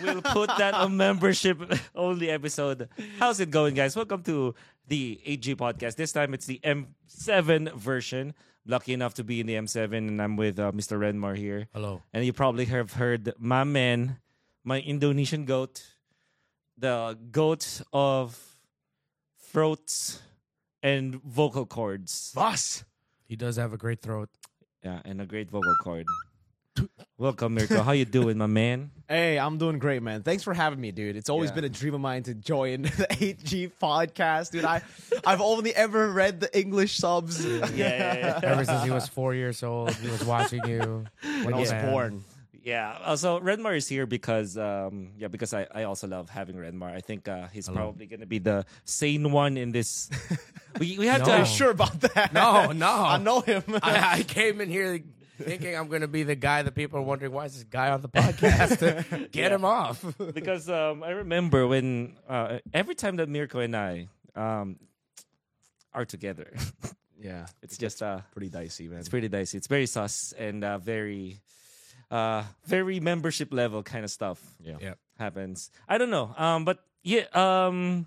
we'll put that on membership only episode. How's it going, guys? Welcome to the 8G podcast. This time it's the M7 version. Lucky enough to be in the M7, and I'm with uh, Mr. Renmar here. Hello. And you probably have heard my man, my Indonesian goat, the goat of throats and vocal cords. Boss. He does have a great throat. Yeah, and a great vocal cord. Welcome, Mirko. How you doing, my man? Hey, I'm doing great, man. Thanks for having me, dude. It's always Yeah. been a dream of mine to join the 8G podcast, dude. I, I've only ever read the English subs Yeah, yeah, yeah. Ever since he was four years old, he was watching you when I was born. Yeah. Also, Redmar is here because, um, yeah, because I, I also love having Redmar. I think uh, he's probably gonna be the sane one in this. we we had No. to. Are you sure about that? No, no. I know him. I, I came in here thinking I'm going to be the guy that people are wondering why is this guy on the podcast? Get him off. because um, I remember when uh, every time that Mirko and I um, are together, yeah, it's just uh, pretty dicey, man. it's pretty dicey. It's very sus and uh, very, uh, very membership level kind of stuff. yeah. Yep. happens. I don't know. Um, but yeah, um,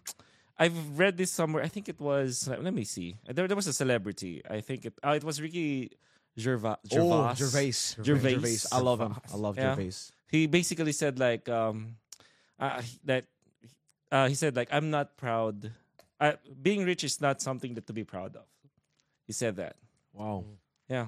I've read this somewhere. I think it was. Let me see. There, there was a celebrity. I think it. Uh, it was Ricky Gervais. Oh, Gervais. Gervais. I love him. I love Yeah. Gervais. He basically said like um, uh, that. Uh, he said like I'm not proud. Uh, being rich is not something that to be proud of. He said that. Wow. Yeah.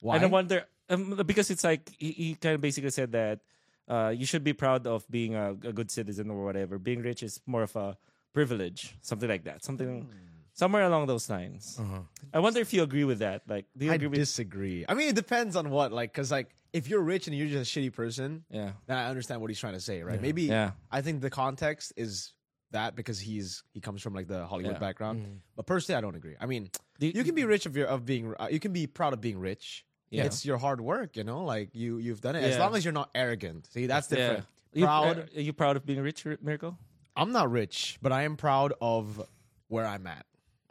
Why? And I wonder um, because it's like he, he kind of basically said that uh, you should be proud of being a, a good citizen or whatever. Being rich is more of a privilege, something like that, something somewhere along those lines. Uh-huh. I wonder if you agree with that. Like, do you I agree with? disagree. I mean, it depends on what, like, because like if you're rich and you're just a shitty person, yeah, then I understand what he's trying to say, right? Yeah. Maybe yeah, I think the context is that because he's he comes from like the Hollywood Yeah. background. Mm. But personally, I don't agree. I mean, Do you can be rich of your of being uh, you can be proud of being rich. Yeah. It's your hard work, you know. Like you you've done it as long as you're not arrogant. See, that's different. Yeah. You, Proud. are you proud of being rich, Miracle? I'm not rich, but I am proud of where I'm at.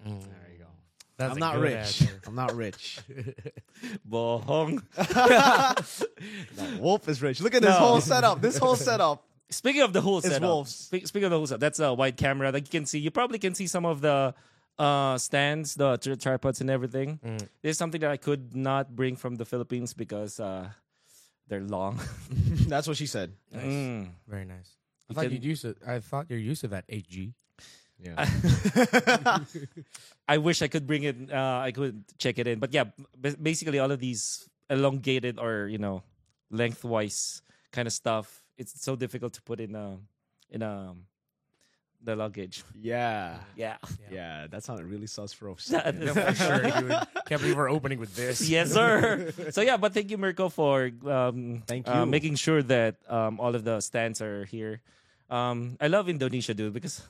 Mm. There you go. That's I'm a not rich. I'm not rich. Bohong. No, Wolf is rich. Look at this No. whole setup. This whole setup. Speaking of the whole It's setup, wolves. spe- speaking of the whole setup, that's a wide camera. Like you can see, you probably can see some of the uh, stands, the tri- tripods, and everything. Mm. This is something that I could not bring from the Philippines because uh, they're long. That's what she said. Nice. Mm. Very nice. I You thought can- you'd use it. I thought you're used to that 8G. Yeah. I wish I could bring it. Uh, I could check it in, but yeah, basically all of these elongated or you know lengthwise kind of stuff. It's so difficult to put in a in a the luggage. yeah. Yeah. Yeah, that sounded really sus for a second. Yeah, for sure, dude. Can't believe we're opening with this. yes, sir. so yeah, but thank you, Mirko, for um, Thank uh, you. making sure that um, all of the stands are here. Um, I love Indonesia, dude, because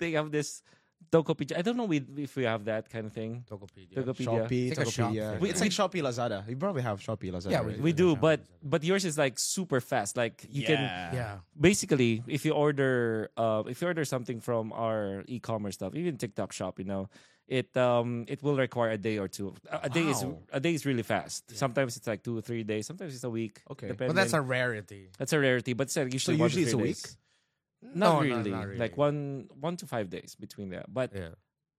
they have this Tokopedia. I don't know if if we have that kind of thing. Tokopedia. Tokopedia. Shopee, It's shop Tokopedia. thing. We- It's like Shopee, Lazada. You probably have Shopee, Lazada. Yeah, right? We do, but but yours is like super fast. Like you can Yeah. basically if you order uh if you order something from our e-commerce stuff, even TikTok shop, you know, it um it will require a day or two. A, a day is a day is really fast. Sometimes it's like two or three days. Sometimes it's a week. Okay. depending. But that's a rarity. that's a rarity. But it's like usually one to usually it's three a days. week? Not, No, really. not really. Like one one to five days between that. But Yeah.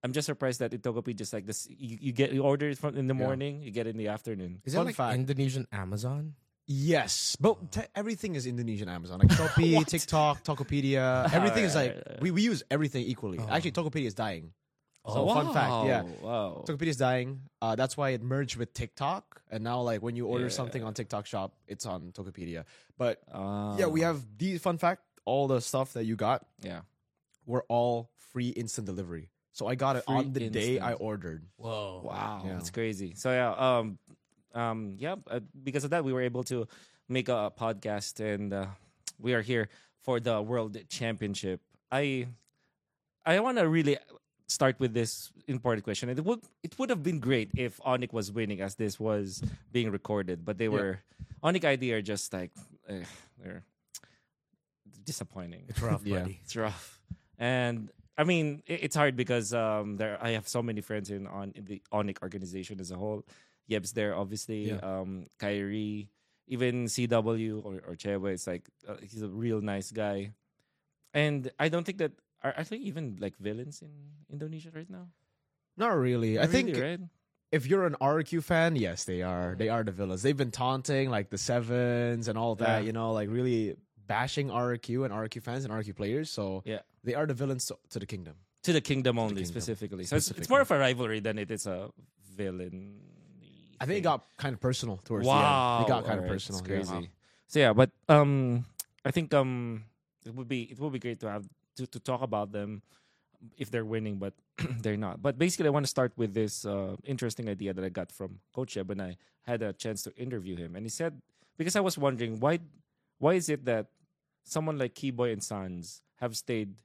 I'm just surprised that in Tokopedia just like this you, you get you order it from in the Yeah. morning, you get it in the afternoon. Is Fun that like fact. Indonesian Amazon? Yes, but te- everything is Indonesian Amazon, like Shopee, TikTok, Tokopedia. Everything is like Alright. we, we use everything equally. Oh. Actually, Tokopedia is dying. So Oh, fun fact, yeah. Wow. Tokopedia is dying. Uh, that's why it merged with TikTok, and now like when you order Yeah. something on TikTok Shop, it's on Tokopedia. But Ah. yeah, we have the fun fact. All the stuff that you got yeah. were all free instant delivery. So I got it Free on the day I ordered. Whoa. Wow, Yeah. that's crazy. So yeah, um, um, yeah, uh, because of that, we were able to make a podcast, and uh, we are here for the World Championship. I, I want to really start with this important question. It would it would have been great if Onic was winning, as this was being recorded, but they were Onic ID are just like eh, they're disappointing. It's rough, Yeah. buddy. It's rough, and I mean it, it's hard because um there I have so many friends in on in the Onic organization as a whole. Yeb's there, obviously. Yeah. Um, Kairi, even CW or or Chewe, it's like uh, he's a real nice guy, and I don't think that are, are there even like villains in Indonesia right now. Not really. I Not think really, right? if you're an RQ fan, yes, they are. They are the villains. They've been taunting like the sevens and all that. Yeah. You know, like really bashing RQ and RQ fans and RQ players. So Yeah. they are the villains to, to the kingdom. to the kingdom only kingdom. specifically. So it's, it's more of a rivalry than it is a villain. I think it got kind of personal towards wow, the end. It got kind of Alright, personal. It's yeah. crazy. So yeah, but um, I think um, it would be it would be great to have to, to talk about them if they're winning, but they're not. But basically, I want to start with this uh, interesting idea that I got from Coach Yeb when I had a chance to interview him, and he said because I was wondering why why is it that someone like Kiboy and Sanz have stayed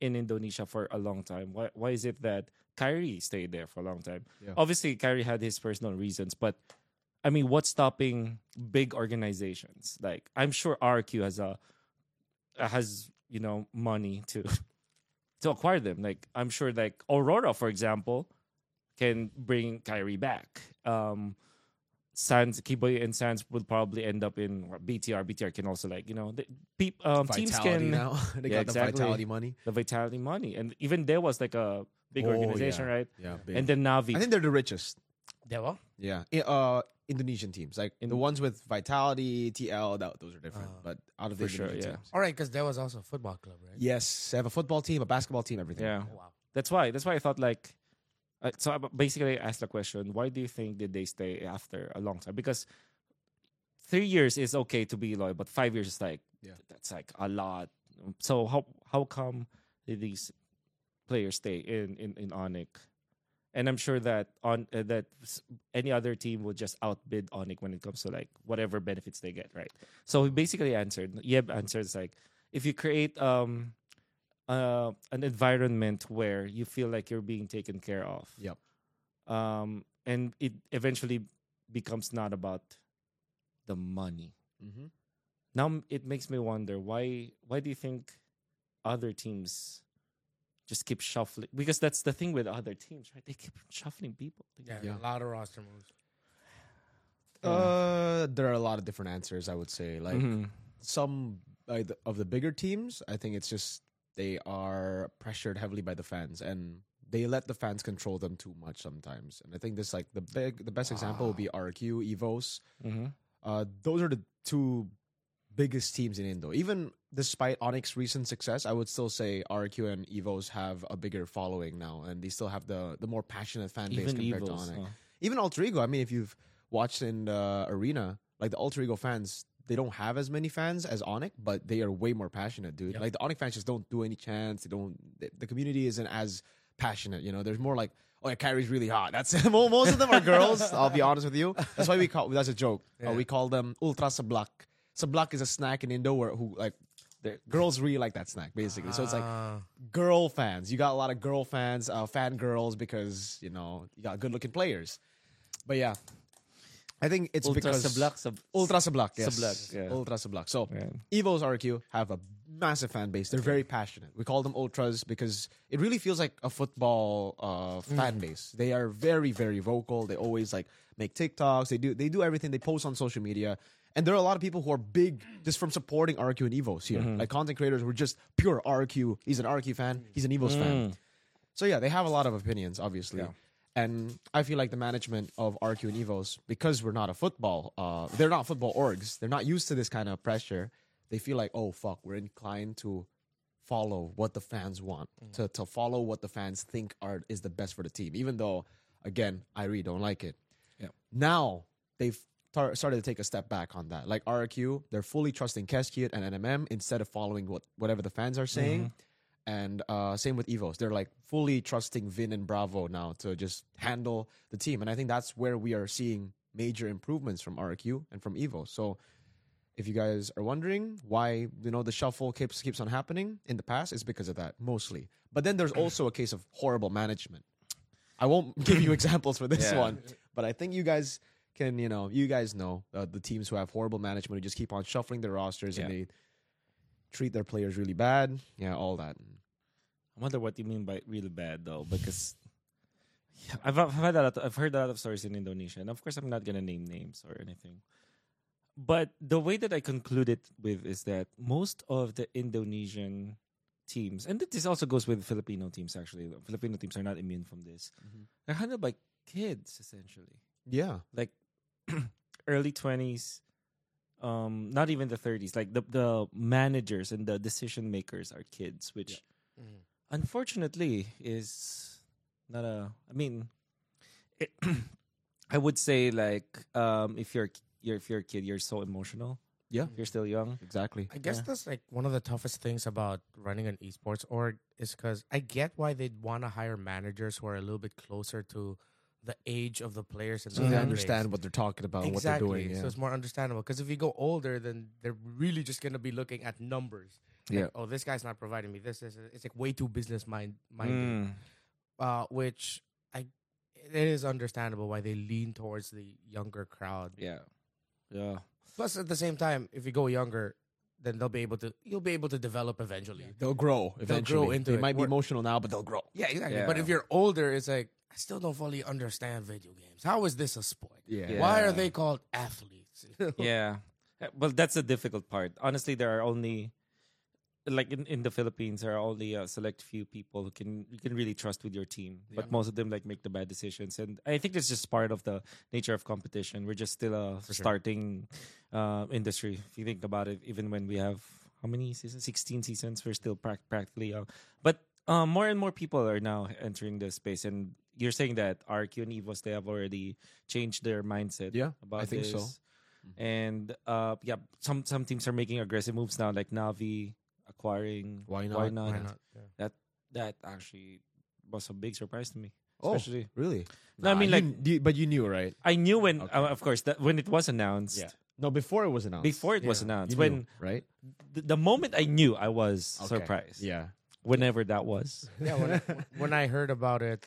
in Indonesia for a long time? Why why is it that Kairi stayed there for a long time? Yeah. Obviously, Kairi had his personal reasons, but I mean, what's stopping big organizations? Like, I'm sure RQ has a has you know money to to acquire them. Like, I'm sure like Aurora, for example, can bring Kairi back. Um, Sanz, Kiboy and Sanz will probably end up in BTR. BTR can also like you know the, peop, um, teams can now. they Yeah, got exactly. the vitality money. the vitality money, and even there was like a big Oh, organization, yeah. right? Yeah. big. And then Navi. I think they're the richest. Dewa? Yeah. Uh, Indonesian teams. Like In- the ones with Vitality, TL, that, those are different. Uh, but out of the for sure, yeah. teams. All right, because there was also a football club, right? Yes. They have a football team, a basketball team, everything. yeah. Oh, wow. That's why. That's why I thought like. Uh, so I basically, I asked the question: Why do you think did they stay after a long time? Because three years is okay to be loyal, but five years is like Yeah. that's like a lot. So how how come did these players stay in in in Onic? And I'm sure that on uh, that any other team would just outbid Onic when it comes to like whatever benefits they get, right? So he basically answered. Yeb answers like if you create um uh, an environment where you feel like you're being taken care of. Yep. Um, and it eventually becomes not about the money. Mm-hmm. Now it makes me wonder why. Why do you think other teams just keep shuffling? Because that's the thing with other teams, right? They keep shuffling people. Yeah, Yeah. a lot of roster moves. Uh, there are a lot of different answers. I would say, like Mhm. some like, the- of the bigger teams. I think it's just they are pressured heavily by the fans, and they let the fans control them too much sometimes. And I think this like the big, the best example would be RQ, Evos. Mhm. Uh, those are the two biggest teams in Indo. Even despite Onyx recent success, I would still say RQ and Evos have a bigger following now, and they still have the the more passionate fan base Even compared evils. to Onyx. huh? Even Alter Ego. I mean, if you've watched in the arena, like the Alter Ego fans, they don't have as many fans as Onyx, but they are way more passionate, dude. Yep. Like the Onyx fans just don't do any chants. They don't. The, the community isn't as passionate. You know, there's more like. Oh yeah, Kairi's really hot. That's mo- most of them are girls. I'll be honest with you. That's why we call. That's a joke. Uh, we call them ultra seblak. Seblak is a snack in Indo where who like girls really like that snack basically. So it's like Ah. girl fans. You got a lot of girl fans, uh, fan girls because you know you got good looking players. But yeah, I think it's Ultra because Seblak, sub- Ultra Seblak, yes, Seblak, yeah. Ultra Seblak. So Yeah. Evo's RQ have a massive fan base. They're very passionate. We call them ultras because it really feels like a football uh, mm. fan base. They are very, very vocal. They always like make TikToks. They do they do everything. They post on social media. And there are a lot of people who are big just from supporting RQ and Evos here. Mm-hmm. Like content creators who are just pure RQ. He's an RQ fan. He's an Evos mm. fan. So yeah, they have a lot of opinions, obviously. And I feel like the management of RQ and Evos, because we're not a football, uh, they're not football orgs. They're not used to this kind of pressure. They feel like, oh fuck, we're inclined to follow what the fans want, to to follow what the fans think are is the best for the team. Even though, again, I really don't like it. Yeah. Now they've tar- started to take a step back on that. Like RQ, they're fully trusting Khezcute and NMM instead of following what whatever the fans are saying. And uh, same with Evos. They're like fully trusting Vin and Bravo now to just handle the team. And I think that's where we are seeing major improvements from RQ and from Evo. So if you guys are wondering why you know the shuffle keeps keeps on happening in the past, it's because of that mostly. But then there's also a case of horrible management. I won't give you examples for this Yeah. one, but I think you guys can you know you guys know uh, the teams who have horrible management who just keep on shuffling their rosters and they treat their players really bad. Yeah, all that. I wonder what you mean by really bad though, because yeah, I've, I've had a lot. I've heard a lot of stories in Indonesia, and of course, I'm not gonna name names or anything. but the way that I conclude it with is that most of the Indonesian teams, and this also goes with Filipino teams. Actually, Filipino teams are not immune from this. Mhm. They're handled by kids essentially, Yeah. like early twenties, um, not even the thirties. Like the the managers and the decision makers are kids, which Mhm. unfortunately is not a. I mean, it, I would say like um, if you're you're if you're a kid, you're so emotional. Yeah. If you're still young. Exactly. I guess Yeah. that's like one of the toughest things about running an esports org is because I get why they'd want to hire managers who are a little bit closer to the age of the players and So the they understand what they're talking about, and what they're doing. Yeah. So it's more understandable. Because if you go older, then they're really just gonna be looking at numbers. Like, Yeah. oh, this guy's not providing me this. this this." it's like way too business mind minded. Mm. Uh, which I it is understandable why they lean towards the younger crowd. Yeah. Yeah. Plus, at the same time, if you go younger, then they'll be able to you'll be able to develop eventually. They'll grow They'll grow into they it. might be We're- emotional now, but they'll grow. Yeah, exactly. Yeah. But if you're older, it's like I still don't fully understand video games. How is this a sport? Yeah. Yeah. Why are they called athletes? yeah. Uh, Well, that's the difficult part. Honestly, there are only like in, in the Philippines, there are only a select few people who can you can really trust with your team. But most of them like make the bad decisions, and I think it's just part of the nature of competition. We're just still a For sure. starting uh, industry. If you think about it, even when we have how many seasons? Sixteen seasons. We're still prac- practically young, but. Um, more and more people are now entering the space, and you're saying that RQ and Evos they have already changed their mindset. Yeah, about I think so. And uh, yeah, some some teams are making aggressive moves now, like Navi acquiring. Why not? Why not? Why not? Yeah. That actually was a big surprise to me. Oh, Especially, really? No, I mean, you- like- you- but you knew, right? I knew when, Okay. uh, of course, that when it was announced. Yeah. No, before it was announced. Before it was announced, You when knew, right? the, the moment I knew, I was Okay. surprised. Yeah. Whenever that was. Yeah, when I, when I heard about it,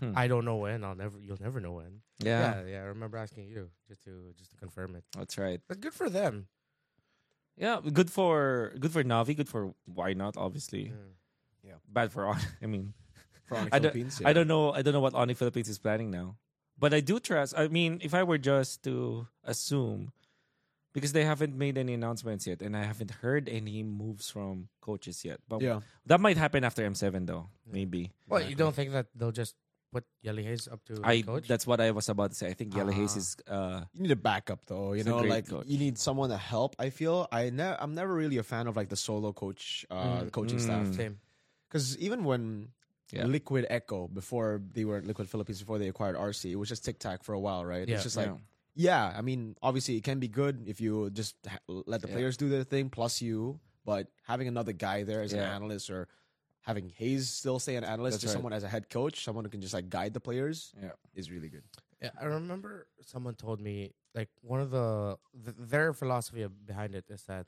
Hmm. I don't know when. I'll never. You'll never know when. Yeah, yeah, yeah. I remember asking you just to just to confirm it. that's right. But good for them. Yeah, good for good for Navi. Good for why not? Obviously, Yeah. bad for On. I mean, For Onyx I don't- Philippines. I don't know. I don't know what Onyx Philippines is planning now, but I do trust. I mean, if I were just to assume, because they haven't made any announcements yet, and I haven't heard any moves from coaches yet. But Yeah. that might happen after M seven, though. Maybe. Well, you don't think that they'll just put Yelly Hayes up to I. head coach? That's what I was about to say. I think Yellow Hayes Ah. is. Uh, You need a backup though, you know, like coach. you need someone to help. I feel I ne- I'm never really a fan of like the solo coach, uh, Mm. coaching staff. Mm. Same. Because even when Yeah. Liquid Echo before they were Liquid Philippines before they acquired RC, it was just tic tac for a while, right? Yeah. It's just like yeah. yeah, I mean, obviously it can be good if you just ha- let the Yeah. players do their thing plus you, but having another guy there as an analyst or having Hayes still say an analyst, That's just right. someone as a head coach, someone who can just like guide the players, Yeah. is really good. Yeah, I remember someone told me like one of the th- their philosophy behind it is that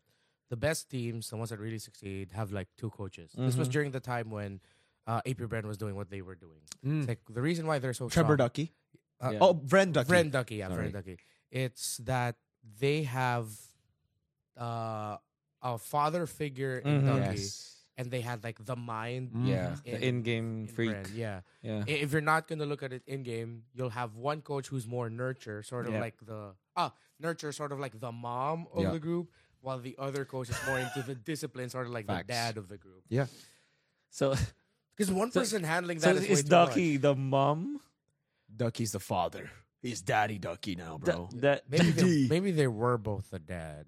the best teams, the ones that really succeed, have like two coaches. This was Mhm. during the time when uh, AP Bren was doing what they were doing. Mm. It's like the reason why they're so Trevor strong- Ducky. Uh, Yeah. Oh, Vren Ducky. Vren Ducky, yeah, Sorry. Vren Ducky. It's that they have uh, a father figure in Mhm. Ducky, Yes. And they had like the mind. Mm. Yeah, in- the in-game in freak. Vren, Yeah. Yeah, If you're not gonna look at it in game, you'll have one coach who's more nurture, sort of Yeah. like the ah nurture, sort of like the mom of Yeah. the group, while the other coach is more into the discipline, sort of like Facts. the dad of the group. Yeah. so Because one So- person handling so that is, is way too Ducky the mom? Ducky's the father. He's Daddy Ducky now, bro. That, that much. Maybe they, maybe they were both the dad,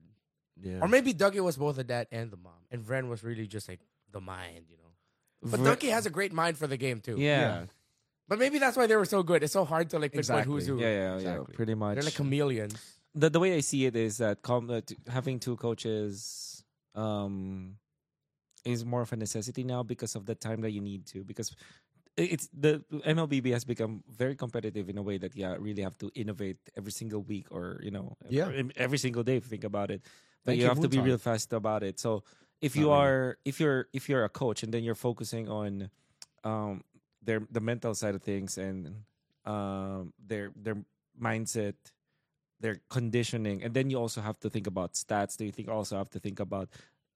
yeah. or maybe Ducky was both the dad and the mom, and Vren was really just like the mind, you know. But Vre- Ducky has a great mind for the game too. yeah. But maybe that's why they were so good. It's so hard to like pinpoint who's who. Exactly. Yeah, yeah, yeah, pretty much. They're like chameleons. the the way I see it is that com- uh, t- having two coaches um is more of a necessity now because of the time that you need to because it's the MLBB has become very competitive in a way that yeah really have to innovate every single week or you know Yeah. every single day if you think about it but Thank you you, have to be Moonton. real fast about it so if you are if you're if you're a coach and then you're focusing on um their the mental side of things and um their their mindset their conditioning and then you also have to think about stats. Do you think also have to think about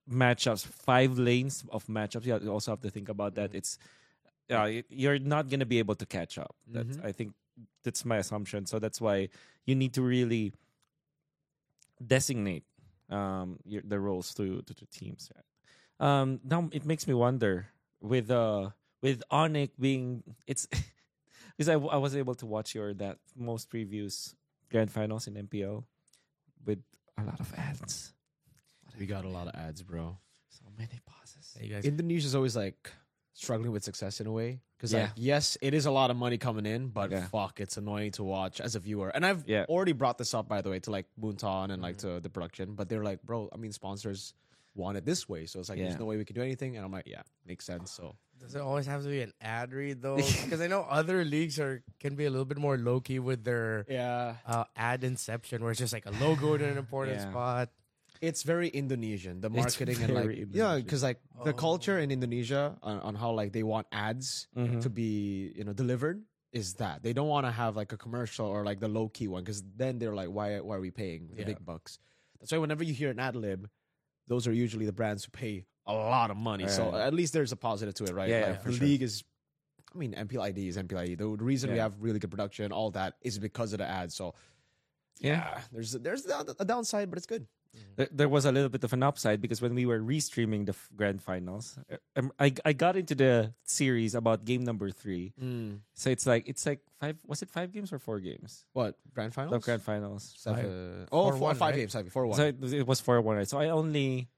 matchups five lanes of matchups. You also have to think about that. Mhm. it's uh, you're not going to be able to catch up. That's Mhm. i think that's my assumption. So that's why you need to really designate um your, the roles to to, to teams. Um, now it makes me wonder with uh with Onic being it's because I, I was able to watch your that most previews grand finals in MPL with a lot of ads. We got a lot of ads, bro. So many pauses. Hey, you guys, Indonesia's always like struggling with success in a way because like yes, it is a lot of money coming in, but Yeah. fuck, it's annoying to watch as a viewer. And I've Yeah. already brought this up by the way to like Moonton and like to the production, but they're like, bro, I mean, sponsors want it this way, so it's like Yeah. there's no way we can do anything. And I'm like, yeah, makes sense. So does it always have to be an ad read though? because I know other leagues are can be a little bit more low key with their yeah, uh, ad inception, where it's just like a logo in an important Yeah. spot. It's very Indonesian. The marketing and like very yeah, because like the culture Oh. in Indonesia on, on how like they want ads Mhm. to be you know delivered is that they don't want to have like a commercial or like the low key one because then they're like why why are we paying the Yeah. big bucks? That's why whenever you hear an ad lib, those are usually the brands who pay a lot of money. So at least there's a positive to it, right? Yeah, like yeah, for the sure. league is. I mean, MPLID is MPLID. The reason we have really good production, all that, is because of the ads. So, Yeah. yeah, there's there's a a downside, but it's good. There, there was a little bit of an upside because when we were restreaming the f- grand finals, uh, um, I I got into the series about game number three. So it's like it's like five. Was it five games or four games? What grand finals? The grand finals. Seven. Oh, Four four, one, five right? games. Sorry, four one. So it, was- it was four one. Right? So I only,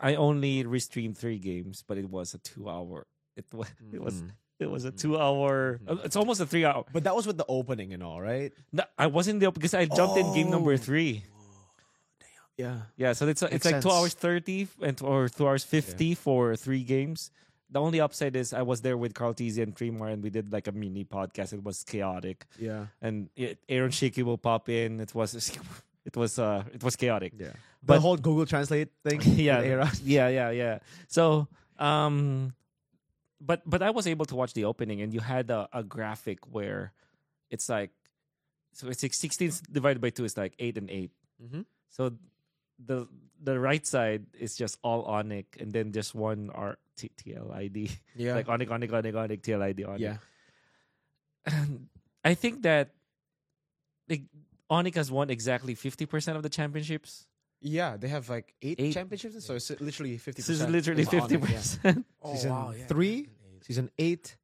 I only restreamed three games, but it was a two hour. It was it was Mm. it was a two hour. It's almost a three hour. But that was with the opening and all, right? No, I wasn't there because I jumped in game number Oh. three. Yeah. Yeah, so it's it's Makes like two hours thirty and or two hours fifty for three games. The only upside is I was there with Carl Tizzi and Tremor, and we did like a mini podcast. It was chaotic, Yeah. and it, Aaron Shiki will pop in. It was it was uh it was chaotic. Yeah. But- the whole Google Translate thing. yeah, with Era. yeah, yeah, yeah. So, um, but but I was able to watch the opening, and you had a, a graphic where it's like, so it's like sixteen divided by two is like eight and 8 Mhm. So the the right side is just all Onic, and then just one R T TLID, Yeah. like Onic, Onic, Onic, Onic, TLID, Onic. yeah. And I think that like Onic has won exactly fifty percent of the championships. Yeah. They have like eight, Eight. championships, so it's literally fifty This is percent. literally fifty percent. Oh Season wow! Yeah, three? Season 8,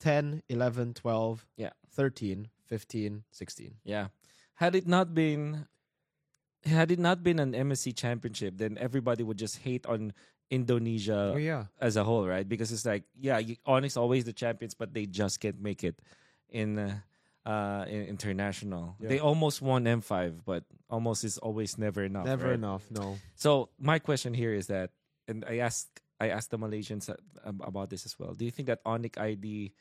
10, 11, 12, Yeah. 13, 15, 16. Yeah. Had it not been had it not been an MSC championship, then everybody would just hate on Indonesia oh, yeah. as a whole, right? Because it's like, yeah, you, Onyx always the champions, but they just can't make it in uh, uh in international. Yeah. They almost won M5, but almost is always never enough. Never right? enough. No. So my question here is that, and I asked I asked the Malaysians uh, about this as well. Do you think that Onic ID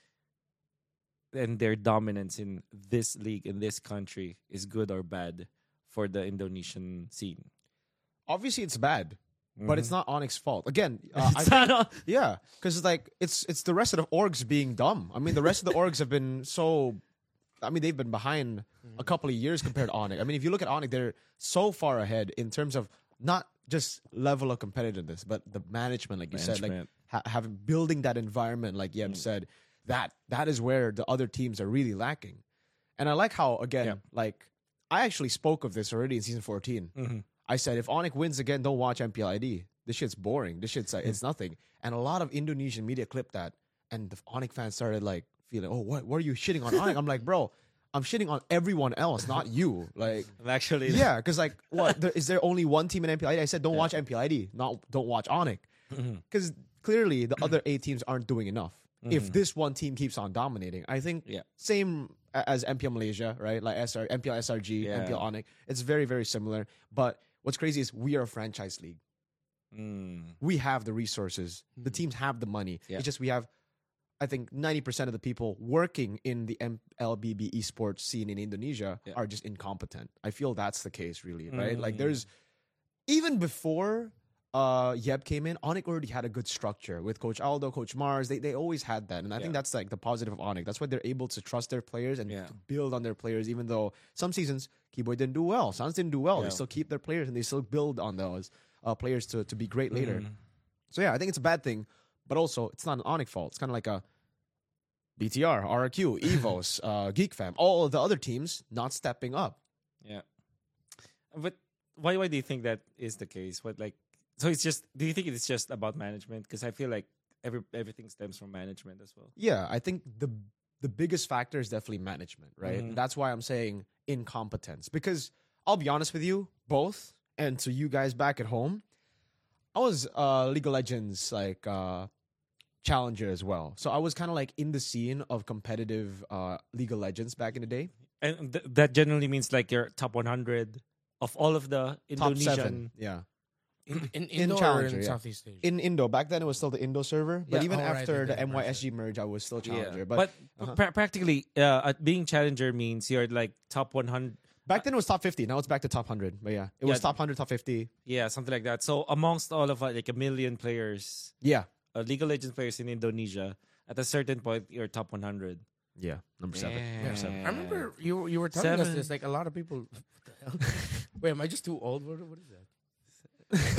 and their dominance in this league in this country is good or bad for the Indonesian scene? Obviously, it's bad, but it's not Onyx's fault. Again, uh, I Mm-hmm. Not on- Yeah, because it's like it's it's the rest of the orgs being dumb. I mean, the rest of the orgs have been so. I mean, they've been behind a couple of years compared to Onyx. I mean, if you look at Onyx, they're so far ahead in terms of not just level of competitiveness, but the management, like you said, like ha- having building that environment, like Yeb said, that that is where the other teams are really lacking. And I like how again, Yeah. like I actually spoke of this already in season 14 Mhm. I said, if Onyx wins again, don't watch MPLID. This shit's boring. This shit's like, it's nothing. And a lot of Indonesian media clipped that, and the Onyx fans started like feeling, oh, what? What are you shitting on Onyx? I'm like, bro, I'm shitting on everyone else, not you. Like, I'm Actually, yeah, because like, what? There, is there only one team in MPLID? I said, don't watch MPLID, not don't watch Onyx, because mm-hmm. clearly the other eight teams aren't doing enough. If mm-hmm. this one team keeps on dominating, I think Yeah. same as MPL Malaysia, right? Like SR, MPL SRG, Yeah. MPL Onyx. It's very, very similar. But what's crazy is we are a franchise league. Mm. We have the resources. The teams have the money. Yeah. It's just we have, I think, 90% of the people working in the MLBB esports scene in Indonesia Yeah. are just incompetent. I feel that's the case, really, right? Like Mm. there's, even before uh Yeb came in, Onyx already had a good structure with Coach Aldo, Coach Mars. They they always had that, and I think that's like the positive of Onyx. That's why they're able to trust their players and Yeah. build on their players. Even though some seasons Kiboy didn't do well, Sanz didn't do well, Yeah. they still keep their players and they still build on those uh, players to to be great later. Mhm. So yeah, I think it's a bad thing, but also it's not an Onyx fault. It's kind of like a BTR, RRQ, Evos, uh, Geek Fam, all of the other teams not stepping up. Yeah. But why why do you think that is the case? What like so it's just do you think it's just about management? Because I feel like every everything stems from management as well. Yeah, I think the the biggest factor is definitely management, right? Mhm. That's why I'm saying incompetence. Because I'll be honest with you, both, and to you guys back at home, I was uh League of Legends like uh challenger as well. So I was kind of like in the scene of competitive uh League of Legends back in the day. And th- that generally means like your top 100 of all of the Top Indonesian. seven. Yeah. In, in, In Indo or Challenger, in yeah. Southeast Asia. In Indo. Back then it was still the Indo server. But Yeah, even oh, right, after they the did it. MYSG merge, I was still challenger. Yeah. But, But, uh-huh. pra- practically, uh, being challenger means you're like top 100. back then it was top fifty. Now it's back to top hundred. But yeah. It was top hundred, top fifty. Yeah, something like that. So amongst all of uh, like a million players, Yeah. uh, League of Legends players in Indonesia, at a certain point, you're top 100. Yeah. Number seven. Yeah. Number seven. I remember you you were telling us this. Like a lot of people. What the hell? Wait, am I just too old? What, what is that?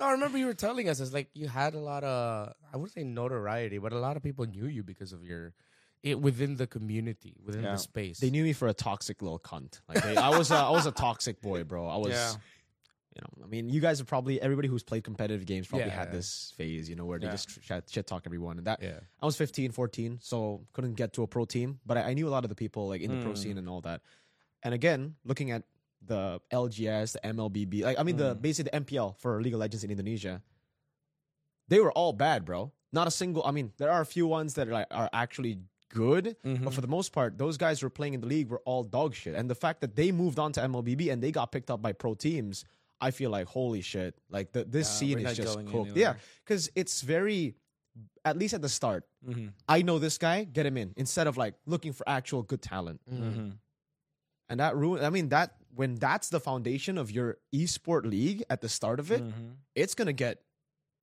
no, I remember you were telling us it's like you had a lot of I wouldn't say notoriety, but a lot of people knew you because of your it within the community, within Yeah. the space. They knew me for a toxic little cunt. Like they, I was, a, I was a toxic boy, bro. I was, Yeah. you know, I mean, you guys have probably everybody who's played competitive games probably Yeah, had this phase, you know, where they Yeah. just shit, shit talk everyone. And that yeah. I was 15, 14, so couldn't get to a pro team, but I, I knew a lot of the people like in the pro Mm. scene and all that. And again, looking at the LGS, the MLBB, like I mean, the Mm. basically the MPL for League of Legends in Indonesia, they were all bad, bro. Not a single. I mean, there are a few ones that are like are actually good, Mm-hmm. but for the most part, those guys who were playing in the league were all dog shit. And the fact that they moved on to MLBB and they got picked up by pro teams, I feel like holy shit. Like the, this Yeah, scene is just cooked. anywhere. Yeah, because it's very, at least at the start, Mm-hmm. I know this guy, get him in instead of like looking for actual good talent. Mm-hmm. And that ruin. I mean that when that's the foundation of your esport league at the start of it, Mm-hmm. it's gonna get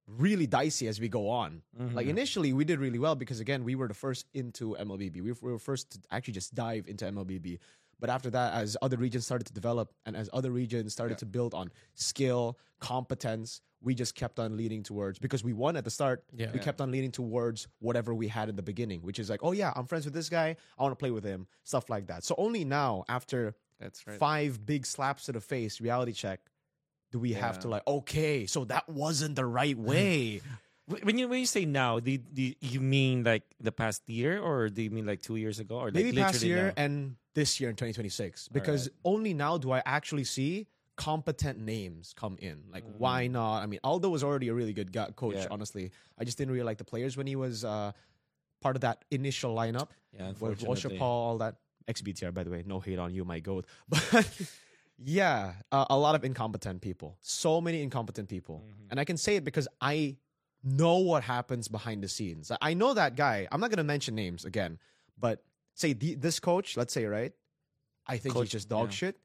really dicey as we go on. Mm-hmm. Like initially, we did really well because again, we were the first into MLBB. We were first to actually just dive into MLBB. But after that, as other regions started to develop and as other regions started to build on skill, competence, we just kept on leaning towards because we won at the start. Yeah. We Yeah. kept on leaning towards whatever we had in the beginning, which is like, oh yeah, I'm friends with this guy. I want to play with him, stuff like that. So only now, after That's right. five big slaps to the face, reality check, do we have to like, okay, so that wasn't the right way. When you when you say now, do, do you mean like the past year, or do you mean like two years ago, or like maybe past year now? and this year in 2026 because only now do i actually see competent names come in. Like why not? I mean aldo was already a really good guy, coach Yeah. honestly. I just didn't really like the players when he was uh, part of that initial lineup Yeah, with Paul, all that xbtr by the way no hate on you my goat but yeah uh, a lot of incompetent people so many incompetent people. And i can say it because i know what happens behind the scenes. I know that guy i'm not going to mention names again but say the, this coach let's say right? I think Coach, he's just dog yeah. shit.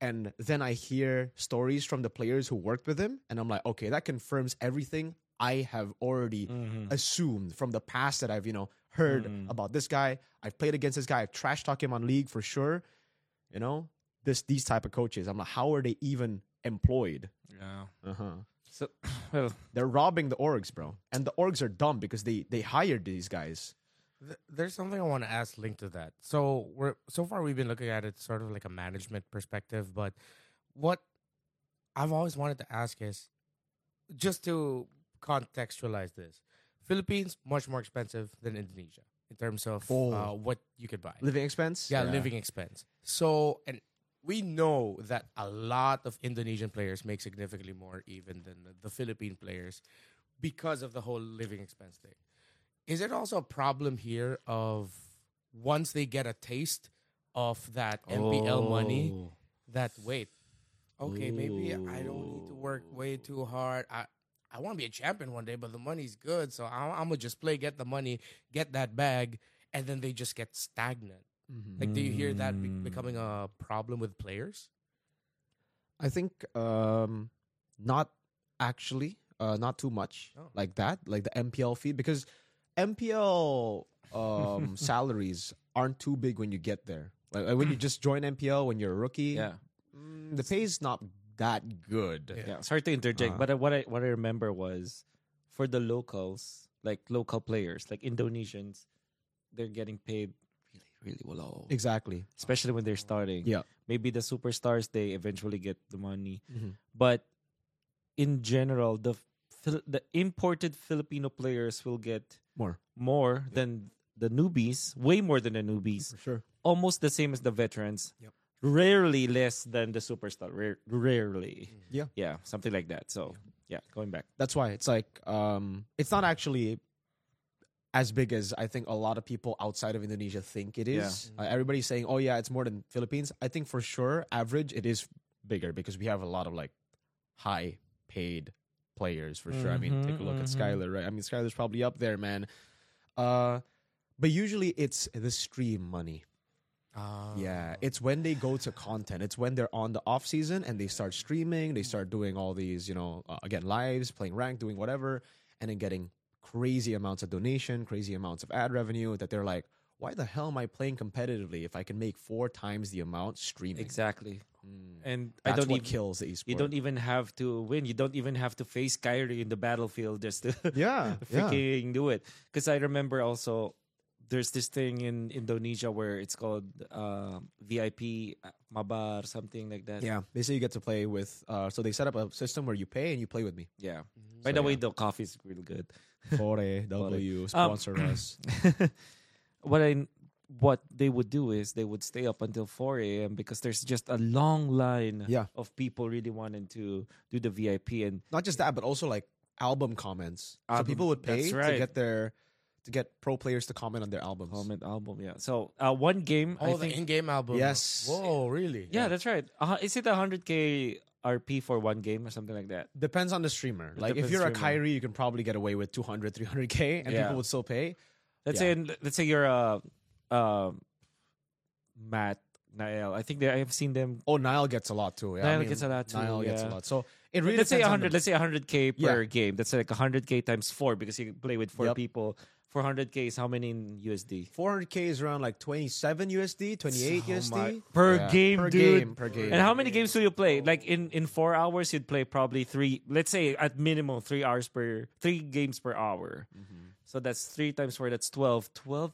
And then i hear stories from the players who worked with him and i'm like okay that confirms everything i have already Mhm. assumed from the past that I've, you know, heard Mm. about this guy. I've played against this guy. I've trash talked him on league for sure. You know, this these type of coaches. I'm like, how are they even employed? Yeah. Uh-huh. So, well, They're robbing the orgs, bro. And the orgs are dumb because they they hired these guys. There's something I want to ask linked to that. So we're so far we've been looking at it sort of like a management perspective, but what I've always wanted to ask is just to contextualize this. Philippines much more expensive than Indonesia in terms of Oh. uh, what you could buy. Living expense? yeah, living expense. So and we know that a lot of Indonesian players make significantly more even than the, the Philippine players because of the whole living expense thing. Is it also a problem here of once they get a taste of that MPL money Oh. that wait, okay, maybe I don't need to work way too hard. I I want to be a champion one day, but the money's good, so I'm, I'm gonna just play, get the money, get that bag, and then they just get stagnant. Mhm. Like, do you hear that be- Mm. becoming a problem with players? I think um not actually, uh not too much Oh. like that, like the MPL fee because MPL um salaries aren't too big when you get there. Like, like when you just join MPL when you're a rookie, yeah. mm, the pay's not that good. Yeah. Yeah, sorry to interject, Uh. but what I what I remember was for the locals, like local players, like Indonesians, they're getting paid really really low, Exactly. especially when they're starting. Yeah. maybe the superstars they eventually get the money, Mhm. but in general, the the imported Filipino players will get More more than the newbies, way more than the newbies, for sure. almost the same as the veterans. Yep. Rarely less than the superstar. Rare, rarely. Yeah. Yeah, something like that. So, yeah, going back. That's why it's like um, it's not actually as big as I think a lot of people outside of Indonesia think it is. Uh, everybody's saying, "Oh yeah, it's more than Philippines." I think for sure, average it is bigger because we have a lot of like high paid players for sure. I mean, take a look at Mhm, mhm. Skylar, right? I mean, Skylar's probably up there, man. Uh, but usually it's the stream money. Ah. Yeah, it's when they go to content. It's when they're on the off season and they start streaming. They start doing all these, you know, uh, again lives, playing rank, doing whatever, and then getting crazy amounts of donation, crazy amounts of ad revenue. That they're like, why the hell am I playing competitively if I can make four times the amount streaming? Exactly. Mm. And That's I don't what even, kills the esport. You don't even have to win. You don't even have to face Kairi in the battlefield just to yeah, yeah. freaking do it. Because I remember also there's this thing in Indonesia where it's called uh, VIP Mabar, something like that. Yeah, they say you get to play with. Uh, so they set up a system where you pay and you play with me. Yeah. Mhm. By So, the way, yeah. the coffee is really good. Fore W sponsor us. what I what they would do is they would stay up until 4 a.m. because there's just a long line Yeah. of people really wanting to do the VIP and Not just that, but also like album comments. so people would pay that's to get their to get pro players to comment on their albums. comment album. Yeah. So uh, one game, Oh, I the think. in-game album. Yes. Whoa, really? yeah, that's right. Uh, is it 100k RP for one game or something like that? Depends on the streamer. It Like if you're a streamer. Kairi, you can probably get away with 200, 300k, and Yeah. people would still pay. Let's Yeah. say let's say you're a uh, Matt Nael. I think they, I have seen them. Oh, Nile gets a lot too. Yeah, I Niall mean, gets a lot too, Nile gets a lot. So it really let's say 100. the- Let's say 100k per Yeah. game. That's like 100k times four because you play with four Yep. people. 400k is how many in USD? 400k is around like 27 USD, 28 Oh USD my- per Yeah, game, per dude. game, per game. And how many games do you play? Like in in four hours, you'd play probably three. Let's say at minimum three hours per three games per hour. Mm-hmm. So that's three times four. That's 12. 12,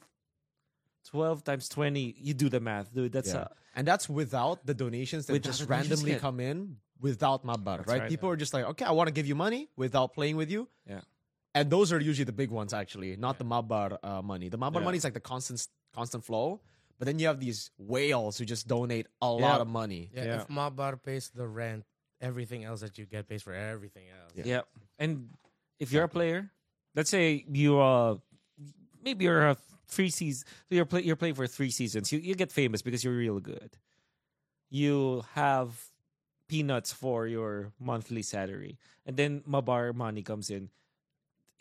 12 times twenty. You do the math, dude. That's Yeah. a and that's without the donations that Without just randomly yet. come in without Mabar, That's right? right. People are just like, okay, I want to give you money without playing with you. Yeah. And those are usually the big ones, actually, not the Mabar uh, money. The Mabar Yeah. money is like the constant, constant flow. But then you have these whales who just donate a Yeah. lot of money. Yeah, Yeah. if Mabar pays the rent, everything else that you get pays for everything else. Yeah. Yeah. And if you're a player, let's say you uh maybe you're a three seasons you're play, you're playing for three seasons. You you get famous because you're real good. You have peanuts for your monthly salary. And then Mabar money comes in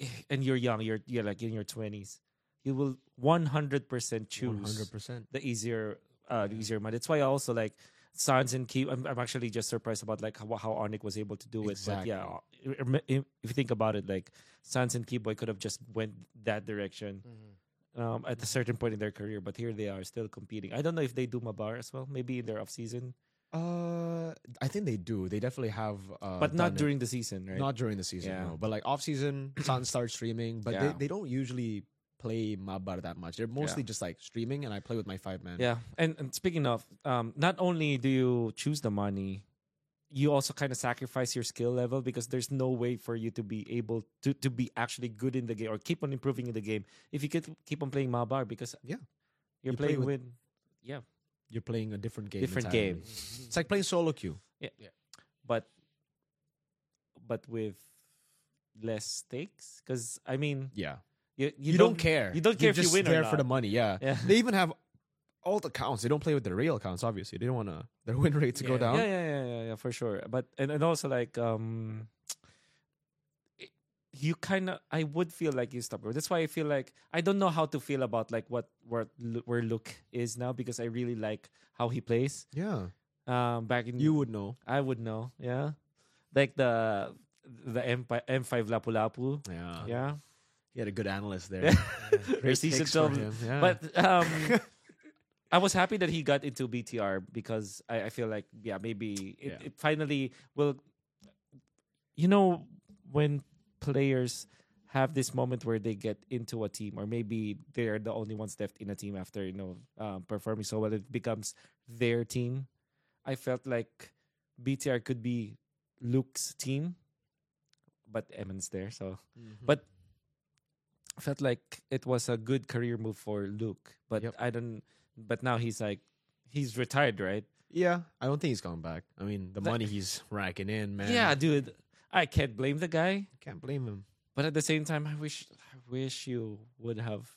and you're young, you're you're like in your 20s. You will 100% choose 100%. the easier uh the easier money. That's why I also like Sanz and Keep. I'm, I'm actually just surprised about like how, how Onyx was able to do it. But yeah, if you think about it, like Sanz and Kiboy could have just went that direction Mhm. um, at a certain point in their career, but here they are still competing. I don't know if they do Mabar as well, maybe in their off season, Uh, I think they do. They definitely have. Uh, but not done it. during the season, right? Not during the season, Yeah. no. But like off season, Sanz starts streaming, but Yeah. they, they don't usually play Mabar that much. They're mostly just like streaming, and I play with my five man. Yeah, and, and speaking of, um, not only do you choose the money, you also kind of sacrifice your skill level because there's no way for you to be able to, to be actually good in the game or keep on improving in the game if you could keep on playing Mabar because Yeah. you're You play playing with, with- yeah, You're playing a different game. different entirely. game, It's like playing solo queue. Yeah. yeah. but but with less stakes because I mean Yeah. you You, don't, care. you don't care You're if you just win or there for the money. Yeah. Yeah. They even have alt accounts. They don't play with their real accounts. Obviously, they don't want to their win rate to go down. Yeah, yeah, yeah, yeah, yeah, for sure. But and, and also like um it- you kind of I would feel like you stop. That's why I feel like I don't know how to feel about like what where where Luke is now because I really like how he plays. Yeah. Um back in You would know. I would know, yeah. Like the the M M5 Lapu Lapu. Yeah. Yeah. He had a good analyst there. Season Picks for 12 him, Yeah. But um, I was happy that he got into BTR because I, I feel like yeah maybe it, Yeah. it finally will. You know when players have this moment where they get into a team or maybe they're the only ones left in a team after you know um, performing so well it becomes their team I felt like BTR could be Luke's team, but Eman's there, so Mm-hmm. But I felt like it was a good career move for Luke. But Yep. I don't. But now he's like he's retired, right? yeah, I don't think he's going back. I mean, the Like- money he's racking in, man. Yeah, dude. I can't blame the guy. can't blame him. But at the same time, I wish I wish you would have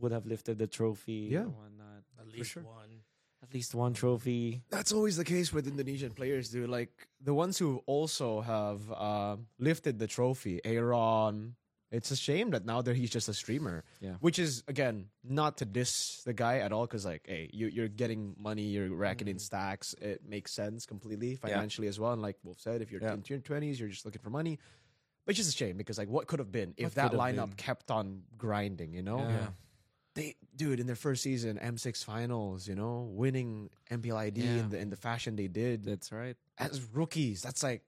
would have lifted the trophy. Yeah. or whatnot. At least sure. one. At least one trophy. That's always the case with Indonesian players, dude. Like the ones who also have uh, lifted the trophy, Aaron. It's a shame that now that he's just a streamer. Yeah. Which is again not to diss the guy at all, because like, hey, you, you're getting money, you're racking in mm-hmm. stacks. It makes sense completely financially as well. And like Wolf said, if you're Yeah. in your twenties, you're just looking for money. But it's just a shame because like, what could have been if What that lineup been? kept on grinding? You know, Yeah. they dude in their first season M6 finals, you know, winning MPLID Yeah. in the in the fashion they did That's right. as rookies. That's like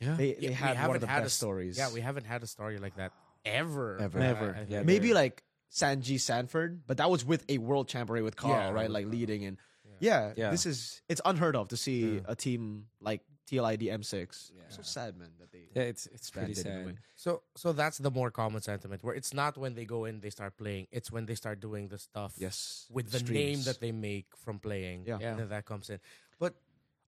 Yeah. they, they we had one haven't of the had best s- stories. Yeah, we haven't had a story like that ever. Ever. Never. I- I Yeah, maybe like Sanji Sanford, but that was with a world champion with Carl, Yeah, right? Like Carl. leading and yeah. Yeah. this is it's unheard of to see Yeah. a team like TLID M6. Yeah. So sad, man, that they Yeah, it's it's pretty Banded in a way. sad. So so that's the more common sentiment where it's not when they go in they start playing, it's when they start doing the stuff yes with the streams. name that they make from playing. Yeah. Yeah. And then that comes in. But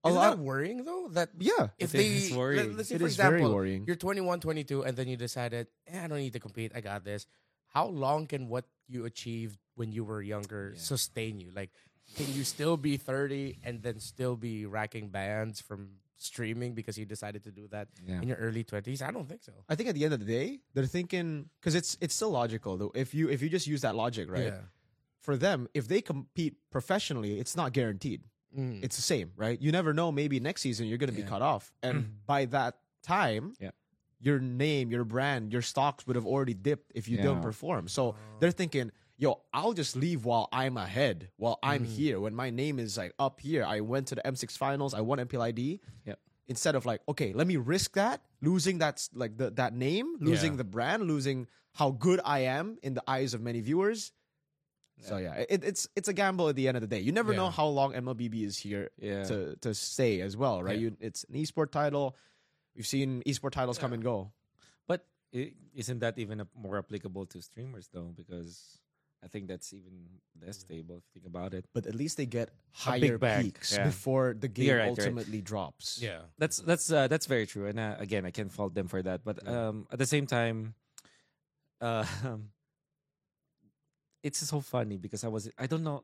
A isn't lot- that worrying though? That yeah. if It they is worrying. Let, us say It for is very example, worrying. you're 21, 22 and then you decided, eh, I don't need to compete. I got this. How long can what you achieved when you were younger sustain you? Like can you still be 30 and then still be racking bands from streaming because you decided to do that Yeah. in your early 20s? I don't think so. I think at the end of the day, they're thinking because it's it's still logical though. If you if you just use that logic, right? For them, if they compete professionally, it's not guaranteed. Mm. It's the same, right? You never know. Maybe next season you're going to be cut off, and by that time, Yeah. your name, your brand, your stocks would have already dipped if you don't perform. So they're thinking, "Yo, I'll just leave while I'm ahead, while I'm Mm-hmm. here. When my name is like up here, I went to the M6 finals, I won MPLID. Yep. Instead of like, okay, let me risk that, losing that like the, that name, losing Yeah. the brand, losing how good I am in the eyes of many viewers." So yeah, it, it's it's a gamble at the end of the day. You never know how long MLBB is here Yeah. to to stay as well, right? Yeah. You, it's an esport title. We've seen esport titles come and go. But isn't that even a, more applicable to streamers though? Because I think that's even less stable if you think about it. But at least they get higher peaks yeah. before the game right, right. ultimately drops. Yeah. That's that's uh, that's very true, and uh, again, I can't fault them for that. But um, at the same time, uh, it's so funny because I was I don't know.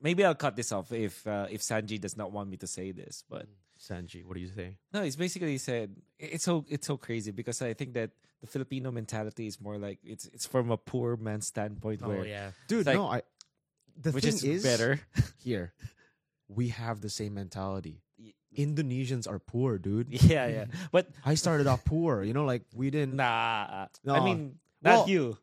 Maybe I'll cut this off if uh, if Sanji does not want me to say this, but Sanji, what do you say? no, it's basically said it's so it's so crazy because I think that the Filipino mentality is more like it's it's from a poor man's standpoint Oh where yeah. Dude, like- no, I the which thing is, is, better. here. We have the same mentality. Indonesians are poor, dude. yeah, yeah, but I started off poor, you know, like we didn't nah. I No. mean, Well, not you.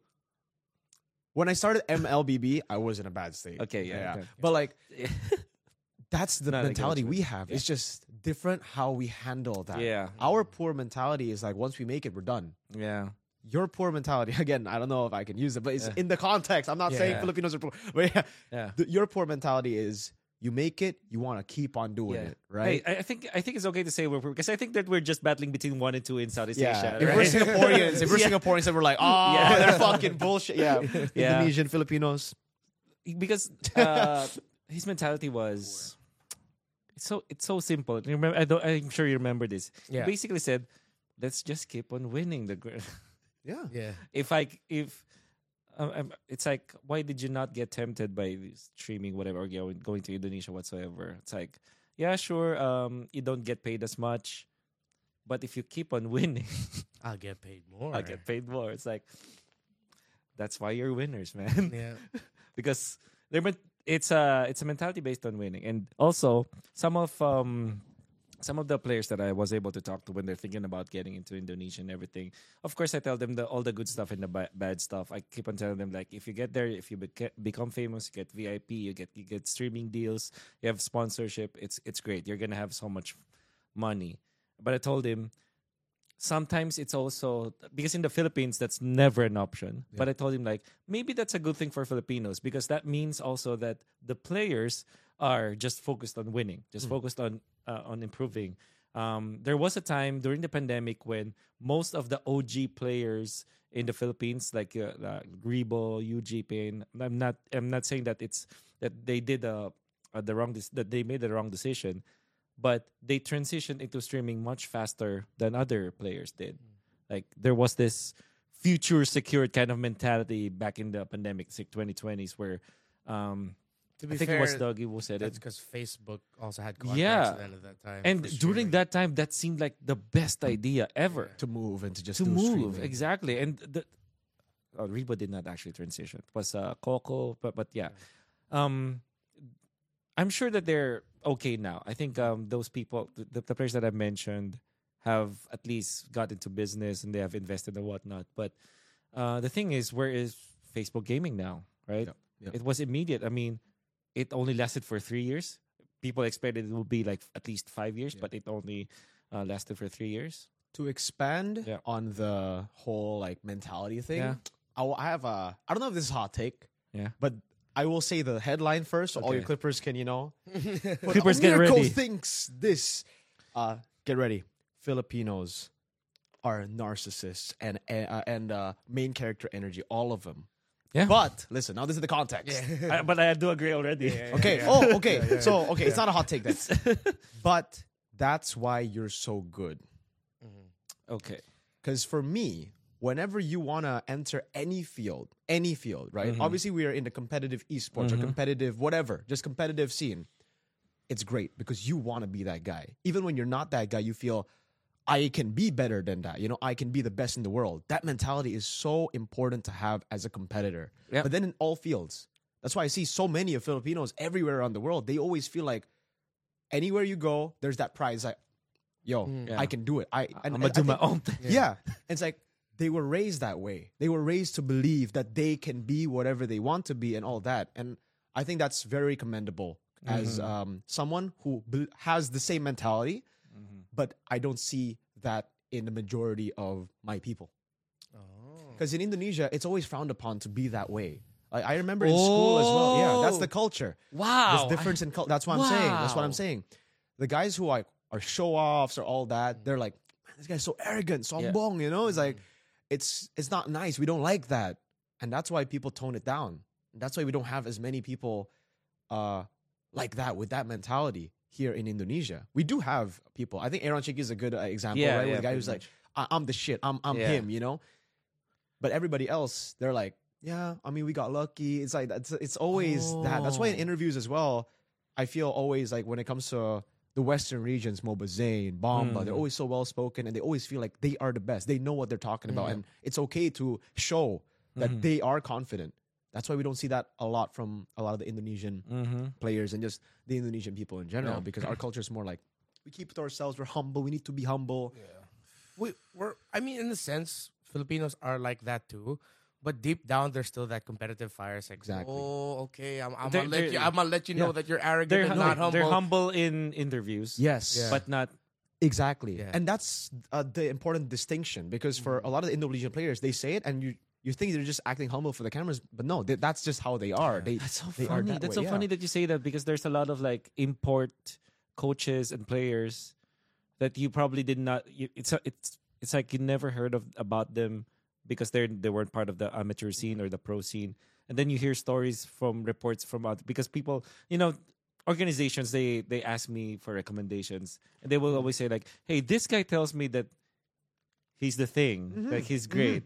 When I started MLBB, I was in a bad state. Okay, yeah, okay. But like that's the No, I get what mentality we have. It's just different how we handle that. Yeah. Our poor mentality is like once we make it, we're done. Yeah. Your poor mentality, again, I don't know if I can use it, but it's Yeah. in the context. I'm not saying Filipinos are poor, but yeah, Yeah. the, your poor mentality is you make it, you want to keep on doing Yeah. it, right? I, I think I think it's okay to say we're because I think that we're just battling between one and two in Southeast yeah. Asia. If right? we're Singaporeans, if we're Yeah. Singaporeans, then we're like, oh, Yeah. they're fucking bullshit. Yeah. Yeah. Indonesian, Filipinos. because uh, his mentality was it's so it's so simple. You Remember, I don't, I'm sure you remember this. Yeah. He basically said, "Let's just keep on winning the." gr- Yeah. Yeah. if I if um, um, it's like, why did you not get tempted by streaming whatever or going going to Indonesia whatsoever? It's like, yeah, sure, um, you don't get paid as much, but if you keep on winning, I'll get paid more. I get paid more. It's like that's why you're winners, man. Yeah. because they're it's a it's a mentality based on winning, and also some of um some of the players that I was able to talk to when they're thinking about getting into Indonesia and everything. Of course, I tell them the, all the good stuff and the ba- bad stuff. I keep on telling them like if you get there, if you beca- become famous, you get VIP, you get you get streaming deals, you have sponsorship. It's it's great. You're gonna have so much money. But I told him sometimes it's also because in the Philippines that's never an option. But I told him like maybe that's a good thing for Filipinos because that means also that the players are just focused on winning, just mm. focused on uh, on improving. Um, there was a time during the pandemic when most of the OG players in the Philippines, like uh, uh, Gribo, UG Pain, I'm not I'm not saying that it's that they did uh, uh, the wrong that they made the wrong decision, but they transitioned into streaming much faster than other players did. Like there was this future secured kind of mentality back in the pandemic, like 2020s, where um, To be I think fair, it was Dogie who said that's it. because Facebook also had contracts Yeah. then at that time. And during that time, that seemed like the best idea ever to move and to just to do move. streaming. Exactly. And the oh, Reba did not actually transition. It was uh, Coco, but but yeah. Um, I'm sure that they're okay now. I think um, those people, the, the players that I mentioned, have at least got into business and they have invested and whatnot. But uh, the thing is, where is Facebook Gaming now? Right? Yep, yep. It was immediate. I mean, it only lasted for three years. People expected it would be like at least five years, Yeah. but it only uh, lasted for three years. to expand Yeah. on the whole like mentality thing, Yeah. I, I have a I don't know if this is a hot take, Yeah. but I will say the headline first, so all your Clippers can you know. Clippers, get ready. thinks this. Uh, get ready. Filipinos are narcissists and uh, and uh, main character energy, all of them. Yeah. But listen, now this is the context. I, but I do agree already. Okay. Oh, okay. So, okay, it's not a hot take then. but that's why you're so good. Mm-hmm. Okay. Because for me, whenever you want to enter any field, any field, right? Mm-hmm. Obviously, we are in the competitive esports or mm-hmm. competitive whatever, just competitive scene. It's great because you want to be that guy. Even when you're not that guy, you feel I can be better than that. You know, I can be the best in the world. That mentality is so important to have as a competitor. Yeah. But then in all fields, that's why I see so many of Filipinos everywhere around the world. They always feel like anywhere you go, there's that prize. Like, yo, Yeah. I can do it. I, I'm gonna do I my think- own thing. yeah. It's like they were raised that way. They were raised to believe that they can be whatever they want to be and all that. And I think that's very commendable as Mm-hmm. um, someone who has the same mentality, Mm-hmm. but I don't see that in the majority of my people. Oh. Because in Indonesia, it's always frowned upon to be that way. Like, I remember in school as well. Yeah, that's the Oh. culture. Wow. There's difference in culture. That's what I'm saying. That's what I'm saying. The guys who like are show offs or all that, they're like, man, this guy's so arrogant, so Yeah. bong, you know? It's like, it's it's not nice. We don't like that, and that's why people tone it down. That's why we don't have as many people, uh, like that with that mentality here in Indonesia. We do have people. I think Aaron Chiki is a good uh, example, Yeah, right? With yeah, the guy who's like, much. I- I'm the shit. I'm I'm Yeah. him, you know. But everybody else, they're like, yeah. I mean, we got lucky. It's like that's it's always that. That's why in Oh. interviews as well, I feel always like when it comes to the Western regions, Moba Zane, Bomba, they're Mm. always so well spoken and they always feel like they are the best. They know what they're talking about, and it's okay to show that Mhm. they are confident. That's why we don't see that a lot from a lot of the Indonesian Mm-hmm. players and just the Indonesian people in general, Yeah. because our culture is more like we keep it to ourselves. We're humble. We need to be humble. we, we're I mean in a sense Filipinos are like that too but deep down there's still that competitive fire it's like Exactly. oh okay I'm, I'm gonna let you I'm gonna let you know Yeah. that you're arrogant They're, and hum- not humble they're humble in interviews, Yes, Yeah. but not. Exactly. Yeah. And that's uh, the important distinction because for Mm-hmm. a lot of the Indonesian players, they say it and you you think they're just acting humble for the cameras, but no, they, that's just how they are. They That's so they funny. that That's way, so yeah. funny that you say that because there's a lot of like import coaches and players that you probably did not. You, it's it's it's like you never heard of about them because they're they weren't part of the amateur scene or the pro scene, and then you hear stories from reports from other because people you know organizations they they ask me for recommendations and they will mm-hmm. always say like hey this guy tells me that he's the thing mm-hmm. like he's mm-hmm. great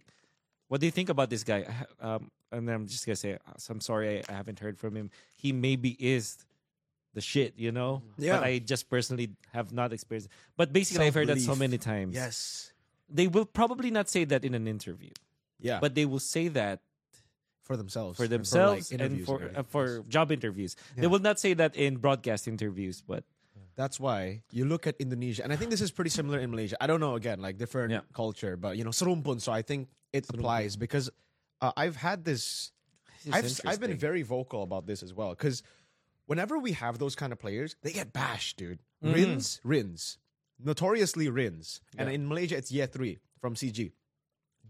what do you think about this guy? Um and i'm just gonna say uh, i'm sorry I, I haven't heard from him. He maybe is the shit you know? Yeah. but i just personally have not experienced but basically i've heard that so many times. Yes, they will probably not say that in an interview. Yeah, but they will say that for themselves, for and themselves like, and for everything. uh, for job interviews. They will not say that in broadcast interviews but That's why you look at Indonesia, and I think this is pretty similar in Malaysia. I don't know, again, like different Yeah. culture, but you know, serumpun. So I think it applies because uh, I've had this. This I've I've been very vocal about this as well because whenever we have those kind of players, they get bashed, dude. Mhm. Rins, Rins, notoriously Rins, and in Malaysia it's Year Three from CG.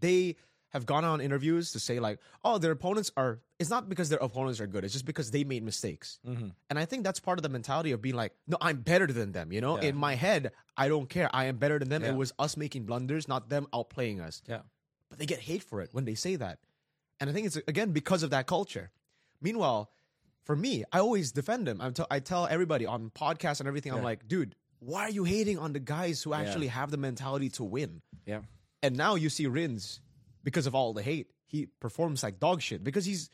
They have gone on interviews to say like, oh, their opponents are it's not because their opponents are good. It's just because they made mistakes. Mhm. And I think that's part of the mentality of being like, no, I'm better than them. You know, Yeah. in my head, I don't care. I am better than them. Yeah. It was us making blunders, not them outplaying us. Yeah. But they get hate for it when they say that. And I think it's again because of that culture. Meanwhile, for me, I always defend them. I'm t- I tell everybody on podcasts and everything, I'm like, dude, why are you hating on the guys who actually have the mentality to win? Yeah. And now you see Rins, because of all the hate, he performs like dog shit because he's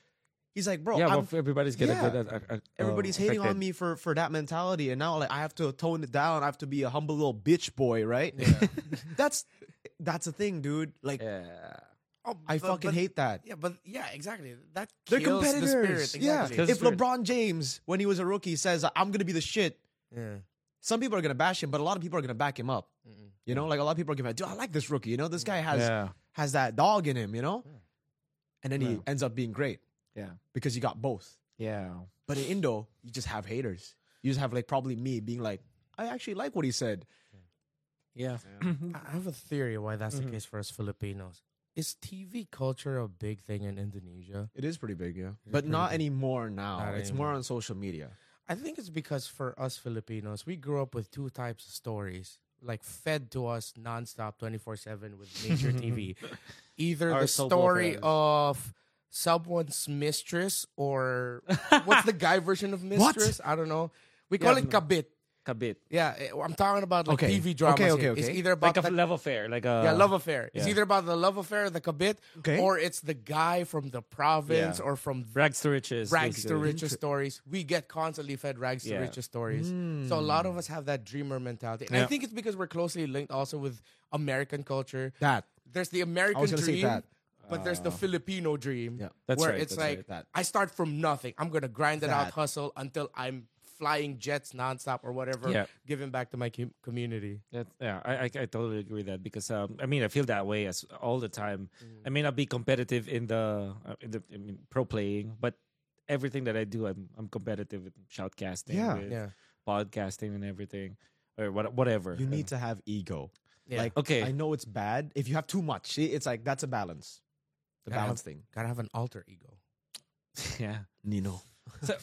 he's like, bro, yeah, well, everybody's getting yeah. good at, at everybody's uh, hating on me for for that mentality, and now like I have to tone it down. I have to be a humble little bitch boy, right? that's that's the thing, dude. Like Yeah. Oh, I but- fucking but- hate that. Yeah, but yeah, exactly. That They're kills the competitors. spirit. Yeah. Exactly. If LeBron James, when he was a rookie, says I'm gonna be the shit, yeah. some people are gonna bash him, but a lot of people are gonna back him up. You know, like a lot of people are gonna, dude, I like this rookie. You know, this guy has yeah. has that dog in him. You know, and then he ends up being great Yeah. because you got both. Yeah. But in Indo, you just have haters. You just have like probably me being like, I actually like what he said. Yeah. I have a theory why that's Mm-hmm. the case for us Filipinos. Is TV culture a big thing in Indonesia? It is pretty big, yeah, It's but pretty not big. anymore now. Not it's anymore. more on social media. I think it's because for us Filipinos, we grew up with two types of stories, like fed to us nonstop, twenty four seven with major TV. Either Our the soap story operas. of someone's mistress, or what's the guy version of What? mistress? I don't know. We call Yeah, it kabit. Kabit. Yeah, eh, I'm talking about like Okay. TV dramas. Okay, okay, here. It's either about Like a the love affair. Like a yeah, love affair. It's either about the love affair, the kabit, Okay. or it's the guy from the province Yeah. or from rags to riches. rags to riches stories. We get constantly fed rags to riches stories. Hmm. So a lot of us have that dreamer mentality. And I think it's because we're closely linked also with American culture. That There's the American gonna say dream, that. but there's the uh. Filipino dream. Yeah. That's where right, it's that's like right. That. I start from nothing. I'm gonna grind it out, hustle until I'm flying jets nonstop or whatever, Yeah. giving back to my com- community. That, yeah, I, I I totally agree with that because um, I mean I feel that way as all the time. Mm. I may not be competitive in the uh, in the I mean, pro playing, but everything that I do, I'm I'm competitive with shoutcasting, Yeah. with Yeah. podcasting, and everything, or what whatever. you need to have ego. Yeah. Like, Okay. I know it's bad if you have too much. See, It's like that's a balance. The Gotta balance have- thing. Gotta have an alter ego. yeah. Nino. So,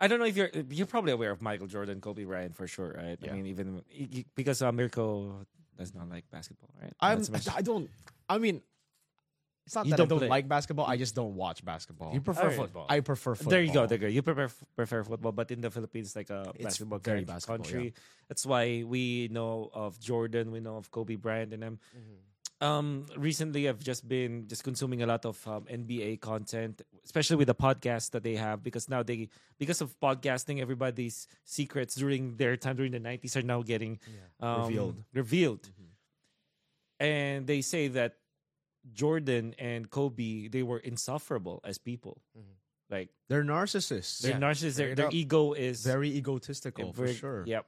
I don't know if you're you're probably aware of Michael Jordan, Kobe Bryant for sure, right? Yeah. I mean, even y- y- because uh, Mirko does not like basketball, right? I'm. So much- I don't. I mean, it's not You that don't I don't play. like basketball. I just don't watch basketball. You prefer Alright. football. I prefer football. There you go. There you go. You prefer prefer football, but in the Philippines, like a It's basketball very country- basketball, country. That's why we know of Jordan. We know of Kobe Bryant and them. Um, recently, I've just been just consuming a lot of um, NBA content, especially with the podcast that they have, because now they because of podcasting, everybody's secrets during their time during the nineties are now getting um, Revealed. Revealed, and they say that Jordan and Kobe they were insufferable as people, like They're narcissists. their Yeah, narcissism, their, their ego is very egotistical very- for sure. Yep.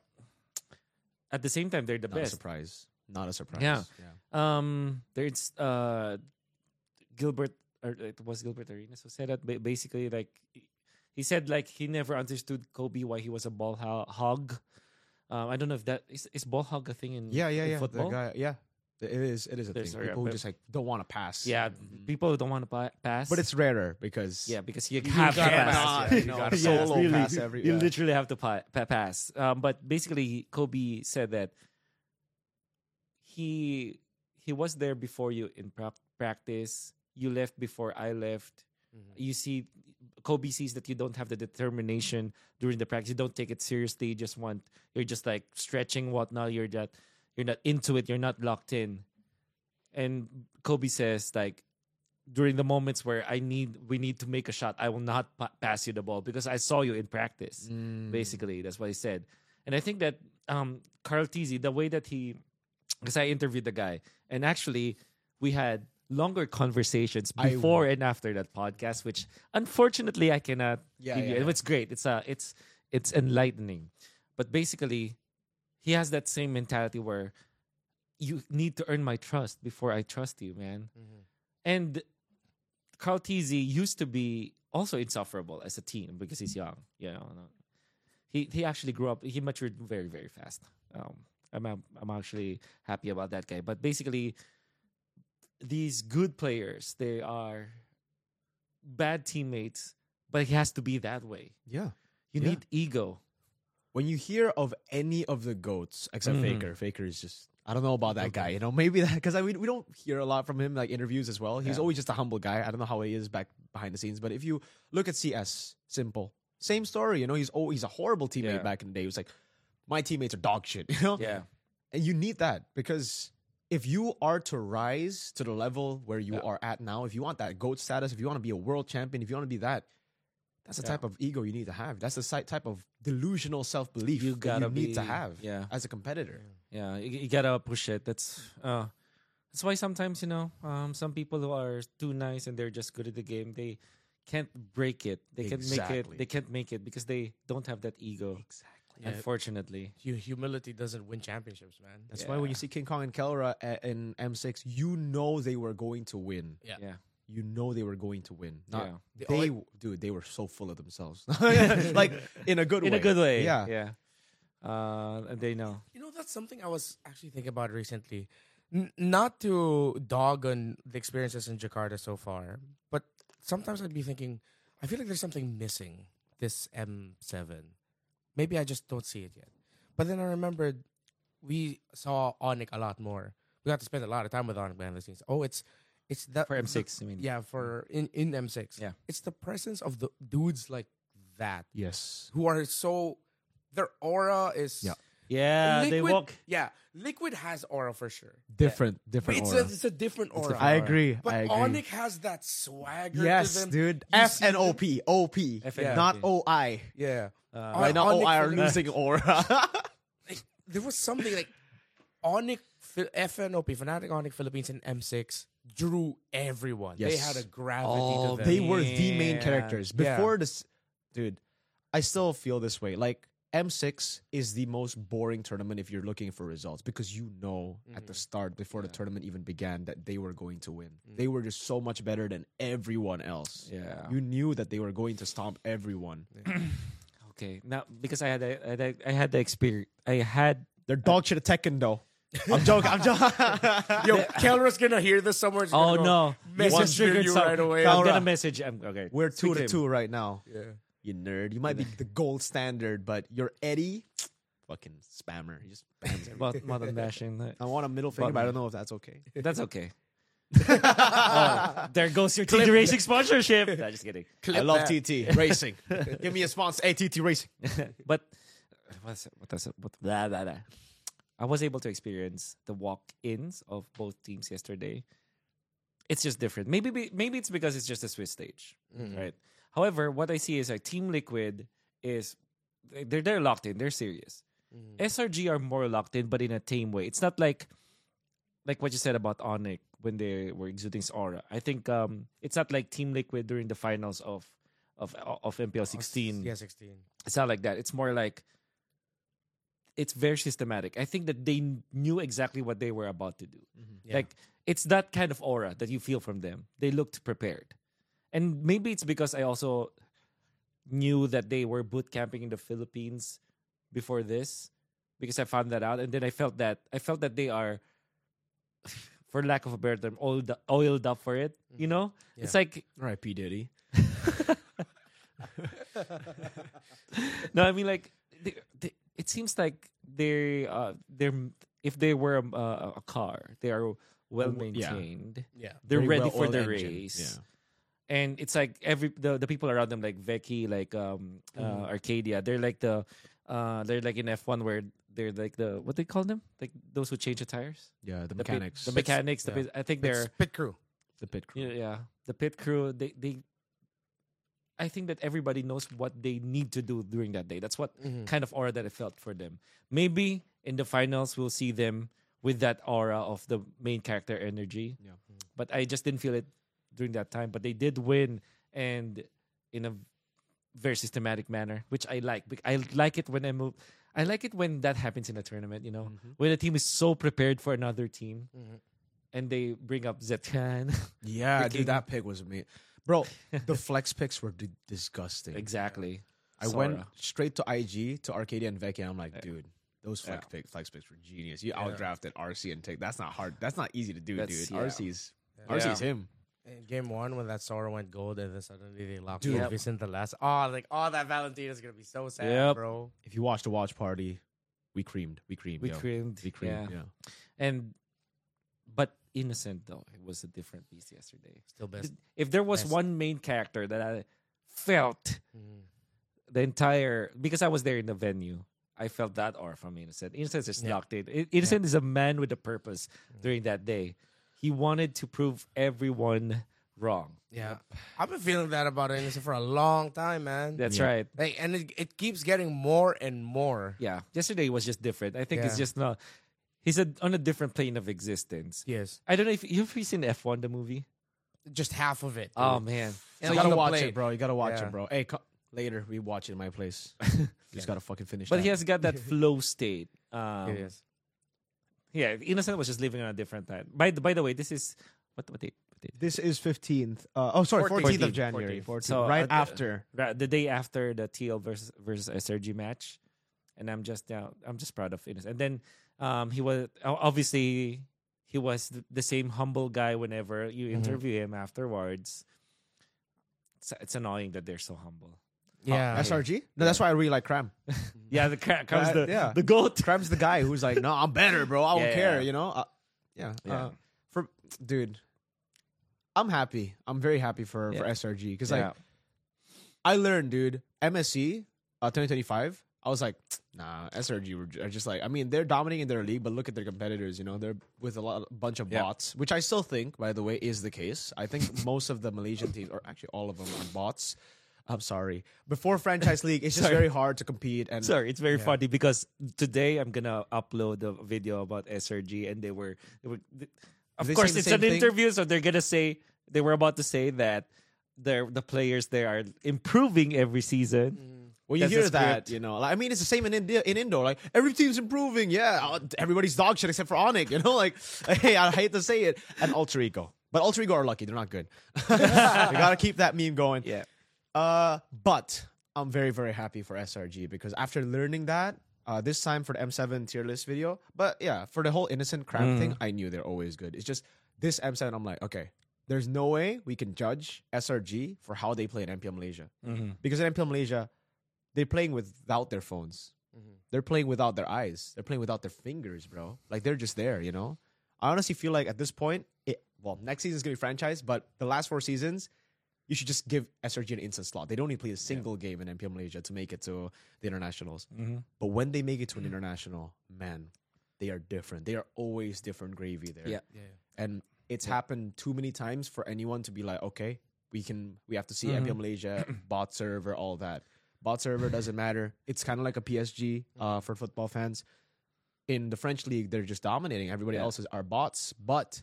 At the same time, they're the Not best. surprise. Not a surprise. Yeah. yeah. Um, there's uh, Gilbert or it was Gilbert Arenas who said that basically like he said like he never understood Kobe why he was a ball ho- hog. Um, I don't know if that is is ball hog a thing in Yeah, yeah, in yeah. football. The guy, yeah. It is. It is a There's- thing. yeah, People who just like don't want to pass. Yeah, people who don't want to pa- pass, but it's rarer because yeah because you, you have to pass. pass, Yeah. you know, Yeah, really, pass every- You literally have to pa- pa- pass. Um, but basically, Kobe said that he he was there before you in prac- practice. You left before I left. You see, Kobe sees that you don't have the determination during the practice. You don't take it seriously. You just want you're just like stretching whatnot. You're not you're not into it. You're not locked in. And Kobe says like during the moments where I need we need to make a shot, I will not pa- pass you the ball because I saw you in practice. Mm. Basically, that's what he said. And I think that um KarlTzy, the way that he because I interviewed the guy and actually we had longer conversations before and after that podcast, which unfortunately I cannot Yeah, give you. yeah, yeah. It's great. It's uh it's it's enlightening. But basically he has that same mentality where you need to earn my trust before I trust you, man. And KarlTzy used to be also insufferable as a teen because he's young. You know, he he actually grew up. He matured very very fast. Um, I'm I'm actually happy about that guy. But basically, these good players they are bad teammates, but he has to be that way. Yeah. You Yeah. need ego. When you hear of any of the goats except Mhm. Faker, Faker is just I don't know about that guy. You know, maybe that because I we, we don't hear a lot from him like interviews as well. He's Yeah. always just a humble guy. I don't know how he is back behind the scenes, but if you look at CS, s1mple, same story. You know, he's oh he's a horrible teammate Yeah. back in the day. He was like, my teammates are dog shit. You know, Yeah. and you need that because if you are to rise to the level where you Yeah. are at now, if you want that goat status, if you want to be a world champion, if you want to be that, that's the Yeah. type of ego you need to have. That's the type of delusional self belief You gotta you need to have yeah. as a competitor. Yeah, you, you gotta push it. That's uh, that's why sometimes you know, um, some people who are too nice and they're just good at the game, they can't break it. They can't make it. They can't make it because they don't have that ego. Exactly. Yeah. Unfortunately, humility doesn't win championships, man. That's why when you see King Kong and Kelra a- in M6, you know they were going to win. Yeah. yeah, You know they were going to win. Not, yeah. They, only- dude, they were so full of themselves. like in a good in way. a good way. Yeah. yeah. Uh, they know. You know, that's something I was actually thinking about recently. N- not to dog on the experiences in Jakarta so far, but sometimes I'd be thinking, I feel like there's something missing this M7. Maybe I just don't see it yet. But then I remembered we saw ONIC a lot more. We got to spend a lot of time with ONIC behind the scenes. Oh, it's it's that For M6, I mean. Yeah, for in in M6. Yeah. it's the presence of the dudes like that Yes. who are so their aura is Yeah. Yeah, they Liquid- walk. Yeah, liquid has aura for sure. Different, But different it's aura. a it's a different aura. I agree. But I agree. ONIC has that swagger. yes, to them. dude. You F and them- OP. OP. Not OI. Yeah, Uh, Uh, Right now, ONIC OI are losing aura. like, there was something like ONIC, Phil- FNOP, Fnatic ONIC Philippines, and M6 drew everyone. They had a gravity Oh, to them. they were the main Man. characters Yeah. before this. Dude, I still feel this way. Like M6 is the most boring tournament if you're looking for results because you know at the mm-hmm. start before the tournament even began that they were going to win. Mm. They were just so much better than everyone else. Yeah. You knew that they were going to stomp everyone. Okay, now because I had a, I had a, I had the experience. I had They're dog shit at Tekken though. Uh, I'm joking. I'm joking. Yo, Kelra's gonna hear this somewhere. He's Oh gonna go, no! Message One triggered you right away. I'm Laura. gonna message. I'm okay. We're two Speak to him. two right now. Yeah. You nerd. You might be the gold standard, but you're Eddie. Fucking spammer. He just spams everything. About modern bashing. I want a middle finger, but I don't know if that's okay. That's okay. oh, there goes your TT Racing sponsorship. No, just kidding. I love TT Racing. Give me a sponsor. Hey, TT Racing. but what's it? What does it? What, blah, blah, blah. I was able to experience the walk-ins of both teams yesterday. It's just different. Maybe be- maybe it's because it's just a Swiss stage, mm-hmm. right? However, what I see is like Team Liquid is they're they're locked in. They're serious. SRG are more locked in, but in a tame way. It's not like like what you said about ONIC when they were exuding its aura. I think um it's not like Team Liquid during the finals of of of MPL 16 Yeah, 16. it's not like that. It's more like it's very systematic. I think that they knew exactly what they were about to do. Yeah. Like it's that kind of aura that you feel from them. They looked prepared. And maybe it's because I also knew that they were boot camping in the Philippines before this because I found that out and then I felt that I felt that they are for lack of a better term oiled, oiled up for it, you mm-hmm. know? It's like All right, P Diddy. no, I mean like they, they, it seems like they uh they're if they were a, a, a car, they are well maintained. Yeah. They're Very ready for well-oiled the engine. race. And it's like every the, the people around them like Veki, like um uh, Arcadia, they're like the uh they're like in F1 where they're like the what they call them? Like those who change the tires? Yeah, the The pit- mechanics. the mechanics, the yeah. pit, I think It's they're pit crew. the pit crew. yeah, yeah. The pit crew, they they I think that everybody knows what they need to do during that day. That's what kind of aura that I felt for them. Maybe in the finals we'll see them with that aura of the main character energy. Yeah. But I just didn't feel it during that time. But they did win and in a very systematic manner, which I like. I like it when I move I like it when that happens in a tournament, you know. Mm-hmm. When a team is so prepared for another team mm-hmm. and they bring up Zetian. Yeah, Freaking- dude, that pick was me. Bro, the flex picks were d- disgusting. exactly. I went straight to IG to Arcadia and Vecchia. I'm like, dude, those flex, Yeah. pick, flex picks were genius. You outdrafted RC and take. That's not hard. That's not easy to do, That's- dude. yeah. RC's Yeah. RC's him. In game one, when that Sora went gold, and then suddenly they locked Dude. Dude. in the last. Oh, like oh, that Valentina's gonna be so sad, Yep. bro. If you watch the watch party, we creamed. We creamed. We yo. creamed. We creamed. Yeah. Yeah. And but innocent though, it was a different beast yesterday. Still best. If there was Best. one main character that I felt Mm. the entire because I was there in the venue. I felt that aura from Innocent. Innocent is Yeah. locked in. I- Innocent is a man with a purpose during that day. He wanted to prove everyone wrong. Yeah, I've been feeling that about Innocent for a long time, man. That's Yeah. right. Like, and it, it keeps getting more and more. Yeah. Yesterday was just different. I think it's just not. He's a, on a different plane of existence. Yes, I don't know if you've seen F1 the movie. just half of it. Oh dude. man, And you gotta watch plane. it, bro. You gotta watch Yeah. it, bro. Hey, co- later we watch it in my place. Just gotta fucking finish. but that. he has got that flow state. Um, It is. Yeah, Innocent was just living on a different time. By the by the way, this is what what date? What date? This is fifteenth. Uh, oh, sorry, 14th. of January. 14th. 14th. So, right uh, the- after. Ra- the day after the TL versus versus SRG match, and I'm just now I'm just proud of Innocent. And then um he was obviously he was the, the same humble guy whenever you Mhm. interview him afterwards. It's, it's annoying that they're so humble. Yeah. SRG. No, that's why I really like Kramm. Yeah, the cra- comes Uh, the yeah. the goat. Kramm's the guy who's like, no, I'm better, bro. I don't Yeah, care. yeah. You know. Uh, yeah. Yeah. Uh, for dude, I'm happy. I'm very happy for for Yeah. SRG because Yeah. like I learned, dude. MSC uh, 2025. I was like, nah, SRG were j- are just like, I mean, they're dominating in their league, but look at their competitors. You know, they're with a lot, bunch of Yeah. bots, which I still think, by the way, is the case. I think most of the Malaysian teams, or actually all of them, are bots. I'm sorry. Before franchise league, it's just very hard to compete. And Sorry, it's very Yeah. funny because today I'm gonna upload a video about SRG, and they were, they were of they course, the it's an thing? interview, so they're gonna say they were about to say that they're the players there are improving every season. When you That's hear that, you know, like, I mean, it's the same in India. In Indoor, like every team's improving. Yeah, uh, everybody's dog shit except for ONIC. You know, like, hey, I hate to say it, and Ultra Ego, but Ultra Ego are lucky; they're not good. we gotta keep that meme going. Yeah, Uh, but I'm very, very happy for SRG because after learning that, uh, this time for the M7 tier list video, but yeah, for the whole innocent crap Mm. thing, I knew they're always good. It's just this M7, I'm like, okay, there's no way we can judge SRG for how they play in MPL Malaysia mm-hmm. because in MPL Malaysia, they're playing without their phones. They're playing without their eyes. They're playing without their fingers, bro. Like they're just there, you know. I honestly feel like at this point, it well, next season's gonna be franchise, but the last four seasons, you should just give SRG an instant slot. They don't need to play a single game in MPL Malaysia to make it to the internationals. Mm-hmm. But when they make it to an international, man, they are different. They are always different gravy there. Yeah. Yeah. And it's Yeah. happened too many times for anyone to be like, okay, we can we have to see Mhm. MPL Malaysia, bot server, all that. Bot server doesn't matter. It's kind of like a PSG uh, for football fans. In the French league, they're just dominating. Everybody Yeah. else is are bots, but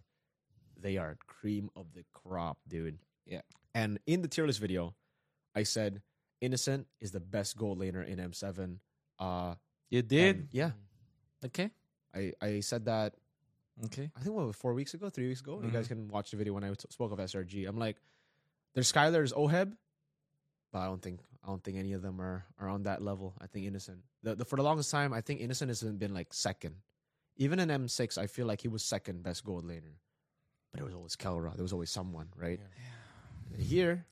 they are cream of the crop, dude. Yeah. And in the tier list video, I said Innocent is the best gold laner in M7. Uh, You did yeah, okay, I, I said that okay. I think what four weeks ago, three weeks ago. You guys Mm-hmm. can watch the video when I t- spoke of SRG. I'm like, there's Skylar's Oheb, but I don't think I don't think any of them are are on that level. I think Innocent. The, the for the longest time, I think Innocent has been like second. Even in M6, I feel like he was second best gold laner. But it was always Kelra. There was always someone, right? And Here,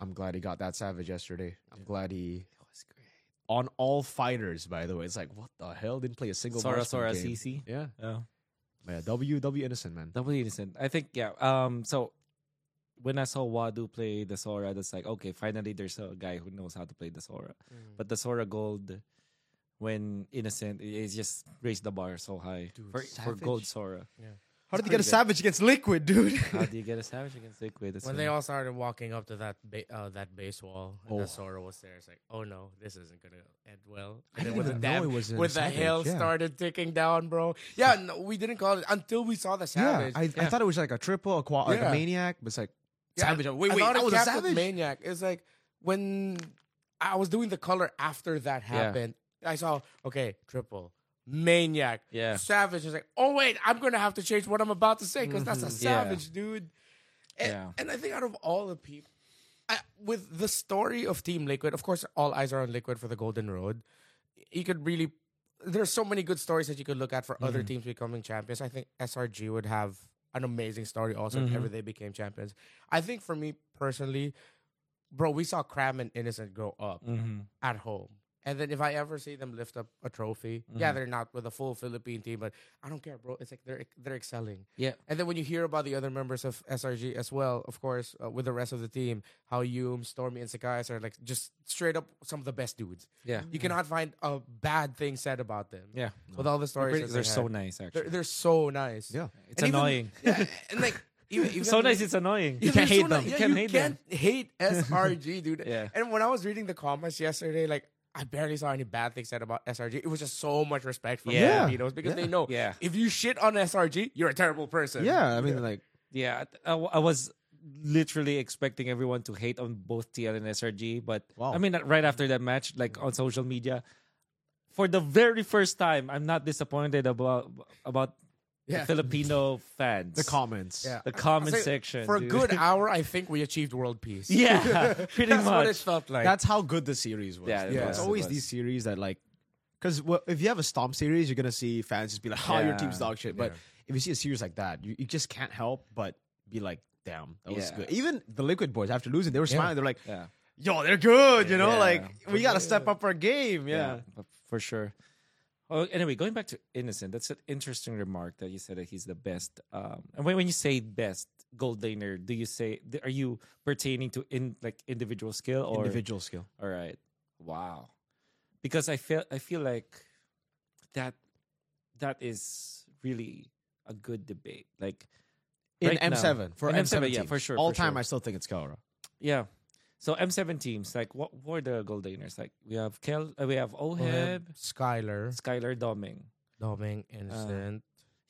I'm glad he got that savage yesterday. I'm glad he It was great. on all fighters. By the way, it's like what the hell? Didn't play a single Sora, marksman Sora, game. CC. Yeah, Yeah. yeah. W W Innocent man. Double innocent. I think yeah. Um. So when I saw Wadu play the Sora, that's like okay. Finally, there's a guy who knows how to play the Sora. But the Sora Gold, when innocent, it it just raised the bar so high Dude, for for Gold Sora. How did you get a pretty good. savage against Liquid, dude? How do you get a savage against Liquid? That's When when they all started walking up to that ba- uh, that base wall, and Oh. the Sora was there, it's like, oh no, this isn't gonna end well. I And then didn't when the even know damn, it was a when the Savage, hail yeah. started ticking down, bro. Yeah, no, we didn't call it until we saw the yeah, savage. I, I thought it was like a triple, a quad, like a maniac, but it's like Yeah, savage. Wait, I wait, thought that it was a savage. maniac. It's like when I was doing the color after that happened, I saw okay, triple maniac, Yeah. savage. Is like, oh wait, I'm gonna have to change what I'm about to say because that's a Mhm. Yeah. savage, dude. And, Yeah. and I think out of all the people, I, with the story of Team Liquid, of course, all eyes are on Liquid for the Golden Road. You could really, there's so many good stories that you could look at for other Mhm. teams becoming champions. I think SRG would have an amazing story also Mhm. whenever they became champions. I think for me personally, bro, we saw Kramm and Innocent grow up Mm-hmm. at home. And then if I ever see them lift up a trophy, Mm-hmm. yeah, they're not with a full Philippine team, but I don't care, bro. It's like they're they're excelling. Yeah. And then when you hear about the other members of SRG as well, of course, uh, with the rest of the team, how Hume, Stormy, and Sekys are like just straight up some of the best dudes. Yeah. You cannot find a bad thing said about them. Yeah. With all the They're, stories, pretty- they're they so had. nice, actually. They're, they're so nice. Yeah. it's and even- annoying. Yeah, and like even, even so nice, it's annoying. You can't hate so them. nice. You Yeah, can't you hate them. can't hate SRG, dude. Yeah. And when I was reading the comments yesterday, like I barely saw any bad things said about SRG. It was just so much respect from Yeah. Filipinos because Yeah. they know Yeah. if you shit on SRG, you're a terrible person. Yeah, I mean, like, Yeah, I, I was literally expecting everyone to hate on both TL and SRG, but Wow. I mean, uh, right after that match, like on social media, for the very first time, I'm not disappointed about about Yeah. the Filipino fans. the comments. Yeah. the comment Say, section For a dude. good hour, I think we achieved world peace. yeah, pretty That's what it felt like. That's how good the series was. Yeah, it was, It's it always was. these series that, like, because well, if you have a Stomp series, you're going to see fans just be like, oh, your team's dog shit. But Yeah. if you see a series like that, you, you just can't help but be like, damn, that was Yeah. good. Even the Liquid Boys, after losing, they were smiling. They're like, Yeah, yo, they're good, you know? Yeah. Like, we got to step up our game. Yeah. but for sure. Oh, anyway, going back to Innocent, that's an interesting remark that you said that he's the best. Um, and when, when you say best gold laner, do you say are you pertaining to in like individual skill or Individual skill. All right, wow. Because I feel I feel like that that is really a good debate. Like In right M7, for M7, M7, yeah, for sure, All for time, sure. I still think it's Kelra. Yeah. So M7 teams, like what were the gold laners? Like we have Kel, uh, we have Oheb, Oheb, Skyler, Skylar Doming. Doming, Innocent.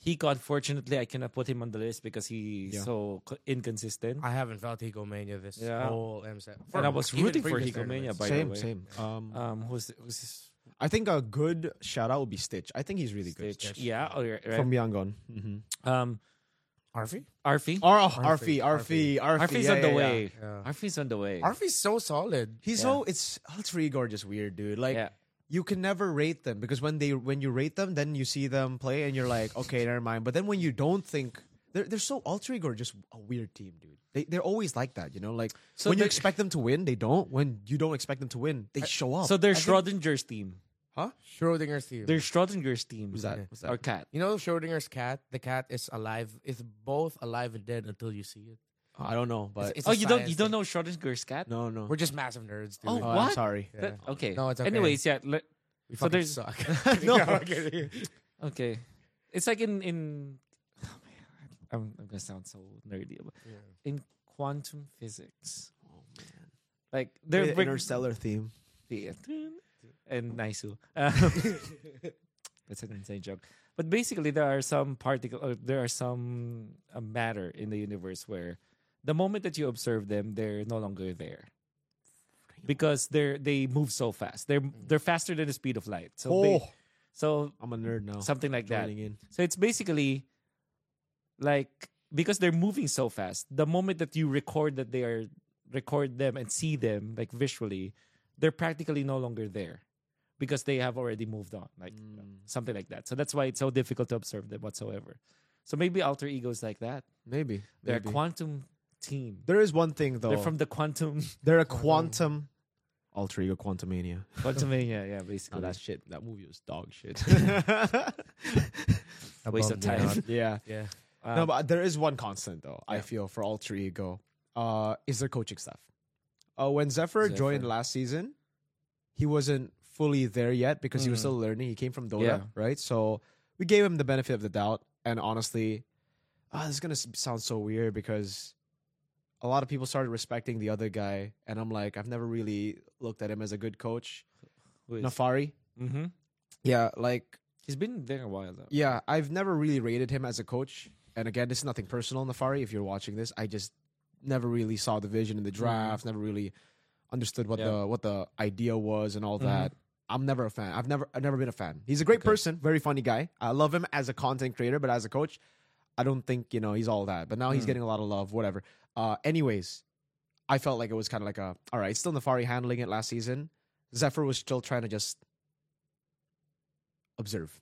Hiko, unfortunately, I cannot put him on the list because he's Yeah. so co- inconsistent. I haven't felt Higomania this Yeah. whole M7. and I was rooting for previous Higomania, tournaments. by same, the way. same. Um, Um, who's who's his I think a good shout out would be Stitch. I think he's really good. Stitch? Stitch. Yeah, oh, right. From Yangon. Mm-hmm. um, Arfi? Arfi. Or oh, Arfi, Arfi, Arfi, Arfi. Arfi's yeah, on the yeah, yeah. way. Yeah. Arfi's on the way. Arfi's so solid. He's Yeah. so it's Alter Ego just weird, dude. Like yeah, you can never rate them because when they when you rate them, then you see them play and you're like, okay, never mind. But then when you don't think they're they're so Alter Ego just a weird team, dude. They they're always like that, you know. Like So when you expect them to win, they don't. When you don't expect them to win, they show up. so they're I think- Schrodinger's team. Huh? Schrodinger's team. They're Schrodinger's team. Who's that? Yeah. Who's that? Or cat. You know Schrodinger's cat? The cat is alive. It's both alive and dead until you see it. Oh, I don't know, but It's Oh, a you don't science you don't know Schrodinger's cat? no, no. We're just massive nerds, dude. Oh, Oh, I'm what? sorry. Yeah. That- okay. No, it's okay. Anyways, yeah. le- We So fucking there's- suck. No. I'm kidding. okay. It's like in in. Oh my God. I'm, I'm gonna sound so nerdy. But in quantum physics, Oh man. like The they're bring- interstellar theme. Yeah. And Naisu. Um, that's an insane joke. But basically, there are some particle, or there are some uh, matter in the universe where the moment that you observe them, they're no longer there because they're they move so fast. They're they're faster than the speed of light. So Oh, so I'm a nerd now. something like that. In. So it's basically like because they're moving so fast, the moment that you record that they are record them and see them like visually, they're practically no longer there because they have already moved on, like you know, Mm. something like that. So that's why it's so difficult to observe them whatsoever. So maybe alter egos like that. Maybe. They're a quantum team. There is one thing though. They're from the quantum They're a quantum alter ego quantumania. quantumania, yeah, basically. that shit. That movie was dog shit. a waste of time. out. yeah. Yeah. Um, no, but there is one constant though. I feel for alter ego, uh, is their coaching staff. Uh, when Zephyr, Zephyr. joined last season, he wasn't fully there yet because he was still learning. He came from Dota, Yeah. right? So we gave him the benefit of the doubt. And honestly, ah, this is gonna s- sound so weird because a lot of people started respecting the other guy, and I'm like, I've never really looked at him as a good coach. Nafari, Mhm. yeah, like He's been there a while though. yeah, I've never really rated him as a coach. And again, this is nothing personal, Nafari. If you're watching this, I just never really saw the vision in the draft. Never really understood what Yeah. the what the idea was and all Mhm. that. I'm never a fan. I've never I've never been a fan. He's a great Okay. person, very funny guy. I love him as a content creator, but as a coach, I don't think you know he's all that. But now he's Mm. getting a lot of love. Whatever. Uh, anyways, I felt like it was kind of like a all right. Still Nafari handling it last season. Zephyr was still trying to just observe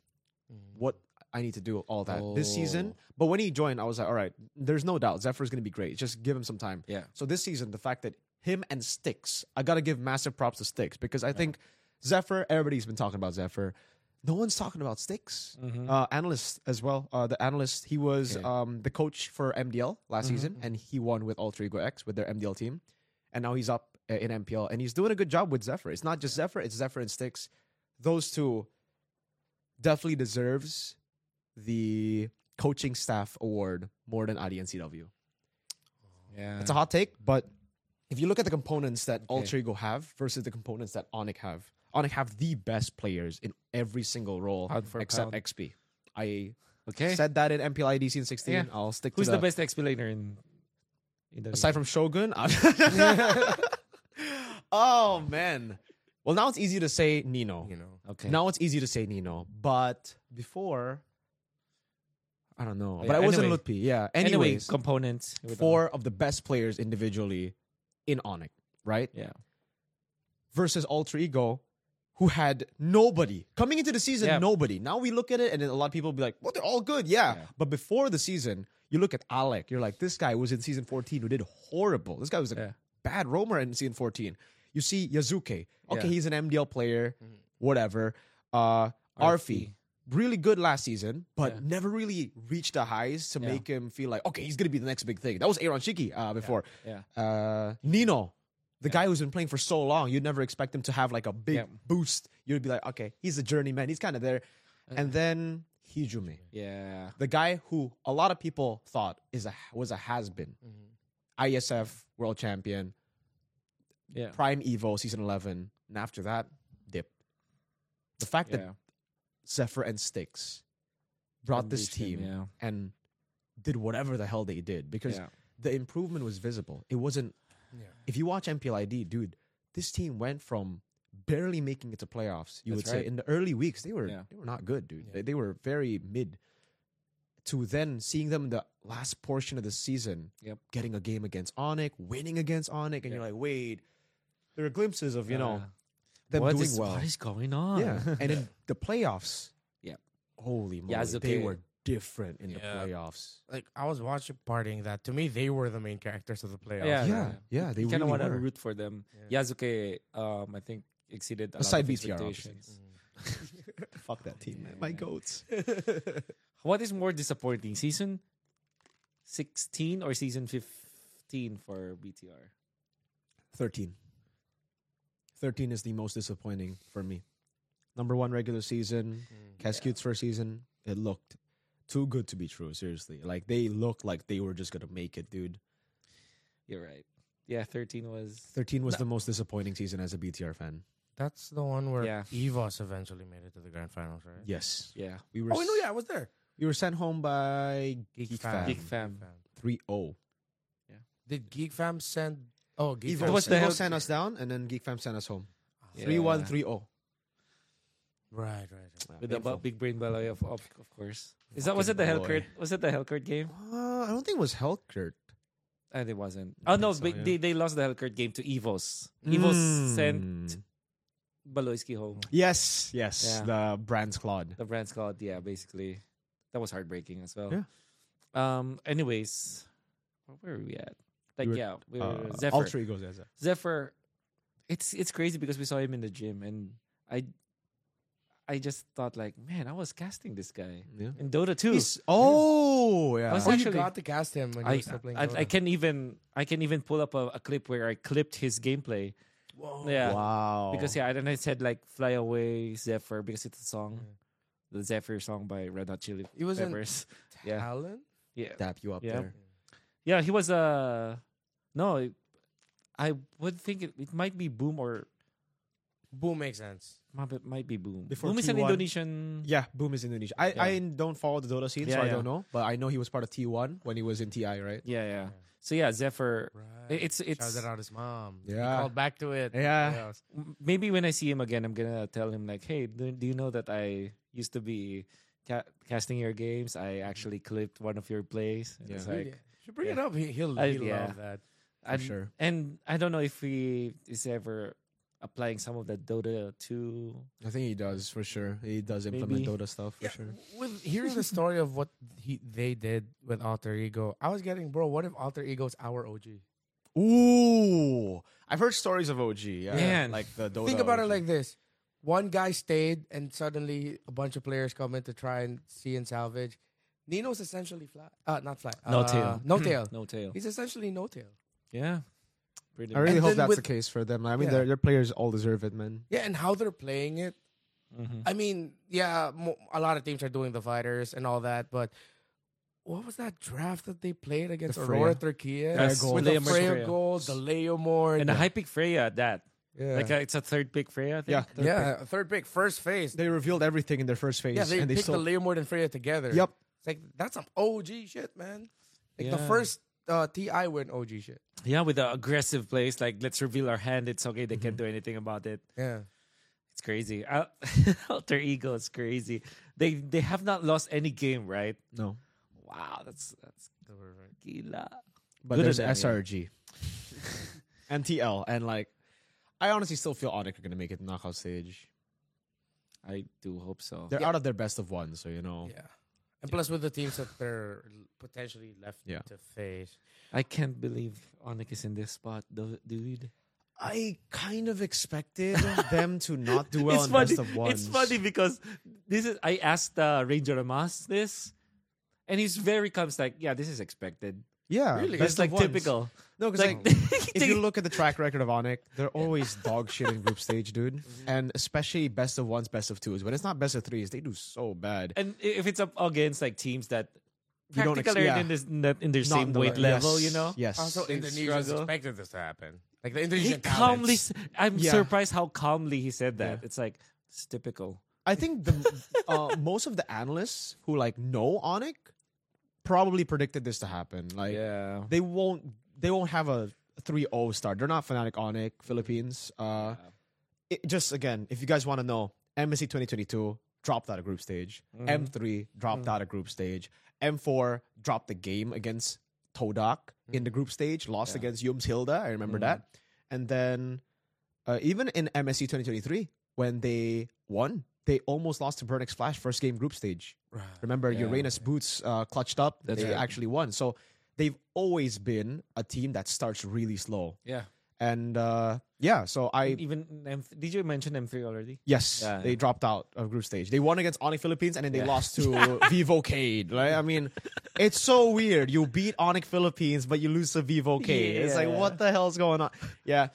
Mm. what I need to do all that this Oh. season. But when he joined, I was like, all right, there's no doubt Zephyr's going to be great. Just give him some time. Yeah. So this season, the fact that him and Sticks, I got to give massive props to Sticks because I think Zephyr, everybody's been talking about Zephyr. No one's talking about Sticks. Uh, analyst as well. Uh, the analyst, he was Okay. um, the coach for MDL last season, and he won with Alter Ego X with their MDL team. And now he's up uh, in MPL, and he's doing a good job with Zephyr. It's not just Zephyr; it's Zephyr and Sticks. Those two definitely deserves the coaching staff award more than Adi and CW. Yeah. It's a hot take, but if you look at the components that Okay. Alter Ego have versus the components that ONIC have, ONIC have the best players in every single role for except pound. XP. I okay. said that in MPL IDC in 16. Yeah. I'll stick Who's to the that. best explainer in Indonesia? Aside from Shogun? oh, man. Well, now it's easy to say Nino. You know. okay. Now it's easy to say Nino, but before, I don't know. Yeah, but I wasn't anyway. Lutpi. Yeah. anyway, Anyways, components. four of the best players individually in ONIC, right? Yeah. Versus Alter Ego, who had nobody coming into the season. Nobody. Now we look at it, and then a lot of people be like, "Well, they're all good, yeah." Yeah. But before the season, you look at Alec. You're like, "This guy was in season 14 who did horrible. This guy was a Yeah. bad roamer in season 14." You see Yazuke. Okay, Yeah. he's an MDL player, whatever. Uh, Arfi. Really good last season, but never really reached the highs to make him feel like, okay, he's gonna be the next big thing. That was Aaron Shiki uh, before Yeah. uh, Nino, the guy who's been playing for so long, you'd never expect him to have like a big Yeah. boost. You'd be like, okay, he's a journeyman. He's kind of there. Uh, and then Hijumee, Yeah. the guy who a lot of people thought is a was a has been, mm-hmm. ISF world champion, Yeah. Prime Evo season eleven, and after that, dip. The fact that Zephyr and Sticks brought this Unleashed him, team yeah. and did whatever the hell they did because Yeah. the improvement was visible. It wasn't Yeah. if you watch MPLID, dude, this team went from barely making it to playoffs. You That's would say in the early weeks they were Yeah. they were not good, dude. Yeah. They, they were very mid. To then seeing them in the last portion of the season, Yep. getting a game against ONIC, winning against ONIC, and Yeah. you're like, wait, there are glimpses of you know Uh, them what doing is- well. What is going on? yeah, and in the playoffs, Yep. holy moly, Yazuke. they were different in the playoffs. Like I was watching partying that to me they were the main characters of the playoffs. Yeah. Yeah, yeah, they you kind of want to root for them. Yeah. Yazuke, um, I think exceeded a Aside lot of BTR, obviously. expectations. Fuck that team, man. My goats. What is more disappointing, season sixteen or season fifteen for BTR? 13. 13 is the most disappointing for me. Number one regular season, Mm. Khezcute's first season, it looked too good to be true, seriously. Like they looked like they were just gonna make it, dude. You're right. Yeah, thirteen was. 13 was the most disappointing season as a BTR fan. That's the one where Yeah. Evos eventually made it to the grand finals, right? Yes. Yeah, We were Oh no, yeah, I was there. we were sent home by Geek, Geek Fam. Fam. Geek Fam. 3-0. Did Geek Fam send? Oh, Geek Evo, Fam. was the Evo sent us down and then Geek Fam sent us home. Yeah. 3-1, 3-0. Right, right. right. with the Painful. bu- big brain balloy of, of of course. Is that was it the Fucking Hellcurt? boy. Was it the Hellcurt game? Uh, I don't think it was Hellcurt. And it wasn't. I Oh no, so, but yeah. they they lost the Hellcurt game to Evos. Evos Mm. sent Baloyski home. Yes, yes. Yeah. The Brands Claude. The brand squad, yeah, basically. That was heartbreaking as well. Yeah. Um. Anyways, where were we at? Like were, yeah, we were Uh, Zephyr. Alter Egos, yes. yes. Zephyr. It's it's crazy because we saw him in the gym and I. I just thought like, man, I was casting this guy Yeah. in Dota 2. He's- oh, yeah. I was Oh, actually- you got to cast him when you I, were still playing I, Dota. I can even I can even pull up a, a clip where I clipped his gameplay. Whoa. Yeah, Wow. because yeah, and then I said like "Fly Away Zephyr" because it's a song, the Zephyr song by Red Hot Chili He was in Peppers. Yeah, Talon. yeah, Tap you up Yeah. there. yeah. He was uh no, I would think it, it might be Boom or Boom makes sense. Might be- might be Boom. Before Boom is an T1. Indonesian. Yeah, Boom is Indonesia. I, Yeah. I don't follow the Dota scene, so Yeah, I yeah. don't know. But I know he was part of T1 when he was in TI, right? yeah, yeah. So yeah, Zephyr. Right. It's it's Shouted out his mom. He Yeah. called back to it. Yeah. m- maybe when I see him again, I'm gonna tell him like, "Hey, do, do you know that I used to be ca- casting your games? I actually clipped one of your plays." And It's Yeah. like, Dude. Should bring it up. He, he'll I- he'll yeah. love that. and, sure. And I don't know if he is ever applying some of the Dota 2. I think he does for sure. He does implement Maybe. Dota stuff for Yeah, sure. With hearing the story of what he they did with Alter Ego, I was getting, bro. What if Alter Ego's our OG? Ooh, I've heard stories of OG. Yeah, Man. like the Dota. Think about it like this: one guy stayed, and suddenly a bunch of players come in to try and see and salvage. Nino's essentially flat. Uh, not flat. No uh, tail. No tail. No tail. He's essentially no tail. Yeah. Pretty I really And hope then that's with- the case for them. I mean, Yeah. their their players all deserve it, man. Yeah, and how they're playing it. Mhm. I mean, yeah, mo- a lot of teams are doing the fighters and all that, but what was that draft that they played against The Aurora Freya. Turquia? Yes, with Leomord the Freya, Freya. gold, the Leomord, And a high pick Freya at that. yeah, Like uh, it's a third pick Freya, I think. Yeah, they're yeah, third pick, first phase. They revealed everything in their first phase. yeah, they and they picked still. the Leomord and Freya together. yep. It's like that's some OG shit, man. Like the Yeah. first uh, TI win OG shit. Yeah, with the aggressive plays, like let's reveal our hand. It's okay. They can't do anything about it. Yeah. It's crazy. Al- Alter Ego is crazy. They they have not lost any game, right? No, Wow, that's that's gila. but Good there's at them, yeah. SRG and TL, and like, I honestly still feel ONIC are gonna make it to knockout stage. I do hope so. They're Yeah. out of their best of one, so you know. Yeah. And plus with the teams that they're potentially left Yeah. to face. I can't believe ONIC is in this spot, though, dude. I kind of expected them to not do well it's in funny. best of ones. It's funny because this is. I asked uh, Ranger Ramas this, and he's very calm. Like, "Yeah, this is expected. Yeah, Really? best It's like of ones. typical." No, because Like, like, if you look at the track record of ONIC, they're always dog shit in group stage, dude. And especially best of ones, best of twos. When it's not best of threes, they do so bad. and if it's up against like teams that You don't ex- are yeah. in this not in their Not same in the weight le- level, yes, you know. Yes. Also, They Indonesians expected this to happen. Like the He calmly. talents. s- I'm Yeah. surprised how calmly he said that. Yeah. It's like it's typical. I think the uh, most of the analysts who like know ONIC probably predicted this to happen. Like yeah. they won't they won't have a 3-0 start. They're not Fnatic ONIC Philippines. Uh it, just again, if you guys want to know, MSC 2022 dropped out of group stage. Mhm. M3 dropped Mm. out of group stage. M4 dropped the game against Todak in the group stage, lost Yeah. against Yums Hilda. I remember Mhm. that. And then uh, even in MSC 2023, when they won, they almost lost to Burn x Flash first game group stage. Remember, Yeah. Uranus Boots uh, clutched up. That's they right. actually won. So they've always been a team that starts really slow. Yeah. And uh, yeah, so I Even did you mention M3 already? Yes, Yeah. they dropped out of group stage. They won against ONIC Philippines and then they Yeah. lost to Vivo Keyd. Right? I mean, it's so weird. You beat ONIC Philippines, but you lose to Vivo Keyd. It's like, what the hell's going on? Yeah.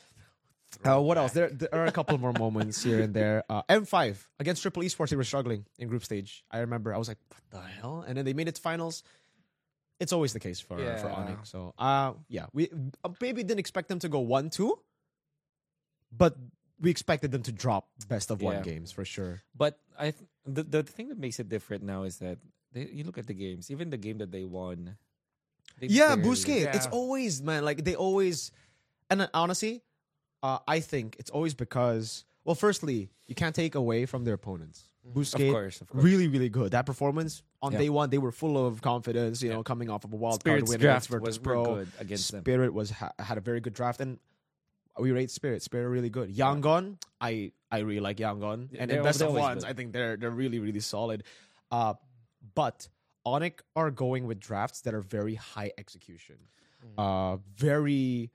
Uh, what else? There, there are a couple more moments here and there. Uh, M5 against Triple Esports, they were struggling in group stage. I remember. I was like, what the hell? And then they made it to finals. It's always the case for for Yeah. ONIC. So, uh, yeah, we uh, maybe didn't expect them to go one two, but we expected them to drop best of one Yeah. games for sure. But I th- the the thing that makes it different now is that they, you look at the games, even the game that they won. they Yeah, Busquets. It's always man, like they always, and uh, honestly, uh, I think it's always because well, firstly, you can't take away from their opponents. Of course, of course. really, really good. That performance on Yeah. day one, they were full of confidence. You Yeah. know, coming off of a wild Spirits card win draft was Pro. good against them. Spirit was ha- had a very good draft, and we rate Spirit. Spirit really good. Yangon, I I really like Yangon, Yeah, and in best of ones, good. I think they're they're really really solid. Uh, but ONIC are going with drafts that are very high execution, uh, very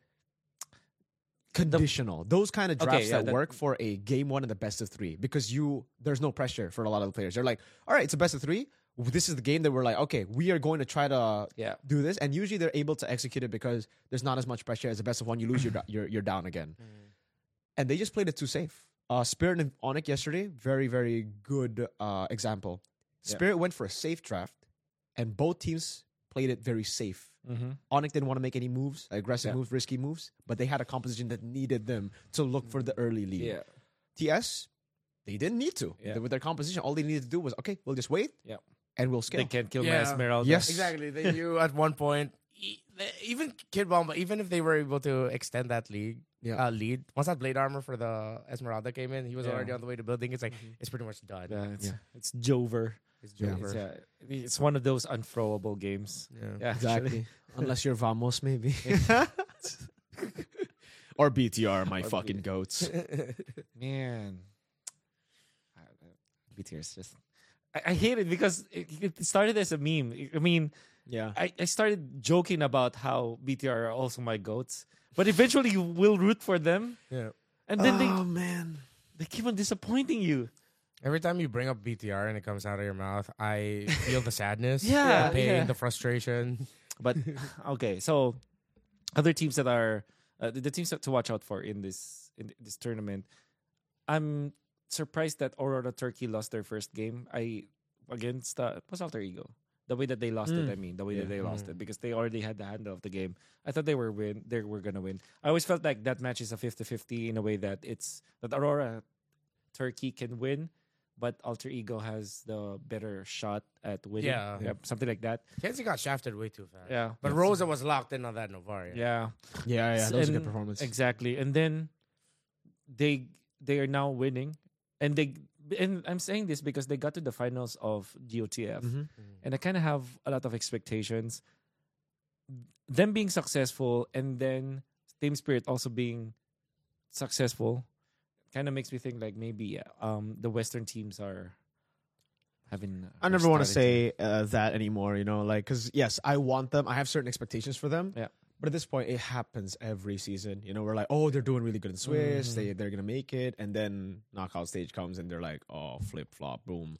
conditional. Those kind of Okay, drafts yeah, that, that- work for a game one and the best of three because you there's no pressure for a lot of the players. They're like, all right, it's a best of three. This is the game that we're like, okay, we are going to try to Yeah. do this, and usually they're able to execute it because there's not as much pressure as the best of one. You lose, you're you're, you're down again, and they just played it too safe. Uh, Spirit and ONIC yesterday, very very good uh, example. Yeah. Spirit went for a safe draft, and both teams played it very safe. Mm-hmm. ONIC didn't want to make any moves, aggressive Yeah. moves, risky moves, but they had a composition that needed them to look for the early lead. Yeah. TS, they didn't need to. Yeah. With their composition, all they needed to do was okay, we'll just wait, Yeah. and we'll scale. They can't kill my Yeah. Esmeralda. Yes. Exactly. They knew at one point, even Kid Bomba, even if they were able to extend that lead, Yeah. uh, lead once that blade armor for the Esmeralda came in, he was Yeah. already on the way to building. It's like it's pretty much done. Yeah, it's, Yeah. it's Jover. It's Yeah. It's, yeah, it's one of those unthrowable games. Yeah. Yeah, Exactly. Unless you're Vamos, maybe. or BTR, my fucking goats. Man, BTR is just. I, I hate it because it, it started as a meme. I mean, Yeah. I, I started joking about how BTR are also my goats, but eventually you will root for them, Yeah. and then oh man. they they keep on disappointing you. Every time you bring up BTR and it comes out of your mouth, I feel the sadness, Yeah, the pain, yeah. the frustration. But okay, so other teams that are uh, the, the teams to watch out for in this in this tournament, I'm surprised that Aurora Turkey lost their first game. I against uh, was Alter Ego. The way that they lost it, Mm. I mean, the way that Yeah. they lost Mm. it because they already had the handle of the game. I thought they were win. They were gonna win. I always felt like that match is a 50-50 in a way that it's that Aurora Turkey can win, but Alter Ego has the better shot at winning. Yeah. Yep, something like that. Kenzie got shafted way too fast. Yeah, But Rosa was locked in on that Novaria. yeah. Yeah, yeah. S- That was a good and- performance. Exactly. And then they they are now winning. And they and I'm saying this because they got to the finals of GOTF. Mhm. And I kind of have a lot of expectations. Them being successful and then Team Spirit also being successful kind of makes me think like maybe um the Western teams are having. I never want to say uh, that anymore, you know, like because yes, I want them. I have certain expectations for them. Yeah. But at this point, it happens every season. You know, we're like, oh, they're doing really good in Swiss. Mhm. They they're gonna make it, and then knockout stage comes, and they're like, oh, flip flop, boom.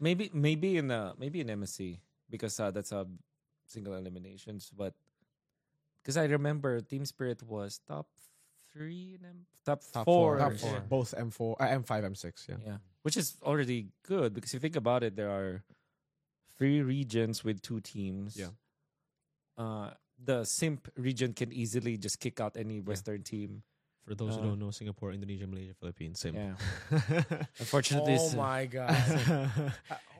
maybe maybe in uh maybe in MSC because uh, that's a single eliminations, but because I remember Team Spirit was top three and M- top, Top four, four, Top yeah. four. both M four, uh, M five, M six. Yeah. yeah, which is already good because if you think about it, there are three regions with two teams. Yeah. Uh, the Simp region can easily just kick out any Western team. For those Uh, who don't know, Singapore, Indonesia, Malaysia, Philippines, same. Yeah. Unfortunately, Oh it's- my god.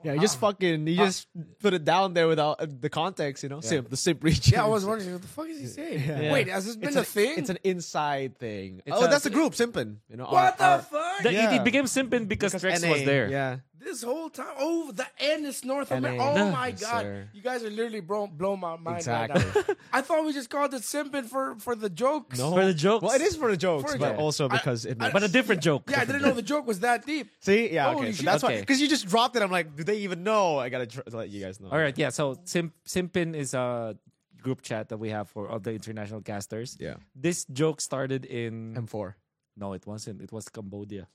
yeah, you just fucking, you Uh, just put it down there without uh, the context, you know. Yeah. Simp, the simp region. yeah, I was wondering what the fuck is he saying? Yeah. Wait, has this been It's a an- thing? It's an inside thing. It's oh, a- that's the group, Simpin. You know, what our- the our- fuck? the, it- Yeah. it, became Simpin because, Trex was there. Yeah. This whole time, oh, the end is North America. Oh No. my Yes, god, sir. you guys are literally blow, blow my mind. Exactly. Right now. I thought we just called it simping for for the jokes. No. For the jokes. Well, it is for the jokes, For but joke. also I- because it. I- Makes, but a different joke. Yeah, I didn't know the joke was that deep. see, yeah, Holy okay. So that's why because you just dropped it. I'm like, do they even know? I gotta tr- let you guys know. All right, yeah. So Sim Simpin is a group chat that we have for all the international casters. Yeah. This joke started in M4. no, it wasn't. It was Cambodia.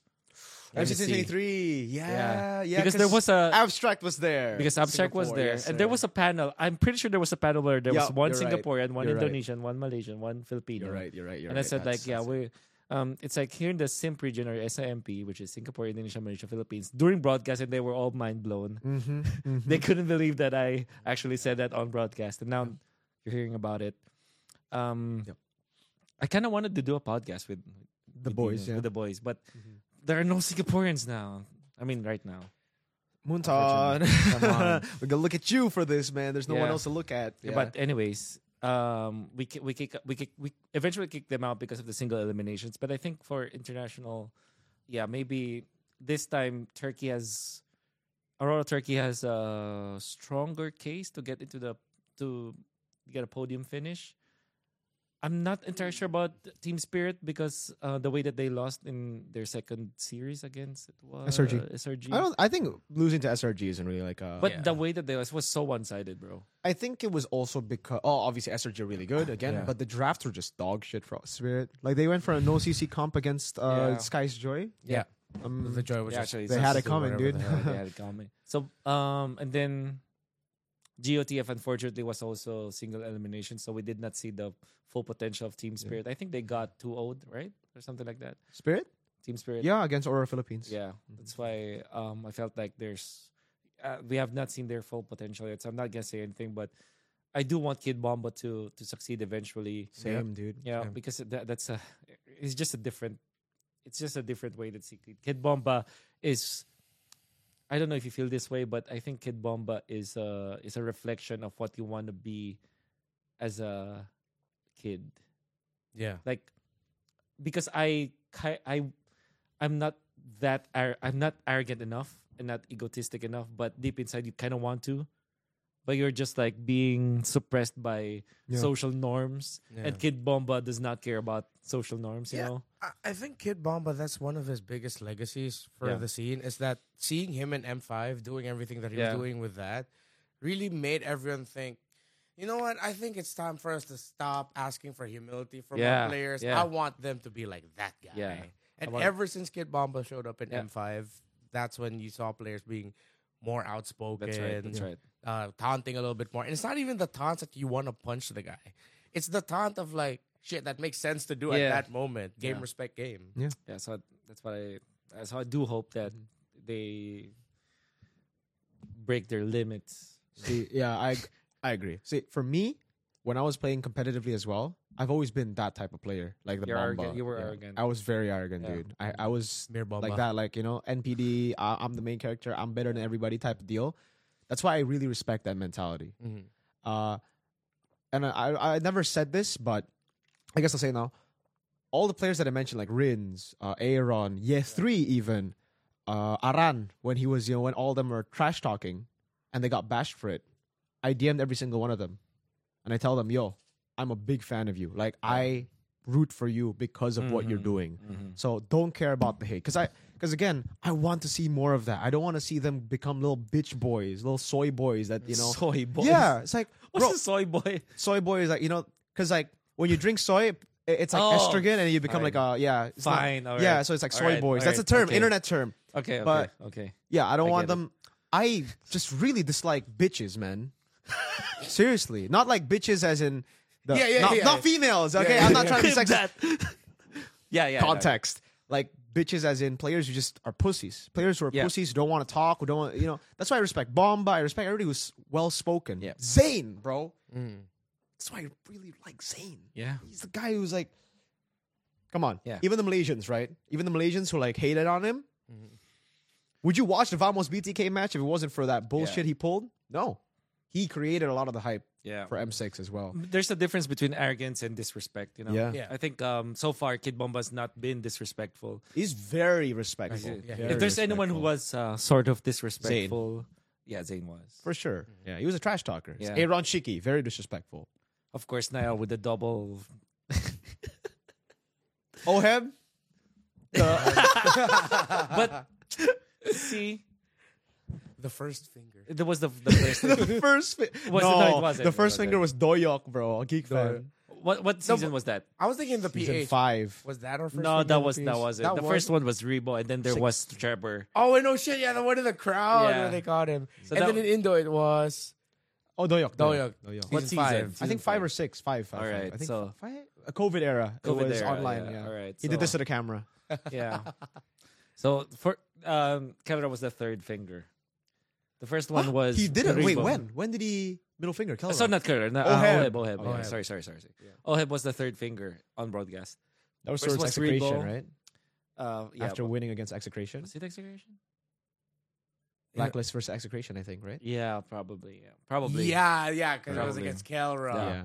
MSC 23. Yeah, yeah. because there was a abstract was there. because abstract was there, yes, and there was a panel. I'm pretty sure there was a panel where there was one you're right. Singaporean, one You're right. Indonesian, one Malaysian, one Filipino. You're right. You're right. You're and right. I said That's- like, yeah, we. Um, it's like here in the SIMP region or SIMP, which is Singapore, Indonesia, Malaysia, Philippines. During broadcast, and they were all mind blown. Mhm, mhm. they couldn't believe that I actually said that on broadcast, and now you're hearing about it. Um, Yep. I kind of wanted to do a podcast with the with boys. you know, Yeah. with the boys, but Mhm. There are no Singaporeans now. I mean, right now. Munton. Come on. We're gonna look at you for this, man. There's no one Yeah. else to look at. Yeah. But anyways, um, we ki- we kick we kick we eventually kicked them out because of the single eliminations. But I think for international, yeah, maybe this time Turkey has Aurora Turkey has a stronger case to get into the to get a podium finish. I'm not entirely sure about Team Spirit because uh, the way that they lost in their second series against it was SRG. SRG. I don't. I think losing to SRG isn't really like a. but Yeah. the way that they lost was so one sided, bro. I think it was also because oh, obviously SRG are really good again, Yeah. but the drafts were just dog shit for Spirit. Like they went for a no CC comp against uh, Yeah. Sky's Joy. Yeah, Um, the joy was Yeah, just actually, they had so it coming, dude. the they had it coming. So um and then GOTF unfortunately was also single elimination, so we did not see the full potential of Team Spirit. I think they got 2 0 right? Or something like that. Spirit. Team Spirit. Yeah, against Aurora Philippines. Yeah. That's why um I felt like there's uh, we have not seen their full potential yet. So I'm not gonna say anything, but I do want Kid Bomba to to succeed eventually. Same, dude. Yeah, Same. because that, that's a it's just a different it's just a different way that see Kid Bomba is I don't know if you feel this way, but I think Kid Bomba is a is a reflection of what you want to be as a kid. yeah. Like because I I I'm not that I'm not arrogant enough and not egotistic enough, but deep inside you kind of want to. but you're just like being suppressed by Yeah. social norms. Yeah. And Kid Bomba does not care about social norms, you Yeah. know? I- think Kid Bomba, that's one of his biggest legacies for Yeah. the scene, is that seeing him in M5 doing everything that he Yeah. was doing with that really made everyone think, you know what? I think it's time for us to stop asking for humility from Yeah, our players. I want them to be like that guy. Yeah. And ever since Kid Bomba showed up in Yeah. M5, that's when you saw players being more outspoken, That's right. That's right. uh, taunting a little bit more. And it's not even the taunts that you want to punch the guy. It's the taunt of like, shit, that makes sense to do at that moment. Game, Yeah. respect, game. Yeah, Yeah. so that's what I so I do hope that Mm-hmm. they break their limits. See, yeah, I I agree. See, for me, when I was playing competitively as well, I've always been that type of player, like the You're Bomba. arrogant. You were Yeah. arrogant. I was very arrogant, Yeah. dude. I, I was Mir Bomba. like that, like you know, NPD. I, I'm the main character. I'm better than everybody type of deal. That's why I really respect that mentality. Mhm. Uh, and I, I I never said this, but I guess I'll say now. All the players that I mentioned, like Rins, uh, Aaron, yeah, three even, uh, Aran, when he was, you know, when all of them were trash talking, and they got bashed for it, I DM'd every single one of them, and I tell them, "Yo, I'm a big fan of you. Like I root for you because of what you're Mhm. doing. Mhm. So don't care about the hate, because I, because again, I want to see more of that. I don't want to see them become little bitch boys, little soy boys that you know. soy boys. Yeah, it's like What's bro, a soy boy? soy boy is like you know because like when you drink soy it's like Oh, estrogen and you become fine. like a yeah it's not- Fine. yeah so it's like All soy right, boys all that's a term okay. internet term Okay. Okay. but- okay. yeah i don't I want get it. them i just really dislike bitches man seriously not like bitches as in the, Yeah, yeah, not, yeah. not females okay yeah, i'm not yeah. trying to be Clip sexist Yeah. Yeah. context like bitches as in players who just are pussies players who are Yeah. pussies who don't want to talk who don't want you know that's why i respect bomba i respect everybody who's well spoken Yeah. zane bro Mm. That's why i really like zane Yeah. He's the guy who's like, come on. Yeah. Even the Malaysians, right? Even the Malaysians who like hated on him. Mhm. Would you watch the Vamos BTK match if it wasn't for that bullshit he pulled? No. He created a lot of the hype Yeah. for M6 as well. There's a difference between arrogance and disrespect. You know. Yeah. Yeah. I think um so far Kid Bomba's not been disrespectful. He's very respectful. Yeah. Very if there's anyone who was uh, sort of disrespectful, yeah, Zayn was. For sure. Yeah, he was a trash talker. Yeah. Aaron Shiki, very disrespectful. Of course, now with the double. Oheb? But see, The first finger. there was the the first. the first fi- Was it- no, no, it wasn't. the first wasn't. finger was Doyok, bro. A Geek Fam. what what season was that? I was thinking the Season PH. five. Was that our first No, that was that was it. That the was- first one was Rebo, and then there Six. was Trevor. Oh, wait, no shit. Yeah, the one in the crowd Yeah. where they caught him. So and that- then in Indo, it was. Oh, Doyok. Doyok. Doyok. What Season season? five. I think five or six. Five. five All five. I think so- five, a COVID era. COVID it was era, online. yeah, Yeah. all right, He did this so- to the camera. Yeah. so for um, Kevin was the third finger. The first one was he did it. Wait, when? When did he middle finger? Kelvin? So not Kerr. No, Oheb. Oheb. Oheb. Oh, yeah, Oheb. Sorry, sorry, sorry. sorry. Oheb was the third finger on broadcast. that was First towards was execration, Rebo. right? Uh, yeah, After but- winning against execration, was it execution? Blacklist versus execration, I think, right? Yeah, probably. Yeah, probably. Yeah, yeah, because it was Probably. against Kelra. yeah.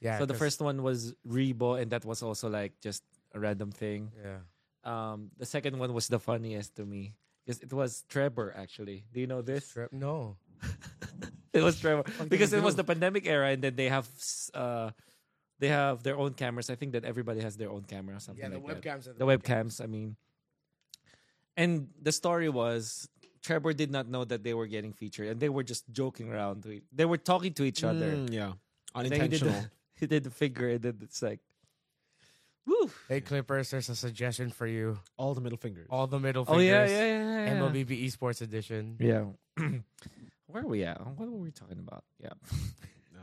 yeah. so the 'cause- first one was Rebo, and that was also like just a random thing. Yeah. Um, the second one was the funniest to me. Because it was Trevor actually. Do you know this? Trip? No. It was Trevor did because he it was do? the pandemic era, and then they have s- uh, they have their own cameras. I think that everybody has their own camera, or something Yeah, the like that. webcams. are The webcams. I mean, and the story was Trevor did not know that they were getting featured, and they were just joking around. They were talking to each other. Mm, yeah. And then he did, Unintentional. the, he did the figure, and then it's like, woo. Hey, Clippers, there's a suggestion for you. All the middle fingers. All the middle Oh fingers. yeah, yeah, yeah, yeah. MLBB Esports Edition. Yeah. Where are we at? What were we talking about? Yeah.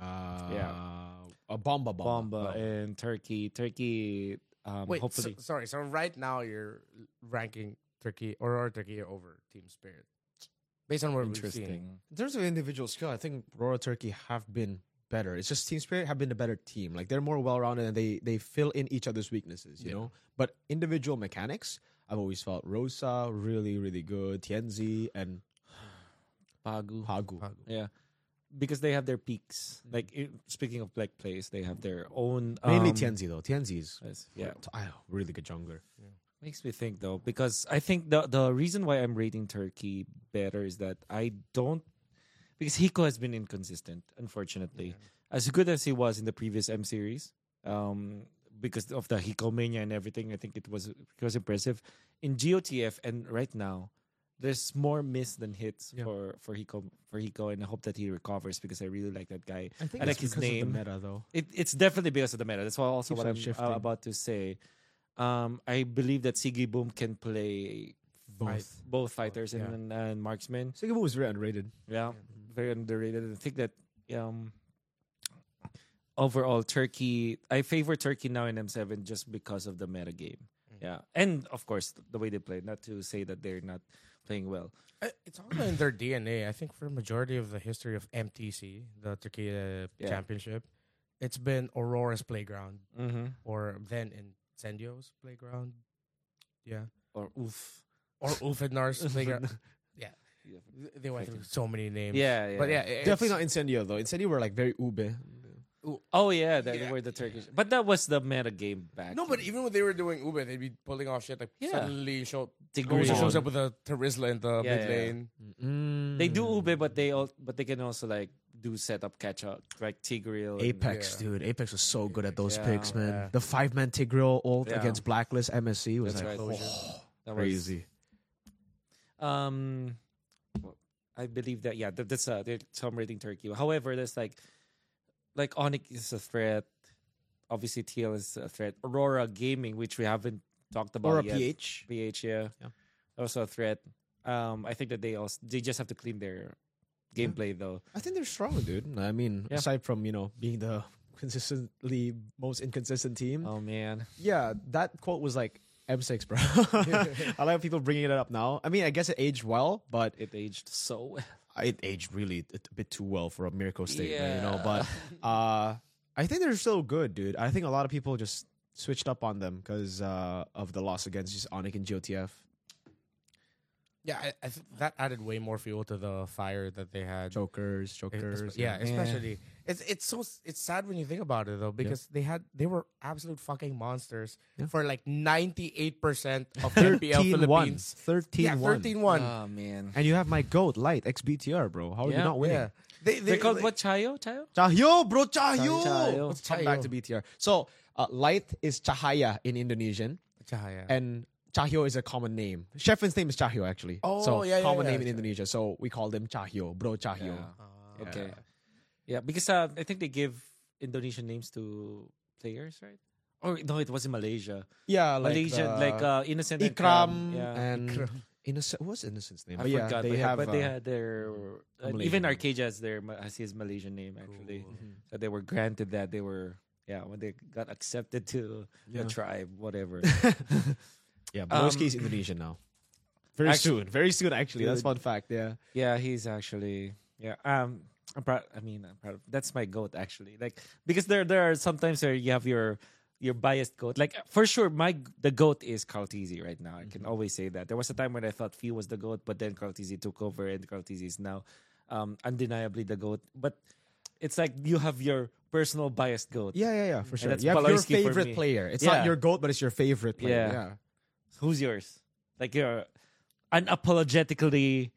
Uh, Yeah. A bomba bomba. Bomba and Turkey. Turkey. Um, Wait, so, sorry. So right now you're ranking Turkey or, or Turkey over Team Spirit, based on what we've seen. Interesting. In terms of individual skill, I think Royal Turkey have been better. It's just Team Spirit have been a better team. Like they're more well rounded and they they fill in each other's weaknesses, you Yeah. know. But individual mechanics, I've always felt Rosa really really good, Tienzi and Pagu. Hagu. Pagu. Yeah. Because they have their peaks. Like i- speaking of black plays, they have their own. Mainly um, Tienzi though. Tienzi is yes, Yeah. ah, really good jungler. Makes me think though, because I think the the reason why I'm rating Turkey better is that I don't because Hiko has been inconsistent, unfortunately. As good as he was in the previous M series, um, because of the Hiko mania and everything, I think it was it was impressive. In GOTF and right now, there's more miss than hits Yeah. for for Hiko for Hiko, and I hope that he recovers because I really like that guy. I think I like it's his because name. of the meta though. It, it's definitely because of the meta. That's also Keeps what I'm uh, about to say. Um, I believe that Sigi Boom can play Both. both fighters yeah. and, and marksmen. Boom was very underrated. Yeah, very underrated. I think that um, overall Turkey, I favor Turkey now in M7 just because of the meta game. Yeah, and of course the way they play. Not to say that they're not playing well. It's also in their DNA. I think for a majority of the history of MTC, the Turkey uh, Yeah. Championship, it's been Aurora's playground Mm-hmm. or then Incendio's playground. Yeah. Or oof. Or Ulfenar's playground. Yeah. Yeah. They went through so many names. Yeah, yeah. But yeah, it's- Definitely not Incendio though. Incendio were like very ube. Oh yeah, that Yeah. were the Turkish. But that was the meta game back. No, but even when they were doing Ube, they'd be pulling off shit like Yeah. suddenly show Tigreal. Gozo shows up with a Terizla in the Yeah, mid yeah. lane. They do ube, but they all, but they can also like do set up catch up, like Tigreal. and- Apex, Yeah. dude. Apex was so good at those Yeah, picks, man. yeah. The five man Tigreal ult Yeah. against Blacklist MSC was That's like right. oh, That was- crazy. Um, I believe that yeah, that's uh, they're celebrating Turkey. However, there's like, like ONIC is a threat. Obviously, TL is a threat. Aurora Gaming, which we haven't talked about Or a yet. PH. PH, yeah. Yeah. also a threat. Um, I think that they also they just have to clean their gameplay though. I think they're strong, dude. I mean, Yeah. aside from you know being the consistently most inconsistent team, Oh man, yeah, that quote was like M6, bro. a lot of people bringing it up now. I mean, I guess it aged well, but it aged so well. it aged really a bit too well for a miracle statement, you know. But uh, I think they're still good, dude. I think a lot of people just switched up on them because uh, of the loss against just ONIC and GOTF. Yeah, I, I th- that added way more fuel to the fire that they had. Chokers, Espe- chokers. yeah, yeah. especially it's it's so it's sad when you think about it though because they had they were absolute fucking monsters Yeah. for like ninety eight percent of MPL 13 1. Philippines. 13 Yeah, 13 1. Oh man, And you have my goat, Light, XBTR, bro. How are you Yeah, not winning? yeah, they they're called what? Chayo, Chayo. Chahyo, bro, Chahyo. Chahyo. Let's come back to BTR. So, uh, Light is Chahaya in Indonesian, Chahaya. and Chahyo is a common name. Sheffrin's name is Chahyo, actually. Oh, so yeah, yeah, common yeah. name in Indonesia. So we call them Chahyo, bro, Chahyo. Yeah. Ah. Okay. Yeah, because uh, I think they give Indonesian names to players, right? Or no, it was in Malaysia. Yeah, like Malaysian, the like uh, Innocent and Ikram Yeah. and Ikram. Innocent. What's Innocent's name? I But yeah, forgot, they but, have. but they uh, had their uh, even name. Arcadia has their has his Malaysian name actually. Cool. So they were granted that they were yeah when they got accepted to Yeah. the tribe whatever. yeah, Broski is Um, Indonesian now. Very actu- soon. Very soon, actually. That's fun fact. Yeah. yeah, he's actually yeah. Um, I'm proud. I mean, I'm proud. Of, that's my goat actually. Like because there there are sometimes where you have your your biased goat. Like for sure, my the goat is KarlTzy right now. I can always say that. There was a time when I thought Few was the goat, but then KarlTzy took over, and KarlTzy is now um, undeniably the goat. But it's like you have your personal biased goat. Yeah, yeah, yeah, for sure. that's You have your favorite player. It's Yeah. not your goat, but it's your favorite player. Yeah. Yeah. Who's yours? Like your unapologetically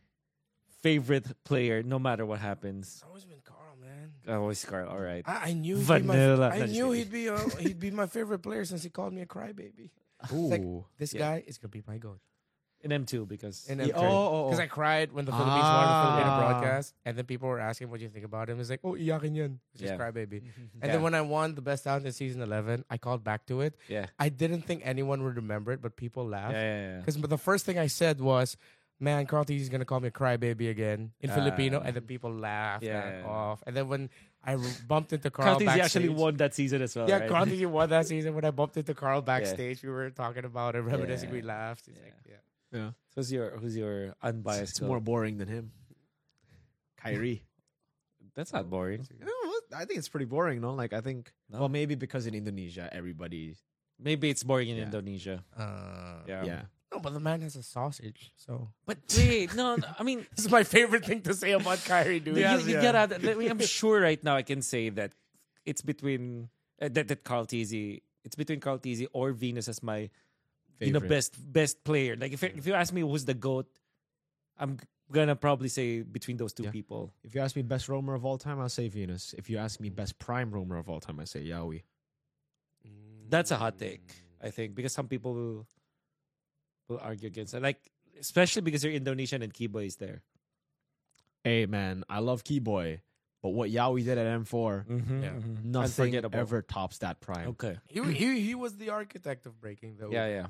favorite player, no matter what happens. It's always been Karl, man. Always Karl. All right. I, I knew he'd Vanilla. Be my, I knew he'd be uh, he'd be my favorite player since he called me a crybaby. Ooh. Like, This Yeah. guy is gonna be my goat. In M2 because And Yeah, then oh, oh, oh. because I cried when the Philippines won the Filipino Ah. broadcast, and then people were asking what do you think about him. It's like, oh, iyakin yan. It's just Yeah. crybaby. And Yeah. then when I won the best talent in season eleven, I called back to it. yeah. I didn't think anyone would remember it, but people laughed. yeah, yeah. Because the first thing I said was, "Man, KarlTzy is gonna call me a crybaby again in Ah. Filipino," and then people laughed Yeah, that yeah, yeah. off. And then when I r- bumped into Carl Carl, Tizzy actually backstage- won that season as well. Yeah, right? KarlTzy won that season. When I bumped into Carl backstage, we were talking about it, reminiscing. We laughed. It's Yeah. like, yeah. Yeah. Who's your Who's your unbiased? It's more boring than him. Kairi. That's not boring. You know what? I think it's pretty boring, no? Like I think No? well maybe because in Indonesia everybody Maybe it's boring in Yeah. Indonesia. Uh, Yeah. yeah. No, but the man has a sausage. So But wait, no, no, I mean, this is my favorite thing to say about Kairi, dude. you, you gotta. I mean, I'm sure right now I can say that it's between uh, that that KarlTzy. It's between KarlTzy or Venus as my you know best best player. Like if if you ask me who's the goat, I'm gonna probably say between those two Yeah. people. If you ask me best roamer of all time, I'll say Venus. If you ask me best prime roamer of all time, I say Yawi. That's a hot take, I think, because some people will will argue against it. Like especially because you're Indonesian and Kiboy is there. Hey man, I love Kiboy, but what Yawi did at M4, Mm-hmm, Yeah. nothing ever tops that prime. Okay. He, he he was the architect of breaking the Yeah, yeah,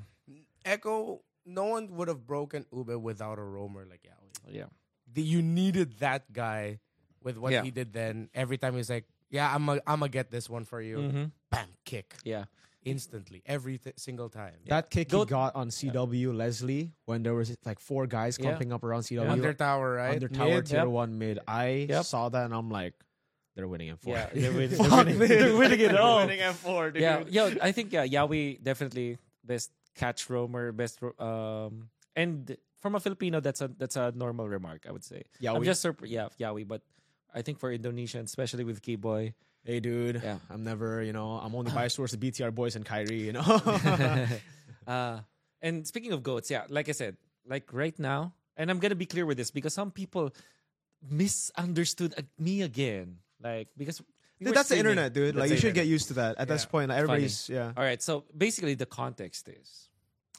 Echo. No one would have broken Uber without a roamer like Yawi. yeah. The, you needed that guy with what Yeah. he did then. Every time he's like, "Yeah, I'm a, I'm gonna get this one for you." Mm-hmm. Bam, kick Yeah. Instantly every th- single time. That kick Goat- he got on CW Leslie when there was like four guys Yeah. clumping up around CW Under tower, right? under tower Mid. tier Yep. one mid. I Yep. saw that and I'm like, they're winning M4. Yeah, they're winning- they're winning- this. they're winning it all. They're winning M4, dude. Yeah, yeah. I think yeah, Yawi definitely best catch roamer, best ro- um, and from a Filipino, that's a that's a normal remark. I would say. I'm Yawi. just surprised. Yeah, Yawi, but I think for Indonesian, especially with Kiboy, Hey, dude. Yeah. I'm never, you know, I'm only biased towards the BTR boys and Kairi, you know. uh, and speaking of goats, yeah, like I said, like right now, and I'm gonna be clear with this because some people misunderstood me again. Like because we Dude, that's the internet, dude. That's Like you should get used to that. At this point, like, It's funny. everybody's yeah. All right, so basically the context is,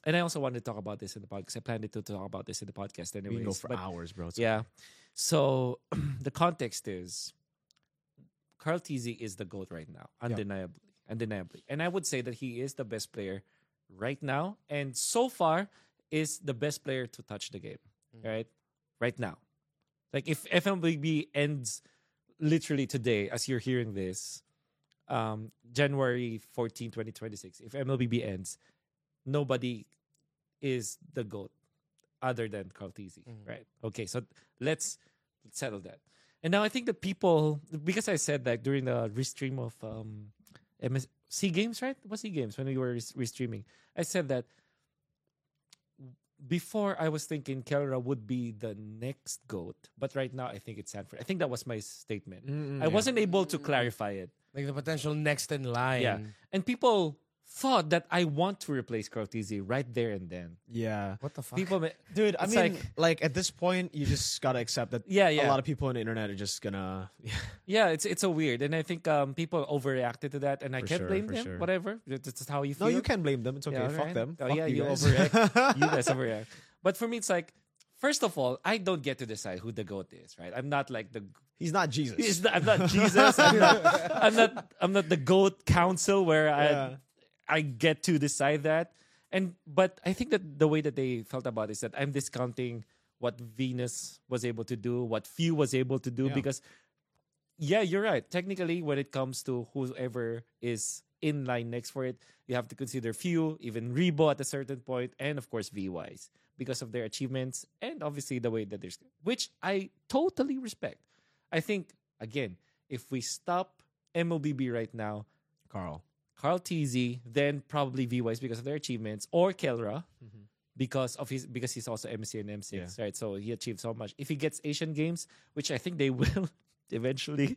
and I also wanted to talk about this in the podcast. I planned to talk about this in the podcast We anyways. can go for but hours, bro. It's yeah, so the context is, KarlTzy is the goat right now, undeniably, undeniably, and I would say that he is the best player right now, and so far is the best player to touch the game, right? Right now, like if MLBB ends literally today, as you're hearing this, um, January 14, 2026, if MLBB ends, nobody is the GOAT other than KarlTzy, Mhm. right? Okay, so let's settle that. And now I think the people, because I said that during the restream of um, MS, SEA Games, right? What SEA Games when we were restreaming? I said that before I was thinking Kelra would be the next GOAT, but right now I think it's Sanford. I think that was my statement. Mm, I yeah. wasn't able to clarify it. like the potential next in line. Yeah. And people thought that I want to replace KarlTzy right there and then. Yeah. What the fuck? People, ma- Dude, I It's mean, like- like, at this point, you just gotta accept that yeah, yeah. a lot of people on the internet are just gonna. yeah. It's it's so weird, and I think um people overreacted to that, and I For can't sure, blame for them. sure. Whatever, that's just how you feel. no, you can't blame them. It's okay. Yeah, Fuck right? them. Oh, Fuck yeah, you, you guys. overreact. you guys overreact. But for me, it's like first of all, I don't get to decide who the goat is. Right? I'm not like the. He's not Jesus. It's not, I'm not Jesus. I'm not. I'm not. I'm not the goat council where I Yeah. I get to decide that. And but I think that the way that they felt about it is that I'm discounting what Venus was able to do, what Few was able to do, Yeah. because yeah, you're right. Technically, when it comes to whoever is in line next for it, you have to consider Few, even Rebo at a certain point, and of course VYs because of their achievements and obviously the way that they're which I totally respect. I think again, if we stop MLBB right now, Karl. KarlTzy, then probably VYs because of their achievements, or Kelra because of his because he's also MC and M6, right? So he achieved so much. If he gets Asian Games, which I think they will eventually,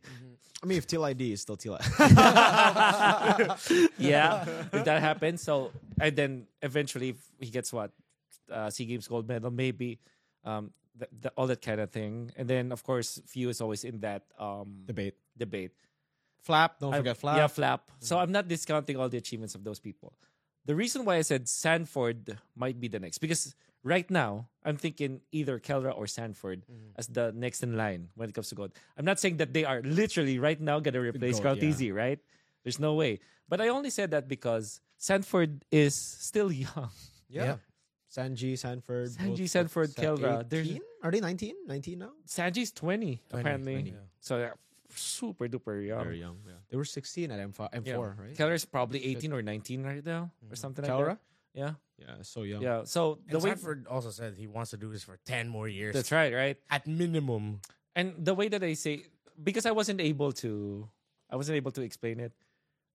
I mean, if Till ID is still Till yeah, if that happens, so and then eventually if he gets what uh, Sea Games gold medal, maybe um, the, the, all that kind of thing, and then of course Few is always in that um, debate. debate. Flap. Don't I- forget Flap. Yeah, Flap. So mm. I'm not discounting all the achievements of those people. The reason why I said Sanford might be the next because right now I'm thinking either Kelra or Sanford mm. as the next in line when it comes to gold. I'm not saying that they are literally right now gonna replace goat, KarlTzy, right? There's no way. But I only said that because Sanford is still young. Yeah. Yeah. Sanji, Sanford. Sanji, both- Sanford, San- Kelra. There's 18? Are they 19? 19 now? Sanji's 20, 20, apparently. 20. So they're super duper young. Very young. Yeah. They were 16 at M5, M4, Yeah. right? Kelra's probably 18 or 19 right now or mm-hmm. something like Kelra? that. Yeah. Yeah, so young. Yeah. So the And way Sanford also said he wants to do this for ten more years. that's right, right? At minimum. And the way that I say because I wasn't able to I wasn't able to explain it.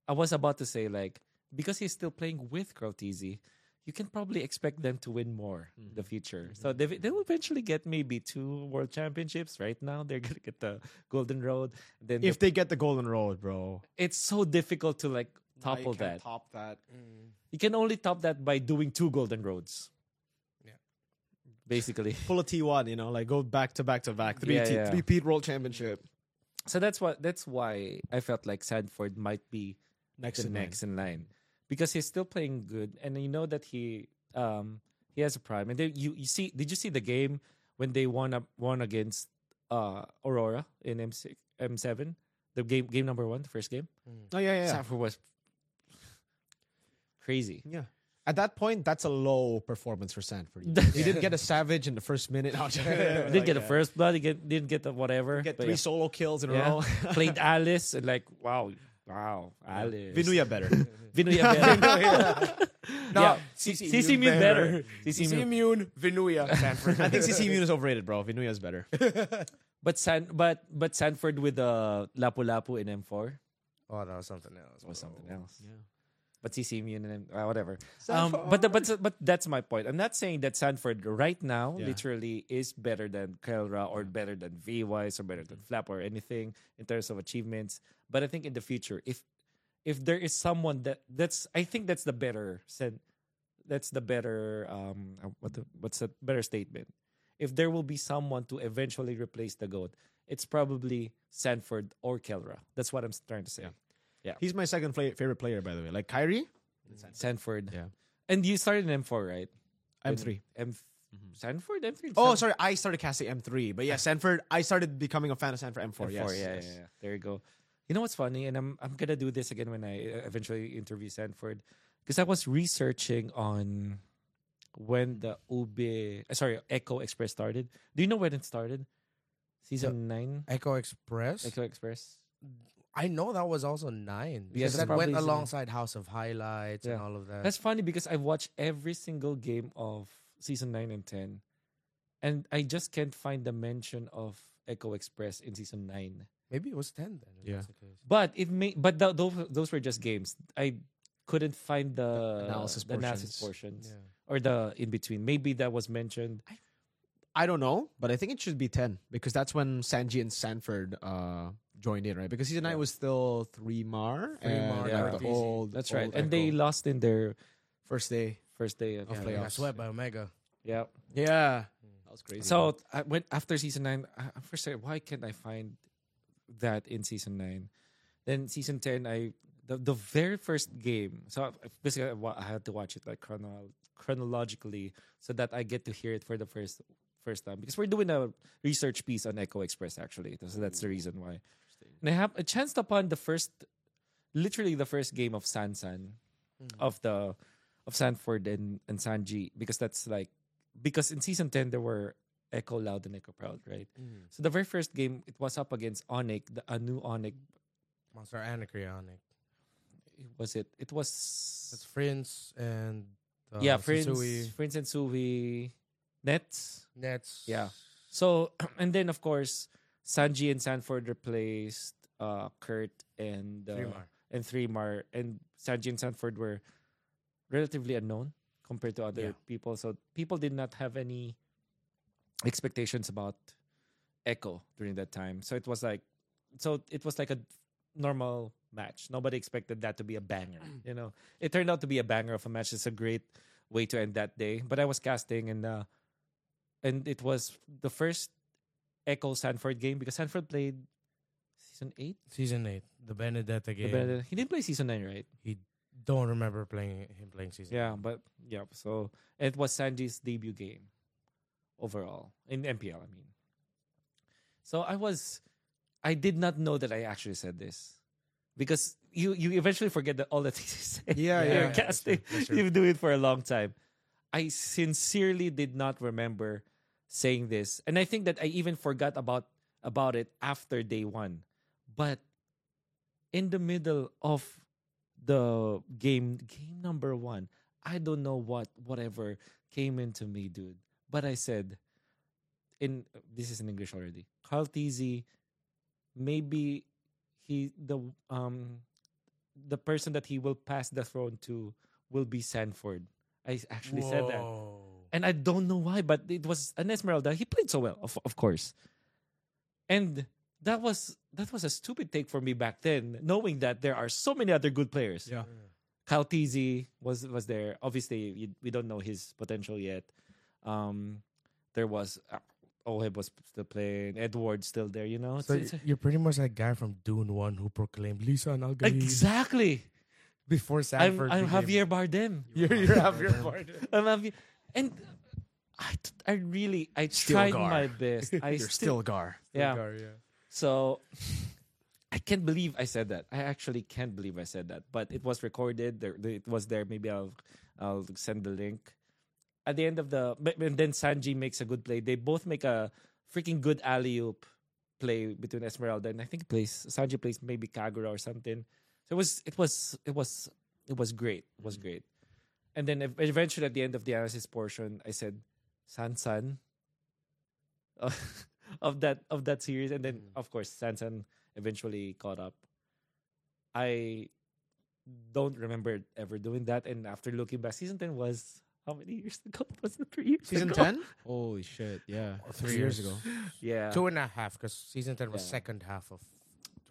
I was about to say like because he's still playing with KarlTzy, you can probably expect them to win more in the mm-hmm. future. Mm-hmm. So they they'll eventually get maybe two world championships. Right now they're gonna get the Golden Road. Then If the- they get the Golden Road, bro. it's so difficult to like topple that. Top that. Mm. You can only top that by doing two Golden Roads. basically. Pull a T1, you know, like go back to back to back. Three Yeah, T- yeah. three Pete World Championship. So that's what that's why I felt like Sanford might be Next the in line. next in line because he's still playing good, and you know that he um he has a prime. And then you you see, did you see the game when they won up won against uh Aurora in M six M seven? The game game number one, the first game. Oh yeah, yeah. yeah. Sanford was crazy. Yeah. At that point, that's a low performance for Sanford. he didn't get a savage in the first minute. didn't get the first blood. He get, didn't get the whatever. Get three yeah. solo kills in a row. Played Alice and like wow, wow, Alice. Vinuya better. Vinuya better. No, yeah, CC CC Immune better. better. CC CC Immune. Vinuya, Sanford. I think CC Immune is overrated, bro. Vinuya is better. But San, but but Sanford with the Lapu Lapu in M4 Oh, that was something else. was something else. Yeah. But CC Immune and M- uh, whatever. Um, but the, but but that's my point. I'm not saying that Sanford right now Yeah. literally is better than Kelra or better than VWise or better than Flap or anything in terms of achievements. But I think in the future, if if there is someone that that's I think that's the better sen- that's the better um uh, what the, what's the better statement. If there will be someone to eventually replace the goat, it's probably Sanford or Kelra. That's what I'm trying to say. Yeah. He's my second play- favorite player, by the way. Like Kairi, Sanford. Yeah. And you started in M4, right? M3. M Sanford M3. Oh, San- sorry. I started casting M3. But yeah, Sanford, I started becoming a fan of Sanford M4. M4, yes. yeah, yes. yeah, yeah. There you go. You know what's funny, and I'm I'm gonna do this again when I uh, eventually interview Sanford, because I was researching on when the Ube, uh, sorry, Echo Express started. Do you know when it started? Season nine, Echo Express. Echo Express. I know that was also nine. Yes, Because that went alongside House of Highlights and all of that. That's funny because I watched every single game of season nine and ten, and I just can't find the mention of Echo Express in season nine. Maybe it was ten then. Yeah. that's the case. But it may, but th- those those were just games. I couldn't find the, analysis the analysis portions. portions Yeah. or the in between. Maybe that was mentioned. I don't know, but I think it should be 10 because that's when Sanji and Sanford uh, joined in, right? Because season 9 Yeah. was still 3 Mar. Three and, Mar, like, yeah. the old, That's right, old and they lost in their first day. first day of Of Yeah, they got playoffs. swept by Omega. Yeah. Yeah. That was crazy. So I went after season nine. I I first said, why can't I find that in season nine? Then season ten, I the, the very first game. So basically, I I had to watch it like chrono- chronologically so that I get to hear it for the first first time because we're doing a research piece on Echo Express actually. So mm. that's the reason why. And I have I chanced upon the first, literally the first game of Sansan, mm. of the of Sanford and and Sanji because that's like because in season ten there were Echo Loud and Echo Proud, right? So the very first game it was up against ONIC, the a new ONIC. Monster Anacreonic. Was it? It was That's Prince and uh, yeah, Prince, Prince and Sui, Nets. Nets. Yeah. So and then of course Sanji and Sanford replaced uh Kurt and uh, Three-Mar. and Three Mar and Sanji and Sanford were relatively unknown compared to other Yeah. people. So people did not have any expectations about Echo during that time. So it was like so it was like a normal match. Nobody expected that to be a banger. You know, it turned out to be a banger of a match. It's a great way to end that day. But I was casting and uh, and it was the first Echo Sanford game because Sanford played season eight. Season eight, the Benedetta The game. He didn't play season nine, right? He don't remember playing him playing season. Yeah, eight. but yeah. So it was Sanji's debut game overall in MPL. I mean, so I was, I did not know that I actually said this because you you eventually forget that all the things you say. Yeah, You're yeah. that's casting. true, that's true. You do it for a long time. I sincerely did not remember saying this, and I think that I even forgot about about it after day one. But in the middle of the game, game number one, I don't know what whatever came into me, dude. But I said, in this is in English already. KarlTzy, maybe he the um the person that he will pass the throne to will be Sanford. I actually said that. And I don't know why, but it was an Esmeralda. He played so well, of, of course. And that was that was a stupid take for me back then, knowing that there are so many other good players. Yeah. KarlTzy was was there. Obviously, you, we don't know his potential yet. Um, there was uh, Oheb was still playing, Edward still there. You know, it's, So it's a- you're pretty much that guy from Dune One who proclaimed Lisa and Algaid exactly. before I'm, Sanford. I'm became- Javier Bardem. You're, you're Javier Bardem. I'm Javier, and I, I really I Still tried Gar. my best. I You're still Gar. yeah. Gar, yeah. So I can't believe I said that. I actually can't believe I said that. But it was recorded. There, there- it was there. Maybe I'll I'll send the link. At the end of the, and then Sanji makes a good play. They both make a freaking good alley oop play between Esmeralda and I think plays Sanji plays maybe Kagura or something. So it was it was it was it was great. It was great. And then eventually at the end of the analysis portion, I said, Sansan of that of that series, and then mm. of course Sansan eventually caught up. I don't remember ever doing that, and after looking back, season ten was how many years ago? Was it three years? Season ago? ten? Holy shit! Yeah, Three three years years. ago. Yeah, Two and a half, because season 10 was Yeah. second half of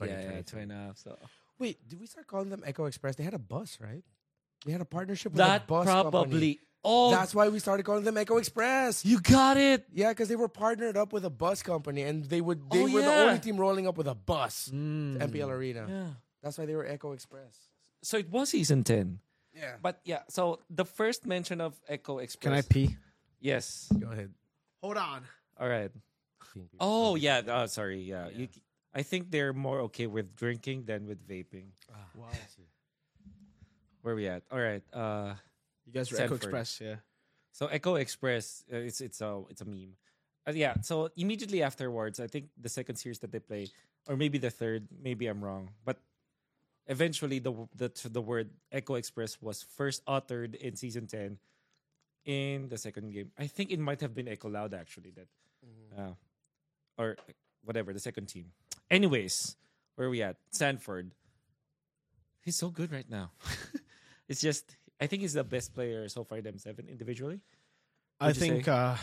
yeah, 2023. yeah, two and a half. So Wait, did we start calling them Echo Express? They had a bus, right? They had a partnership with that a bus probably. company. Oh, That's why we started calling them Echo Express. you got it. Yeah, because they were partnered up with a bus company, and they would they Oh, were the yeah. only team rolling up with a bus. Mm. to MPL Arena. Yeah. That's why they were Echo Express. So it was season ten. Yeah. But yeah, so the first mention of Echo Express. Can I pee? Yes. Go ahead. Hold on. All right. Oh yeah. Oh, sorry. Yeah. You, I think they're more okay with drinking than with vaping. Wow. Where we at? All right. Uh, You guys were Echo Express, yeah. so Echo Express, uh, it's it's a it's a meme. Uh, yeah. So immediately afterwards, I think the second series that they play, or maybe the third, maybe I'm wrong, but eventually the the the word Echo Express was first uttered in season ten. In the second game, I think it might have been Echo Loud actually that, uh, or whatever the second team. Anyways, where are we at? Sanford. He's so good right now. it's just I think he's the best player so far in M7 individually. I Would you think uh, it's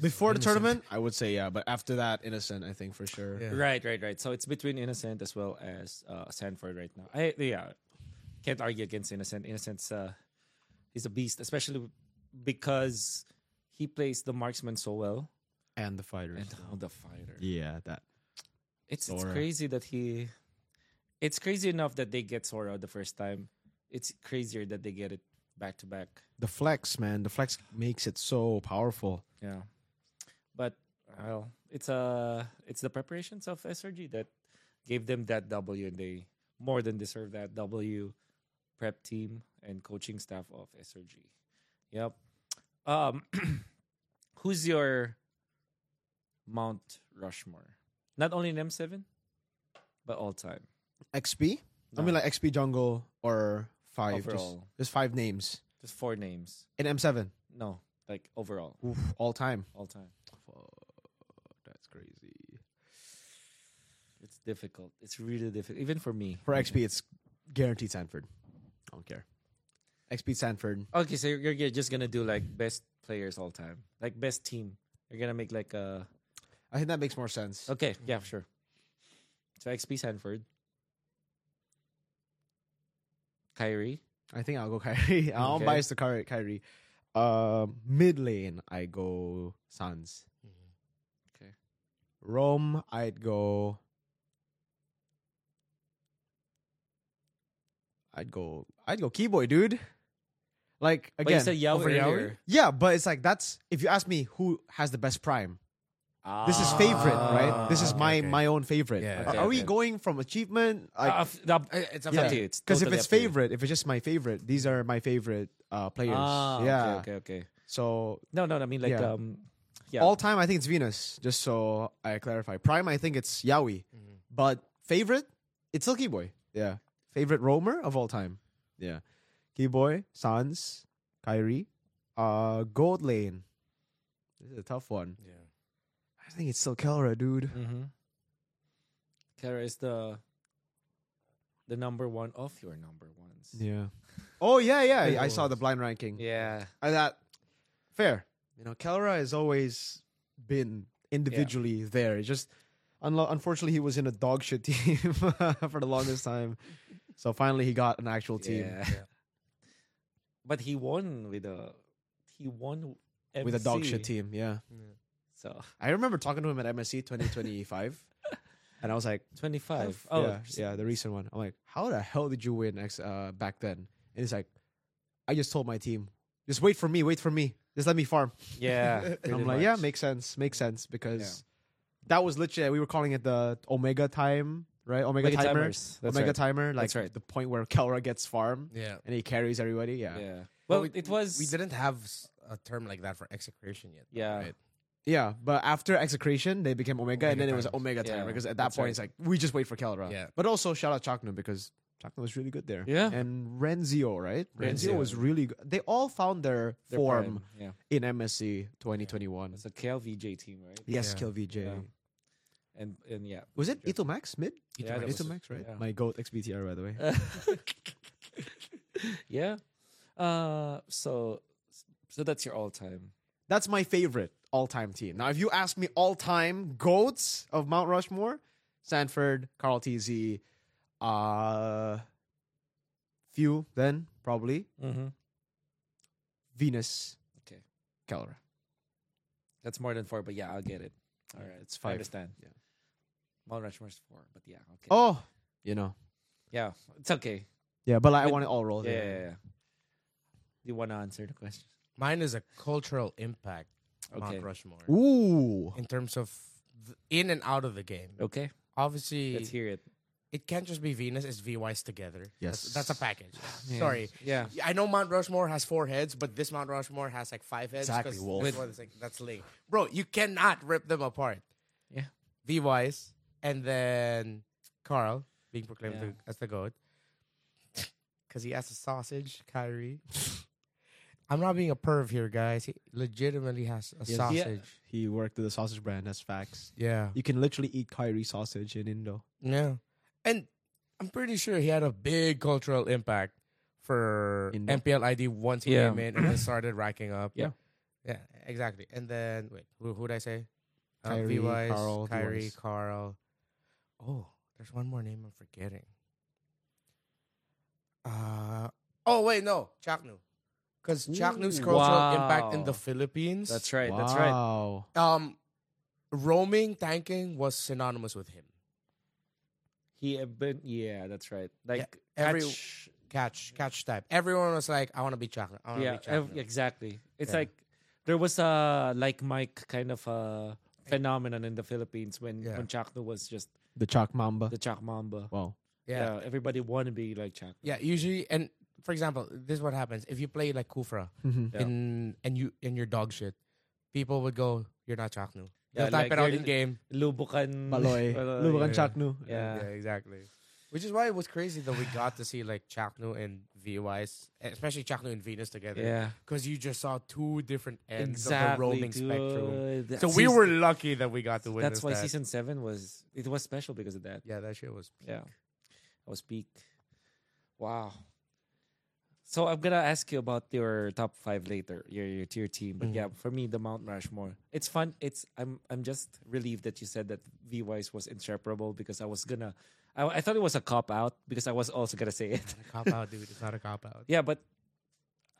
before the Innocent. tournament, I would say yeah, but after that, innocent. I think for sure. Yeah. Right, right, right. So it's between Innocent as well as uh, Sanford right now. I yeah, can't argue against Innocent. Innocent's uh, he's a beast, especially because he plays the marksman so well And the fighters. and oh, the fighter. yeah, that. It's it's crazy that he. It's crazy enough that they get Sora the first time. It's crazier that they get it back to back. The flex, man. The flex makes it so powerful. Yeah, but well, it's uh it's the preparations of SRG that gave them that W, and they more than deserve that W. Prep team and coaching staff of SRG. Yep. Um, who's your Mount Rushmore? Not only in M7, but all time. XP? I mean, like XP Jungle or five. Just, overall, just five names. just four names. In M7. No, like overall, Oof, all time. all time. That's crazy. It's difficult. It's really difficult, even for me. For XP, it's guaranteed Sanford. I don't care. XP Sanford. Okay, so you're, you're just gonna do like best players all time, like best team. You're gonna make like a I think that makes more sense. okay, yeah, for sure. So XP Sanford, Kairi, I think I'll go Kairi. I'm Okay. biased to Kairi. Kairi. Uh, mid lane, I go Sanz. Okay. Rome, I'd go. I'd go. I'd go Kiboy, dude. Like But you again, said Yao over earlier. yeah, but it's like that's if you ask me who has the best prime. This is favorite, right? This is okay, my okay. my own favorite. Yeah. Are- Okay, are we going from achievement? Like, Uh, f- the- It's up Yeah. to you. It's because if it's up to you. favorite, if it's just my favorite, these are my favorite uh, players. Ah, yeah. Okay, okay, okay. So No, no, I mean like Yeah. um, yeah. all time, I think it's Venus. Just so I clarify, prime, I think it's Yawi. Mhm. But favorite, it's still Kiboy. Yeah. Favorite roamer of all time. Yeah. Kiboy, Sanz, Kairi, uh, Gold Lane. This is a tough one. Yeah. I think it's still Kelra, dude. Mm-hmm. Kelra is the the number one of your number ones. Yeah. Oh yeah, yeah. I saw the blind ranking. Yeah. I thought fair. You know, Kelra has always been individually there. It's just unlo- unfortunately he was in a dog shit team for the longest time. So finally he got an actual team Yeah. But he won with a he won with a dog shit team. Yeah. So I remember talking to him at MSC 2025, and I was like, twenty five. Oh, yeah, yeah, the recent one. I'm like, how the hell did you win X uh, back then? And he's like, I just told my team, just wait for me, wait for me, just let me farm. yeah. And I'm like, yeah, makes sense, makes sense because that was literally we were calling it the Omega time, right? Omega, Omega timer, timers. That's Omega right. timer, like That's right. the point where Kelra gets farm Yeah. and he carries everybody. Yeah, Yeah. But Well, we- it was. We didn't have a term like that for execration yet. though, Yeah. right? Yeah, but after execration, they became Omega, and Omega then it was. Omega timer Yeah, because at that that's point right. it's like we just wait for Kelra. Yeah. But also shout out Chaknu because Chaknu was really good there. Yeah. And Renzio, right? Renzio, Renzio. was really good. They all found their, their form. Yeah. in MSC 2021. It's a KLVJ team, right? Yes, Yeah. Kill VJ. Yeah. And and yeah. Was it Just- Ito Max mid? Yeah, that Ito Max, right? yeah. My goat XBTR, by the way. yeah. Uh. So so that's your all time. That's my favorite all-time team. Now, if you ask me all-time goats of Mount Rushmore, Sanford, KarlTzy, uh, few then probably Mm-hmm. Venus. Okay. Kelra. That's more than four, but yeah, I'll get it. All right, It's I five. understand. Yeah. Mount Rushmore's four, but yeah, okay. Oh, you know. yeah, it's okay. Yeah, but like, I want it all rolled. Yeah, in. yeah, yeah. Do you want to answer the question? Mine is a cultural impact. Okay. Mount Rushmore. Ooh. In terms of th- in and out of the game. Okay, Obviously, let's hear it. it can't just be Venus. It's VYs together. Yes. That's, that's a package. Yeah. Sorry. Yeah. I know Mount Rushmore has four heads, but this Mount Rushmore has like five heads. Exactly, 'cause Wolf. this like, that's Ling. Bro, you cannot rip them apart. Yeah. VYs and then Karl being proclaimed Yeah. the- as the GOAT. Because he has a sausage, Kairi. I'm not being a perv here, guys. He legitimately has a Yes. sausage. He worked at the sausage brand. That's facts. Yeah. You can literally eat Kairi sausage in Indo. Yeah. And I'm pretty sure he had a big cultural impact for In- MPL ID once he Yeah. came in and then started racking up. Yeah. Yeah, exactly. And then wait, who who did I say? Uh, Kairi, VYs, Karl, Kairi, VYs. Karl. Oh, there's one more name I'm forgetting. Uh oh wait, no, Chaknu. Because Chaknu's Ooh, cultural impact in the Philippines. That's right. That's right. Um roaming, tanking was synonymous with him. He had been. Yeah, that's right. Like every- catch- catch catch type. Everyone was like, I want to be chocolate. I want to yeah, be chocolate. ev- exactly. It's Yeah. like there was a like Mike kind of a phenomenon in the Philippines when Yeah. when Chaknu was just The Chalk Mamba. the Chak Mamba. wow. yeah. Yeah. everybody want to be like Chak. yeah, Usually, and for example, this is what happens if you play like Khufra Mhm. Yeah. in and you in your dog shit. People would go, "You're not Chaknu." Yeah, They'll type like it out you're- in game. Lubukan. Baloy. Baloy, Lubukan yeah. Chaknu. Yeah. exactly. Which is why it was crazy that we got to see like Chaknu and VYs, especially Chaknu and Venus together. Yeah. Because you just saw two different ends Exactly. of the roaming spectrum. dude. So That we were lucky that we got to witness That's why that. season seven was it was special because of that. yeah, that shit was. Yeah. That was peak. Wow. So I'm gonna ask you about your top five later, your your tier team. But mm-hmm. yeah, for me, the Mount Rushmore. It's fun. It's I'm I'm just relieved that you said that VYs was inseparable because I was gonna I, I thought it was a cop out because I was also gonna say it. A cop out, dude. It's not a cop out. yeah, but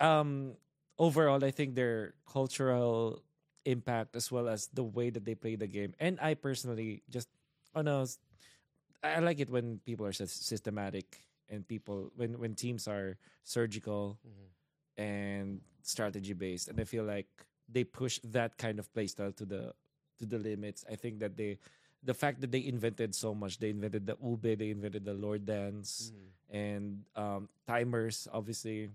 um overall I think their cultural impact as well as the way that they play the game. And I personally just on a s- I like it when people are systematic and people when when teams are surgical and strategy based and I feel like they push that kind of play style to the to the limits. I think that they the fact that they invented so much, they invented the ube, they invented the Lord dance and um, timers, obviously.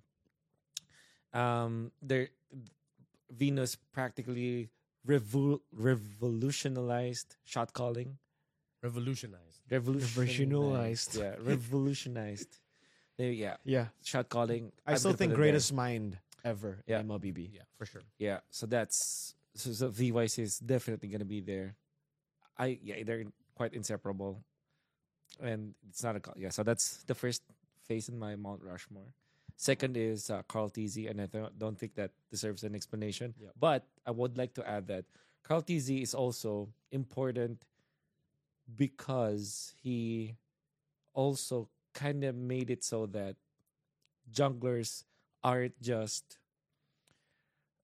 Um, they're Venus practically revol- revolutionized shot calling. Revolutionized. Revolutionized. Yeah, revolutionized. They, yeah, Yeah. shot calling. I I'm still think put it there. greatest mind ever Yeah. in MLBB. Yeah, for sure. Yeah, so that's so, so VYC is definitely gonna be there. I yeah, they're quite inseparable, and it's not a yeah. So that's the first face in my Mount Rushmore. Second is uh, KarlTzy, and I th- don't think that deserves an explanation. Yep. But I would like to add that KarlTzy is also important because he also kind of made it so that junglers aren't just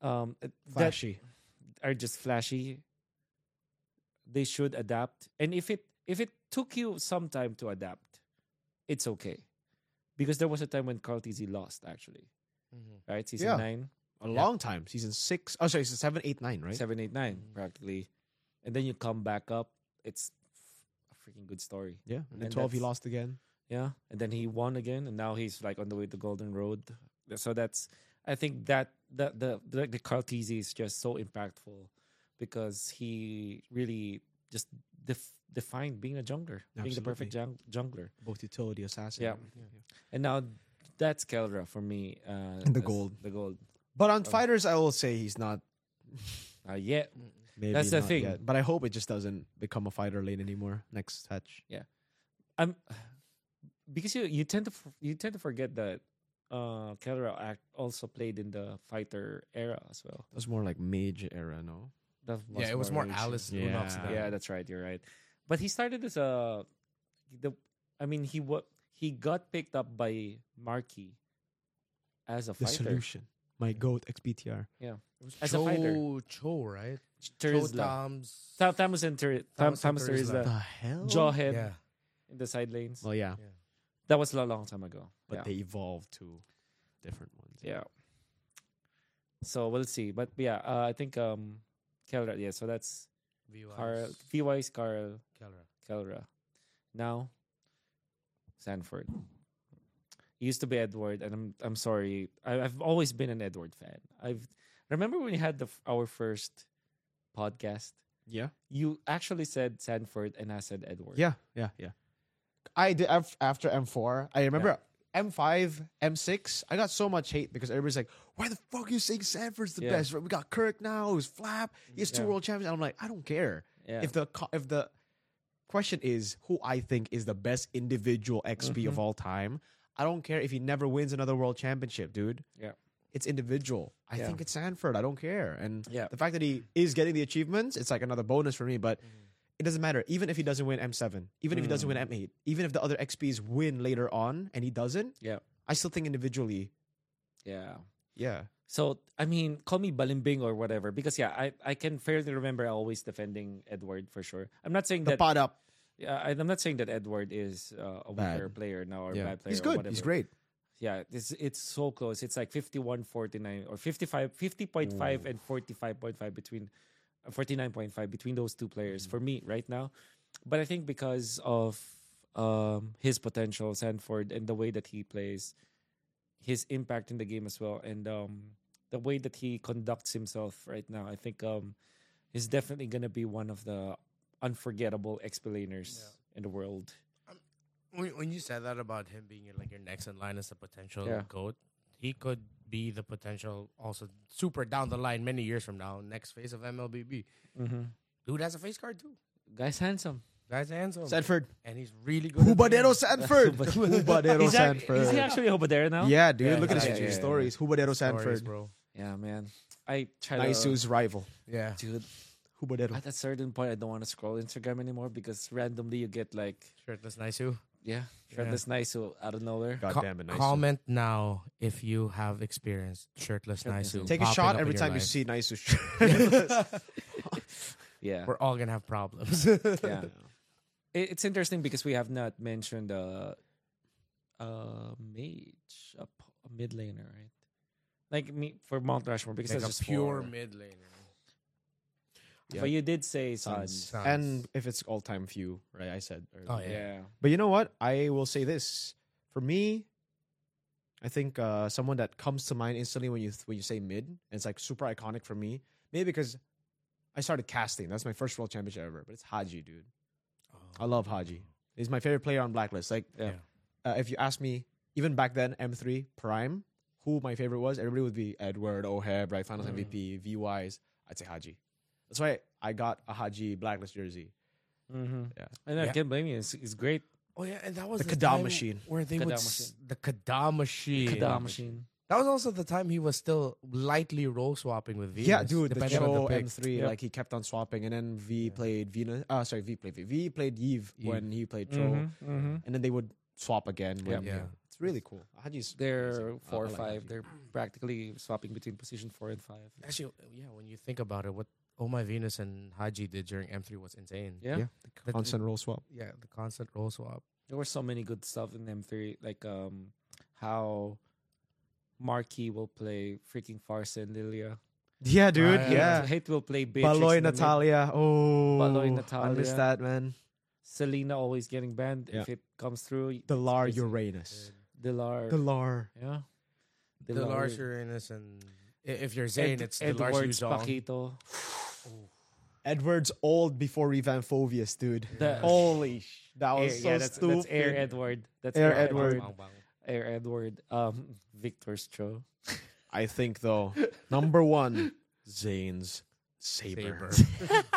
um Flashy. are just flashy they should adapt. And if it if it took you some time to adapt, it's okay. Because there was a time when KarlTzy lost actually, Mhm. right? Season Yeah. nine, A long time. Season six. Oh, sorry, season seven, eight, nine, right? seven, eight, nine, Mhm. practically. And then you come back up. It's a freaking good story. Yeah. And then 12, he lost again. Yeah, and then he won again, and now he's like on the way to Golden Road. So that's I think that that the the, the KarlTzy is just so impactful because he really just def- defined being a jungler, being the perfect jung- jungler, Both utility, assassin. Yeah. everything, and now that's Kelra for me. Uh, The gold. the gold. But on fighters, I will say he's not. Uh, yeah, Maybe That's the thing. yet. But I hope it just doesn't become a fighter lane anymore next hatch. Yeah. I'm because you you tend to f- you tend to forget that uh Kelra act also played in the fighter era as well. That's more like mage era, no? That Yeah, it was more Rage. Alice Yeah. Unox then. Yeah, that's right. You're right. But he started as a the. I mean, he what he got picked up by Markey as a The fighter. solution. My goat XBTR. Yeah, was As a Chou, fighter. Chou, right? Chou Terizla. Tom's. Tam- Thamuz and Ter- Tam- Thamuz and Thamuz Terizla. Terizla. hell? Jawhead Yeah. in the side lanes. Well, yeah. yeah. That was a long time ago. But yeah. they evolved to different ones. yeah. So we'll see. But yeah, uh, I think um, Kelra. Yeah. So that's Karl. VY's Karl Kelra. Kelra. Now, Sanford. He used to be Edward, and I'm I'm sorry. I, I've always been an Edward fan. I've remember when we had the our first podcast. Yeah. You actually said Sanford, and I said Edward. Yeah. Yeah. Yeah. I did after M4. I remember M5, M6. I got so much hate because everybody's like, "Why the fuck are you saying Sanford's the Yeah. best? We got Kirk now. Who's Flap? He has two Yeah. world champions." And I'm like, I don't care. Yeah. If the if the question is who I think is the best individual XP of Mhm. all time, I don't care if he never wins another world championship, dude. Yeah. It's individual. I think it's Sanford. I don't care. And Yeah. the fact that he is getting the achievements, it's like another bonus for me. But it doesn't matter. Even if he doesn't win M7, even if he doesn't win M8, even if the other XPs win later on and he doesn't, Yeah. I still think individually, yeah. yeah. So I mean, call me balimbing or whatever, because yeah, I, I can fairly remember always defending Edward for sure. I'm not saying The that pot up. yeah, I, I'm not saying that Edward is uh, a Bad. player now or Yeah. bad player. He's or good. whatever. He's great. Yeah, it's it's so close. It's like 51.49 or 55 50.5 and 45.5 between uh, 49.5 between those two players for me right now. But I think because of um, his potential, Sanford, and the way that he plays, his impact in the game as well, and um, the way that he conducts himself right now, I think um, he's definitely gonna be one of the unforgettable explainers in the world. When, when you said that about him being like your next in line as a potential Yeah. goat, he could be the potential also super down the line many years from now, next phase of MLBB. Mm-hmm. Dude has a face card too. Guy's handsome. Guy's handsome. Sanford. and he's really good. at the game. Hubadero Sanford. Hubadero Is, that, Sanford. is he actually over there now? Yeah, dude. Yeah, look at his yeah, IG yeah, yeah. stories. Hubadero Stories, Sanford. bro. Yeah, man. I try Naisu's rival. Yeah. to, dude. Hubadero. At a certain point, I don't want to scroll Instagram anymore because randomly you get like, Shirtless Naisu. Yeah, shirtless nice so out of nowhere. God Co- damn it, Naisu. Comment now if you have experienced shirtless Shirtless Naisu. Take a popping shot up every in your time you life. see Naisu's. Yeah, We're all gonna have problems. yeah. It, it's interesting because we have not mentioned uh, uh, mage, a, p- a mid laner, right? Like me for Mount Rushmore because like that's a just pure four. mid laner. Yeah. But you did say Sanz. Sanz. Sanz. and if it's all time few, right? I said. Earlier. Oh, Yeah. yeah. But you know what? I will say this. For me, I think uh, someone that comes to mind instantly when you when you say mid, and it's like super iconic for me. Maybe because I started casting. That's my first world championship ever. But it's Hadji, dude. I love Hadji. He's my favorite player on Blacklist. Like, Yeah. uh, if you ask me, even back then, M3 Prime, who my favorite was, everybody would be Edward, Oheb, right? Finals Mm. MVP, VYs. I'd say Haji. That's why I got a Hadji Blacklist jersey. Mm-hmm. Yeah. And I Yeah. can't blame you. It's, it's great. Oh yeah, and that was The the, Kadam time machine. where they Kadam would machine. s- the Kadam machine. Kadam machine. That was also the time he was still lightly role swapping with Venus. Yeah, dude, the depending on Chou pick. M3, Yep. like he kept on swapping, and then V Yeah. played Venus. Uh, sorry, V played V. V played Eve, Eve. when he played Chou, Mm-hmm. Mm-hmm. and then they would swap again. When, yeah. Yeah. it's really cool. Hadji's They're amazing. four I- or I like five. Hadji. They're practically swapping between position four and five. Actually, yeah, when you think about it, what Oh My Venus and Hadji did during M3 was insane. Yeah. Yeah. The- Constant roll swap. Yeah, the constant roll swap. There were so many good stuff in M3, like um how Marquis will play freaking Pharsa and Lylia. Yeah, dude. Right. Yeah. Hate will play Beatrix Baloy in mid. Natalia. Oh, Baloy I missed that, man. Selena always getting banned Yeah. if it comes through. Delar It's- Uranus. Delar. Delar. yeah. The Lars Uranus and i- if you're Zayn, Ed- it's the Edwards Yu Zhong. Paquito. Edwards old before Revan Phoveus, dude. The- Holy sh! That was Air- so yeah, that's, stupid. that's Air Edward. That's Air Air, Edward. Edward. Bang, bang. Air Edward. Um, Victor Stro. I think though, number one, Zane's Saber. Saber.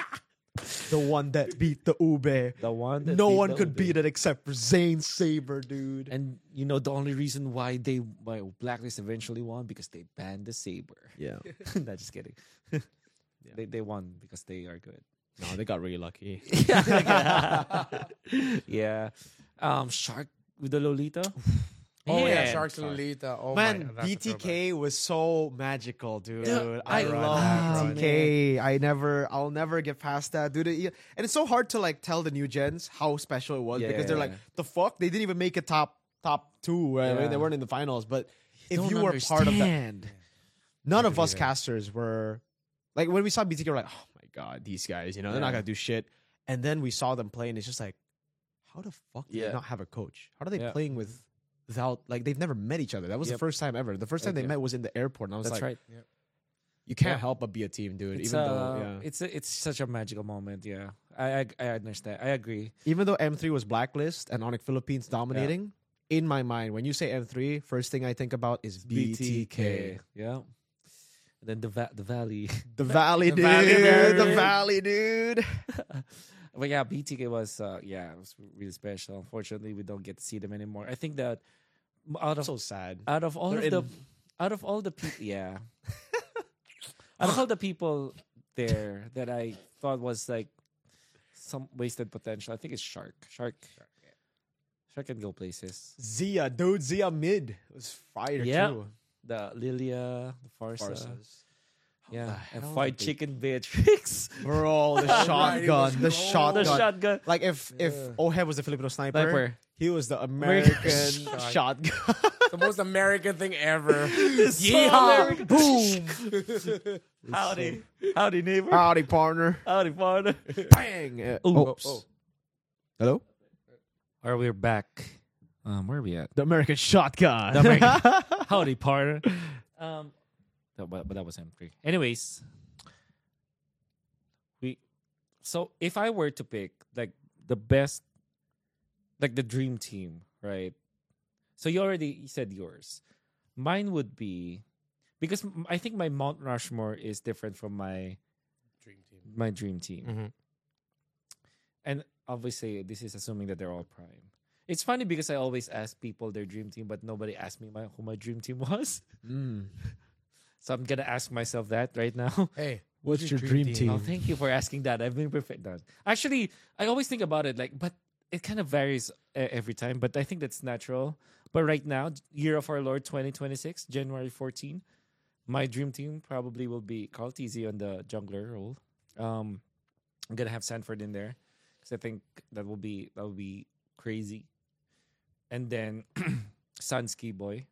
the one that beat the Ube. The one that No beat one the could Ube. beat it except for Zayn Saber, dude. And you know the only reason why they why Blacklist eventually won because they banned the saber. yeah. Not just kidding. They they won because they are good. No, they got really lucky. yeah. Um, Shark with the Lolita. Oh yeah, Man. Sharks Lolita. Oh Man, my, that's a throwback. BTK was so magical, dude. Yeah, I, I love love BTK. I never, I'll never get past that, dude. And it's so hard to like tell the new gens how special it was because they're like, the fuck, they didn't even make it top top two. Right? I mean, they weren't in the finals, but if Don't you were part of that, understand. none of us casters were like when we saw BTK, we're like, oh my god, these guys, you know, they're not gonna do shit. And then we saw them play, and it's just like, how the fuck do Yeah. they not have a coach? How are they Yeah. playing with? Without like they've never met each other. That was the first time ever. The first time they Okay. met was in the airport, and I was That's like, right. you can't Yeah. help but be a team, dude. It's even uh, though, yeah. it's a, it's such a magical moment. Yeah, I, I I understand. I agree. even though M3 was blacklist and ONIC Philippines dominating, in my mind, when you say M3, first thing I think about is BTK. Yeah. And then the va- the valley. The Valley, The dude. Valley, the. Valley, dude. but yeah, BTK was uh yeah, it was really special. Unfortunately, we don't get to see them anymore. I think that m- out of so sad. out of all They're of the in- out of all the people yeah out of all the people there that i thought was like some wasted potential i think it's shark shark shark can go places Zia, dude. Zia mid was fire Yeah. too. the Lylia the Pharsa Pharsas. Yeah and fried chicken beatrix Bro, the shotgun. the shotgun. the shotgun Like if if Yeah. Oheb was a Filipino sniper, Sniper. He was the American American shotgun. the most American thing ever. so Yeehaw! American. Boom. howdy howdy neighbor Howdy, partner. howdy partner Bang. Uh, Ooh. oops. Oh. Hello. are we back um where are we at The American shotgun. The American- Howdy, partner. Um, no, but, but that was M3. Anyways, we. So if I were to pick like the best, like the dream team, right? So you already said yours. Mine would be because I think my Mount Rushmore is different from my Dream team. my dream team, Mhm. and obviously this is assuming that they're all prime. It's funny because I always ask people their dream team, but nobody asked me my, who my dream team was. Mm. So I'm gonna ask myself that right now. Hey, What's your dream team? Oh, thank you for asking that. I've been perfect. No. Actually, I always think about it like, but it kind of varies uh, every time. But I think that's natural. But right now, year of our Lord 2026, January 14, my dream team probably will be KarlTzy on the jungler role. Um, I'm gonna have Sanford in there because I think that will be that will be crazy. And then Sunski boy,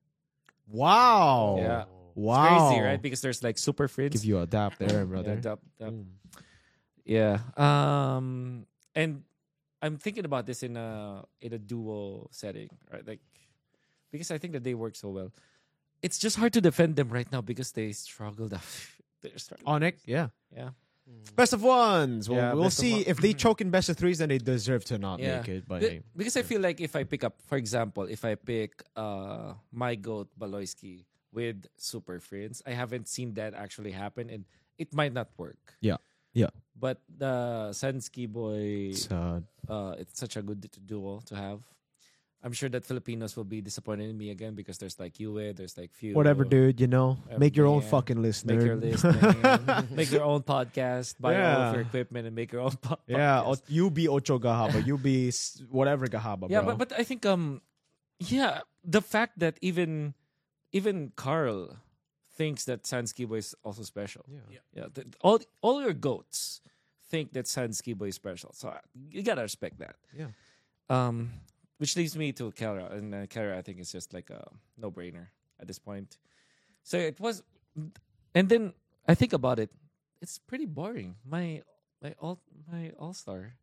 Wow. Yeah. Wow. crazy, right? Because there's like super friends. Give you a dap there, brother. Yeah, dub- dub. Mm. Yeah. Um and I'm thinking about this in a in a duo setting, right? Like because I think that they work so well. It's just hard to defend them right now because they struggled. They're struggling. ONIC, yeah. Yeah. Best of ones. We'll, Yeah, we'll see one- if they choke in best of threes, then they deserve to not Yeah. make it. But The- hey, because I feel like if I pick up, for example, if I pick uh my goat Baloyski with Super Friends, I haven't seen that actually happen, and it might not work. Yeah. Yeah. But the Sansky boy, it's, uh, it's such a good duo to have. I'm sure that Filipinos will be disappointed in me again because there's like Yue, there's like few. whatever, dude. You know, Uh, make your own fucking list, Make your nerd. list, man. make your own podcast, buy all Yeah. of your equipment, and make your own po- yeah, podcast. o- you be Ocho Gahaba, you be s- whatever Gahaba, yeah, bro. but but I think um, yeah, the fact that even even Karl thinks that Sanskibo is also special. Yeah. Yeah. Yeah, th- all all your goats think that Sanskibo is special. So uh, you gotta respect that. Yeah. Um, which leads me to Kara, and uh, Kara I think is just like a no brainer at this point. So it was, and then I think about it, it's pretty boring. My my all my all star.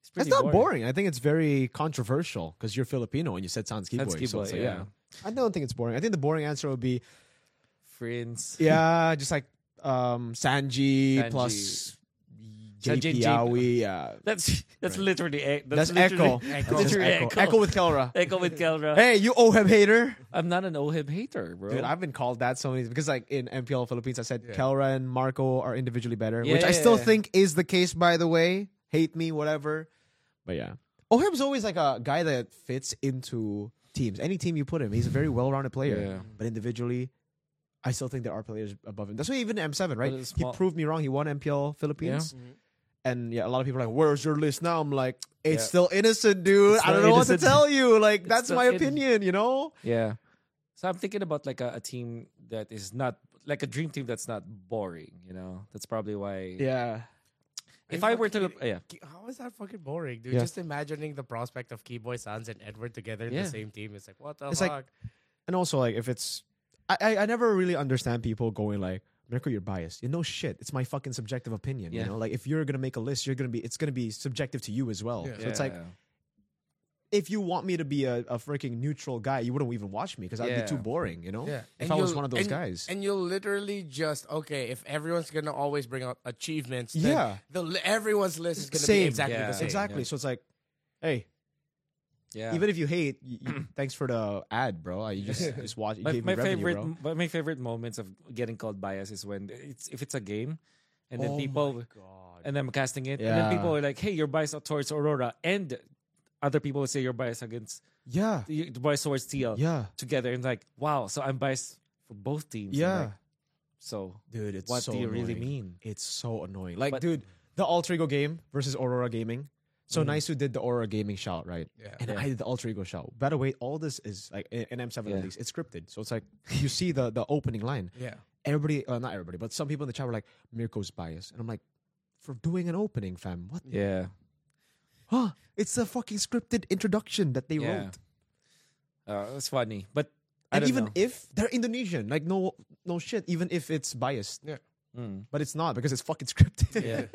It's It's pretty not boring. I think it's very controversial because you're Filipino and you said Sanski boy. Sanski So boy, it's like, yeah. I don't think it's boring. I think the boring answer would be Friends. yeah, just like um Sanji, Sanji. plus Sanji, JP JP. Yawi. Yeah. That's that's Right. literally e- That's, literally- Echo. Echo. That's Literally Echo. Echo. Echo with Kelra. Echo with Kelra. Hey, you Oheb hater. I'm not an Oheb hater, bro. Dude, I've been called that so many times because like in MPL Philippines, I said Yeah. Kelra and Marco are individually better, Yeah, which I still yeah. think is the case. By the way, hate me, whatever. But yeah, Oheb's always like a guy that fits into teams. Any team you put him, he's a very well-rounded player. Yeah. But individually, I still think there are players above him. That's why even M7, right? He proved me wrong. He won MPL Philippines. Mm-hmm. And yeah, a lot of people are like, "Where's your list now?" I'm like, "It's Yeah. still innocent, dude. It's I don't still know what to tell you. Like, It's that's still my in- opinion, you know." Yeah. So I'm thinking about like a, a team that is not like a dream team that's not boring. You know, that's probably why. Yeah. If Are I were to, fucking yeah. How is that fucking boring, dude? Yeah. Just imagining the prospect of Kiboy Sanz and Edward together in Yeah. the same team. It's like, what the It's like- fuck? And also, like, if it's, I, I, I never really understand people going like, Mirko, you're biased. You know, shit. It's my fucking subjective opinion. Yeah. You know, like if you're gonna make a list, you're gonna be, it's gonna be subjective to you as well. Yeah. So it's like, if you want me to be a, a freaking neutral guy, you wouldn't even watch me because I'd Yeah. be too boring. You know, Yeah. if And I was you'll- one of those and- guys. And you'll literally just okay if everyone's gonna always bring up achievements. Then Yeah. the li- everyone's list is gonna be exactly Yeah. the same. exactly. yeah. So it's like, hey, yeah. even if you hate, you, you- thanks for the ad, bro. You just just watch. You my, gave my me revenue, favorite, bro. my, my favorite moments of getting called bias is when it's if it's a game, and then Oh people, my God. and I'm casting it, and Yeah. then people are like, "Hey, you're biased towards Aurora," and other people will say you're biased against yeah, you're biased towards TL yeah, together, and like, wow, so I'm biased for both teams. And yeah. like, so Dude, it's what so do you really annoying. mean? It's so annoying. Like, But- dude, the Alter Ego game versus Aurora Gaming. So Mhm. Naisu did the Aura Gaming shout, right? Yeah. And Yeah. I did the Alter Ego shout. By the way, all this is like in in M7 Yeah. at least, it's scripted. So it's like you see the the opening line. Yeah. Everybody, uh, not everybody, but some people in the chat were like, Mirko's biased. And I'm like, for doing an opening, fam. What? Yeah, Huh? It's a fucking scripted introduction that they yeah. wrote. Uh, it's funny, but I And even know. if they're Indonesian, like no no shit, even if it's biased. Mm. But it's not because it's fucking scripted. yeah.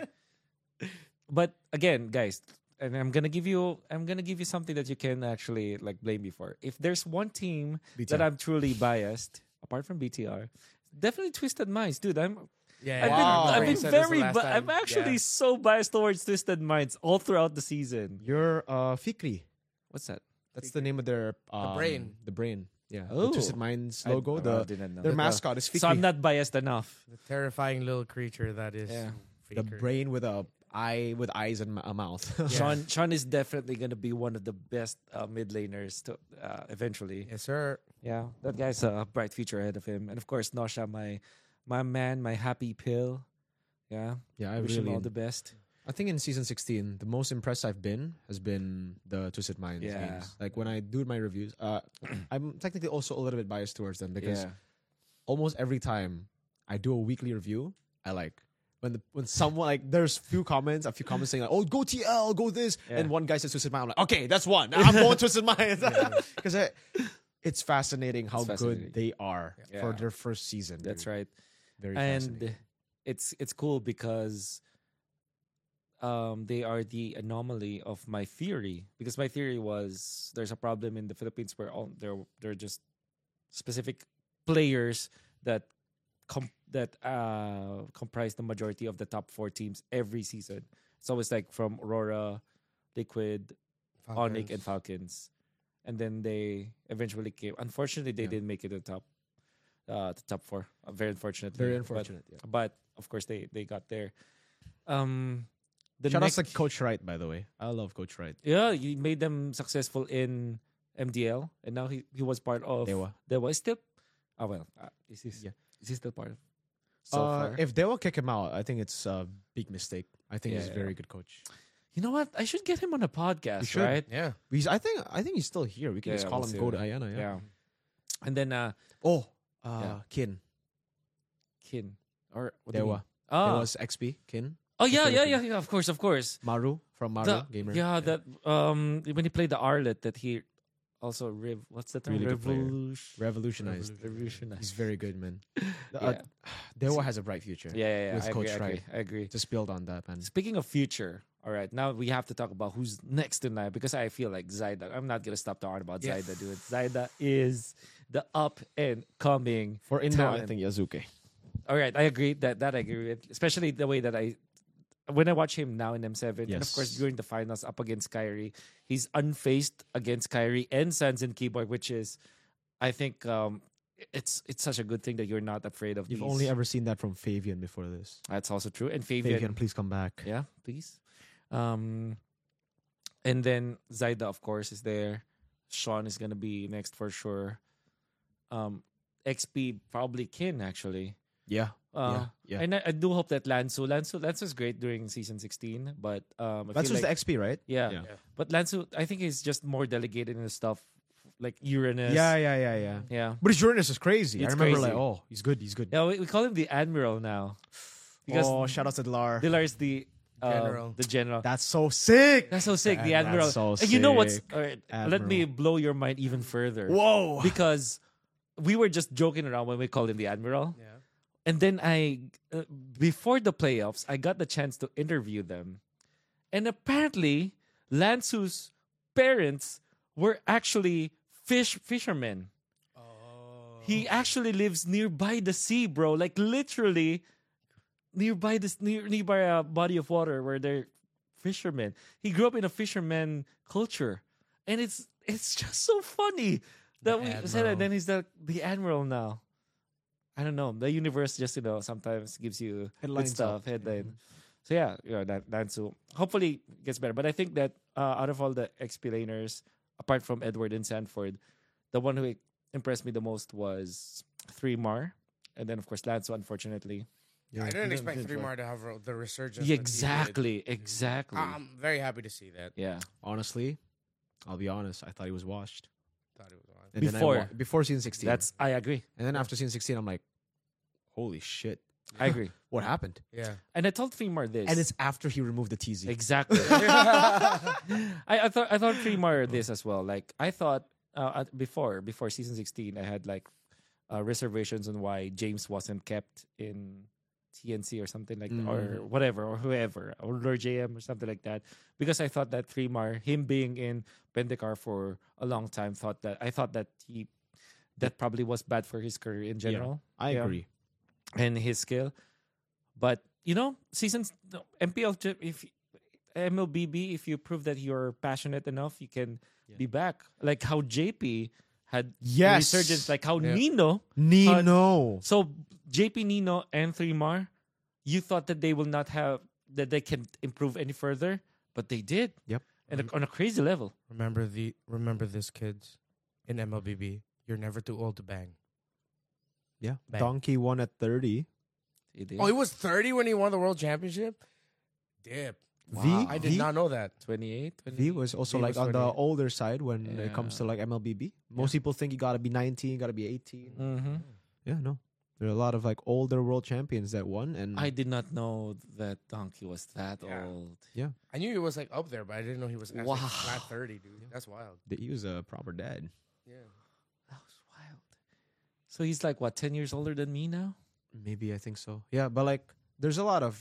but again, guys, and I'm gonna give you, I'm gonna give you something that you can actually like blame me for. If there's one team that I'm truly biased, apart from BTR, definitely Twisted Minds, dude. I'm, Yeah. I've Wow. been, I I've been said very, last bu- time. I'm actually Yeah. so biased towards Twisted Minds all throughout the season. You're uh Fikri. What's that? That's the name of their um, brain. The brain. Yeah. Oh. The Twisted Minds logo. I the didn't know. their mascot is Fikri. So I'm not biased enough. the terrifying little creature that is. Yeah. the brain with a eye with eyes and a mouth. Sean, Sean is definitely gonna be one of the best uh, mid laners to uh, eventually. Yes, sir. Yeah, that guy's a bright future ahead of him, and of course Nosha, my my man, my happy pill. Yeah, yeah, I wish him really. all the best. I think in season 16, the most impressed I've been has been the Twisted Minds Yeah. games. Like when I do my reviews, uh, I'm technically also a little bit biased towards them because yeah, almost every time I do a weekly review, I like when the when someone like there's few comments, a few comments saying like, "Oh, go TL, go this," Yeah. and one guy says Twisted Mind. I'm like, "Okay, that's one. I'm going Twisted Mind," because it's fascinating how It's fascinating. good they are Yeah. for their first season. that's dude. right. Very and it's it's cool because um they are the anomaly of my theory because my theory was there's a problem in the Philippines where all they're they're just specific players that com- that uh comprise the majority of the top four teams every season. It's always like from Aurora, Liquid, ONIC, and Falcons, and then they eventually came. Unfortunately, they Yeah. didn't make it to the top, uh, the top four. Uh, very unfortunately. Very But- unfortunate. yeah. But, of course, they they got there. Um, the Shout out to Coach Wright, by the way. I love Coach Wright. yeah, he made them successful in MDL, and now he, he was part of Dewa. Dewa. Is still, oh well, uh, is he Yeah. is he still part of? So uh, far, if they will kick him out, I think it's a big mistake. I think Yeah, he's a yeah. very good coach. you know what, I should get him on a podcast, should. right? Yeah. He's, I think I think he's still here. We can Yeah, just call we'll him. Go to Ayana. Yeah. Yeah. And then uh, Oh, uh, Yeah. Kin. Kin or what do you Dewa. mean? Ah. It was XP, Kin, oh yeah, yeah, yeah, yeah. Of course, of course. Maru from Maru The- Gamer. Yeah, that um when he played the Arlott, that he also rev. What's the term? Really. Revolution. Revolutionized. Revolutionized. He's very good, man. Yeah. Uh, Dewa has a bright future. Yeah, yeah, yeah. With I Coach agree, I agree. I agree. Just build on that, man. Speaking of future, all right, now we have to talk about who's next tonight because I feel like Zaida. I'm not gonna stop talking about Yeah. Zaida, dude. Zaida is the up and coming. For Indo, I think Yazuke. All right, I agree that that I agree with, especially the way that I when I watch him now in M7, and of course during the finals up against Kairi, he's unfaced against Kairi and Sanz and Kiboy, which is, I think, um, it's it's such a good thing that you're not afraid of. You've these. only ever seen that from Fabian before this. That's also true, and Fabian, Fabian, please come back. yeah, please. Um, and then Zaida, of course, is there. Sean is gonna be next for sure. Um, XP probably Kin actually. Yeah. Uh, yeah. And I, I do hope that Lansu, Lansu, Lansu's great during season 16, but um, I That's feel like, the XP, right? yeah. Yeah. But Lansu, I think he's just more delegated in the stuff like Uranus. Yeah, yeah, yeah, yeah. yeah. But his Uranus is crazy. It's I remember crazy. like, oh, he's good, he's good. Yeah, we, we call him the Admiral now because oh, shout out to Dilar. Dilar is the uh, General. the general. That's so sick. That's so sick. The That's Admiral. so and you know what's? sick. All right, let me blow your mind even further. Whoa. Because we were just joking around when we called him the Admiral. Yeah. And then I, uh, before the playoffs, I got the chance to interview them. And apparently, Lansu's parents were actually fish fishermen. Oh. He actually lives nearby the sea, bro. Like literally nearby this near, nearby a body of water where they're fishermen. He grew up in a fisherman culture, and it's it's just so funny that The we said it. admiral. Then he's the the admiral now. I don't know. The universe just you know sometimes gives you good stuff, up. headline. So yeah, yeah, that Lansu hopefully gets better. But I think that uh, out of all the XP laners, apart from Edward and Sanford, the one who impressed me the most was Three Mar, and then of course Lansu. Unfortunately, Yeah, I didn't expect Three try. Mar to have the resurgence. Yeah, that he did. exactly, exactly. I'm very happy to see that. yeah, Honestly, I'll be honest. I thought he was washed. Thought it was on. And then I Before. wa- before season 16. that's I agree. and then after season 16, I'm like, holy shit. I agree. What happened? Yeah. And I told Three Mar this, And it's after he removed the TZ. exactly. I, I thought I thought Three Mar this as well. Like I thought uh, at- before before season sixteen, I had like uh, reservations on why James wasn't kept in TNC or something like that, or Mm. whatever, or whoever, or Lord JM or something like that. Because I thought that Three Mar, him being in Pendecar for a long time, thought that I thought that he that probably was bad for his career in general. I Yeah. agree. and his skill. But you know, seasons MPL if MLBB, if you prove that you're passionate enough, you can Yeah. be back. Like how JP had Yes. resurgence, like how Yeah. Nino. Nino. So JP, Nino, and Three Mar, you thought that they will not have that they can improve any further, but they did. Yep. And on a crazy level. Remember the remember this kids in MLBB. You're never too old to bang. yeah. Bang. Donkey won at 30. They. Oh, he was 30 when he won the world championship. Dip. V, I did v, not know that. 28, V was also V like was on the older side when it comes to like MLBB. Most people think you gotta be 19, gotta be 18. hmm Yeah, no. There are a lot of like older world champions that won, and I did not know that Donkey was that Yeah. old. Yeah, I knew he was like up there, but I didn't know he was actually Wow. flat 30, dude. That's wild. he was a proper dad. Yeah. That was wild. So he's like what, ten years older than me now? Maybe I think so. Yeah, but like there's a lot of,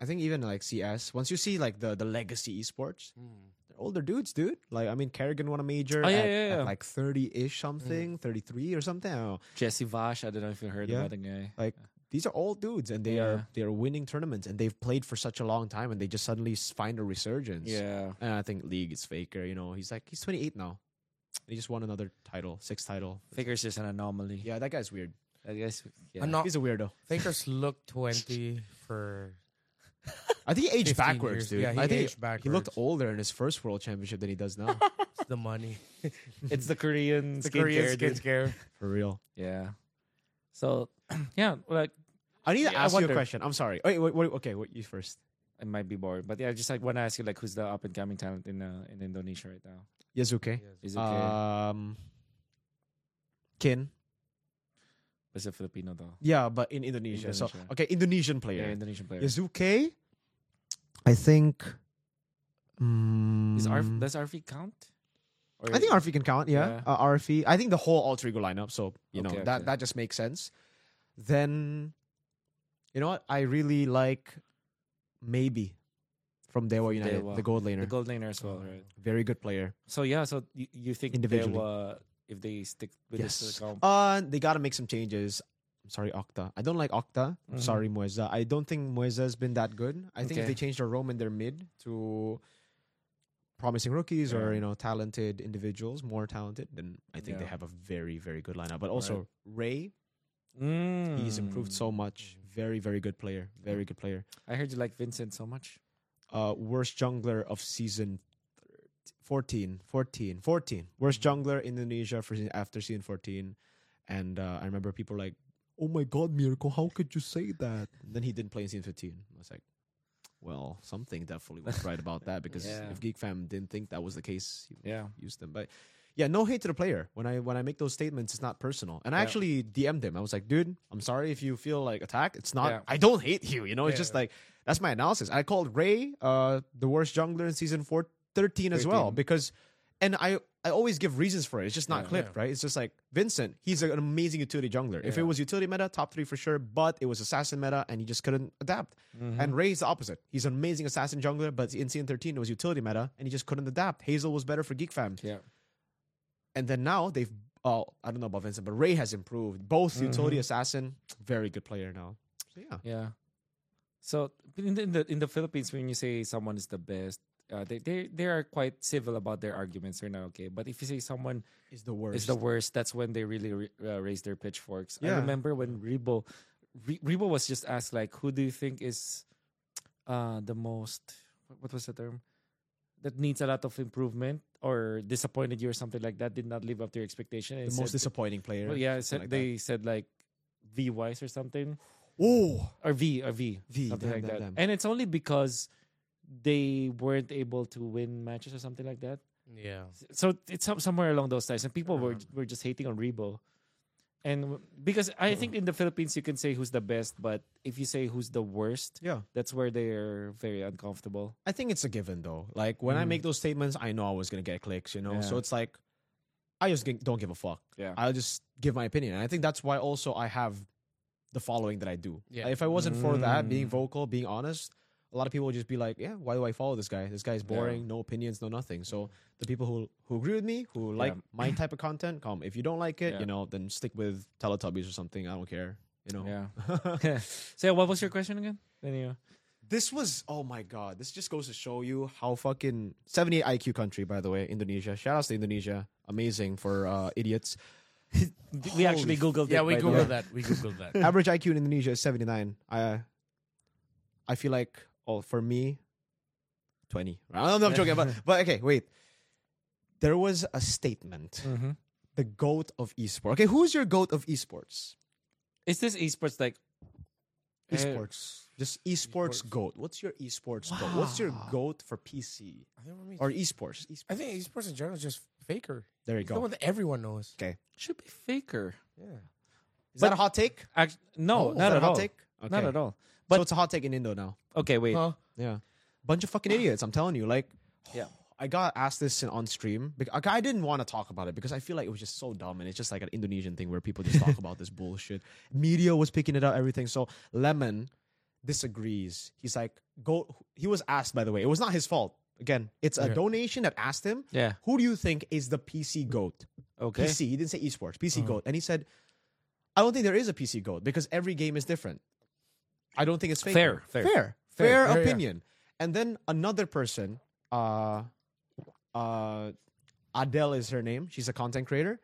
I think even like CS. Once you see like the the legacy esports, Hmm. they're older dudes, dude. Like I mean, karrigan won a major Oh, yeah, at, yeah, at like 30 ish something, 33 or something. I don't know. Jesse Vash. I don't know if you heard Yeah. about the guy. Like these are old dudes, and they Yeah. are they are winning tournaments, and they've played for such a long time, and they just suddenly find a resurgence. Yeah. And I think League is faker. You know, he's like he's 28 now. He just won another title, sixth title. Faker's just an anomaly. Yeah, that guy's weird. I guess. Yeah. Not. He's a weirdo. Fakers look 20 for I think he aged backwards, years. dude. Yeah, he I think aged he looked older in his first world championship than he does now. It's the money. it's the Korean the skincare, Korean dude. skin scare. For real. Yeah. So, yeah, like I need to Yeah, I ask you a question. I'm sorry. Wait, wait, wait okay, wait, you first. it might be boring, but yeah, I just like want to ask you like who's the up and coming talent in uh, in Indonesia right now? Yazuke. Is okay? Um, Kin. Is a Filipino though? Yeah, but in Indonesia. So okay, Indonesian player. Yeah, Indonesian player. Yazuke, I think. mm, Is Arf, does RV count? Or I think RFE can count. Yeah, Yeah. Uh, RFE. I think the whole alter ego lineup. So you know Okay, that okay. that just makes sense. Then, you know what? I really like maybe from Dewa United, Dewa. the gold laner. the gold laner as well, right? Very good player. So yeah, so you, you think. Dewa, if they stick with this Yes. account, Uh, they gotta make some changes. I'm sorry, Octa. I don't like Octa. I'm Mhm. sorry, Moeza. I don't think Moeza has been that good. I think if they change their roam in their mid to promising rookies or you know talented individuals, more talented, then I think they have a very very good lineup. But also Ray, Mm. he's improved so much. Very very good player. Very good player. I heard you like Vincent so much. Uh, worst jungler of season 14, 14, 14. Worst jungler in Indonesia for after season 14. And uh, I remember people like, oh my God, Mirko, how could you say that? And then he didn't play in season 15. I was like, well, something definitely was right about that because Yeah. if Geek Fam didn't think that was the case, he Yeah. use them. But yeah, no hate to the player. When I when I make those statements, it's not personal. And I Yeah. actually DM'd him. I was like, dude, I'm sorry if you feel like attacked. It's not. Yeah. I don't hate you. You know, it's just like that's my analysis. I called Ray uh the worst jungler in season four, 13 as well because, and I I always give reasons for it. It's just not Yeah. clipped, right? It's just like Vincent. He's an amazing utility jungler. If it was utility meta, top three for sure. But it was assassin meta, and he just couldn't adapt. Mm-hmm. And Ray's the opposite. He's an amazing assassin jungler, but in season 13 it was utility meta, and he just couldn't adapt. Hazel was better for Geek Fam. Yeah. And then now they've oh I don't know about Vincent, but Ray has improved. Both utility Mhm. assassin, very good player now. So yeah. Yeah. So in the, in the in the Philippines, when you say someone is the best, uh, they they they are quite civil about their arguments. They're not okay. But if you say someone Is the worst. is the worst, that's when they really re- uh, raise their pitchforks. I remember when Rebo, Re- Rebo was just asked like, "Who do you think is uh, the most? what- was the term? That needs a lot of improvement or disappointed you or something like that. Did not live up to your expectation. And the he most disappointing player. Well, yeah, said, like they said like V Wise or something. Oh, or V or V, V, something damn, like damn, that. damn. And it's only because they weren't able to win matches or something like that. Yeah. So it's somewhere along those lines, and people were Uh-huh. were just hating on Rebo. And because I think in the Philippines you can say who's the best, but if you say who's the worst, yeah. that's where they're very uncomfortable. I think it's a given though. Like when I Mm. make those statements, I know I was gonna get clicks. You know, so it's like I just don't give a fuck. Yeah. I'll just give my opinion. And I think that's why also I have the following that I do. Yeah. If I wasn't for that, being Mm. vocal, being honest, a lot of people will just be like, "Yeah, why do I follow this guy? This guy's Yeah. boring, no opinions, no nothing." So the people who who agree with me, who like Yeah. my type of content, come. If you don't like it, Yeah. you know, then stick with Teletubbies or something. I don't care. You know. Yeah. so what was your question again? Then you- This was oh my god. This just goes to show you how fucking 78 IQ country, by the way, Indonesia. Shout outs to Indonesia. Amazing for uh, idiots. we actually googled. Yeah, it, we by googled that. We googled that. Average IQ in Indonesia is 79. I I feel like oh for me 20. I don't know I'm joking but but okay, wait. There was a statement. Mhm. The goat of esports. Okay, who's your goat of esports? Is this esports like eh, Esports. Just esports, Esports. goat. What's your esports goat? What's your goat for PC I think, or esports? Esports. I think esports in general is just faker. There you It's the go. one that everyone knows. Okay. Should be faker? Yeah. Is that a hot take? Act- no, Oh, not at hot all. take? Not at all. so But- it's a hot take in Indo now. Okay, wait. Huh? Yeah, bunch of fucking idiots. I'm telling you. Like, Yeah. I got asked this in, on stream. I didn't want to talk about it because I feel like it was just so dumb, and it's just like an Indonesian thing where people just talk about this bullshit. Media was picking it up, everything. So Lemon disagrees. He's like, go. He was asked, by the way. It was not his fault. Again, it's a Yeah. donation that asked him, Yeah. "Who do you think is the PC goat?" Okay. PC. He didn't say esports. PC Uh-huh. goat, and he said, "I don't think there is a PC goat because every game is different. I don't think it's fake. Fair, fair. fair, Fair, fair fair, yeah. opinion." And then another person, uh, uh, Adele is her name. She's a content creator.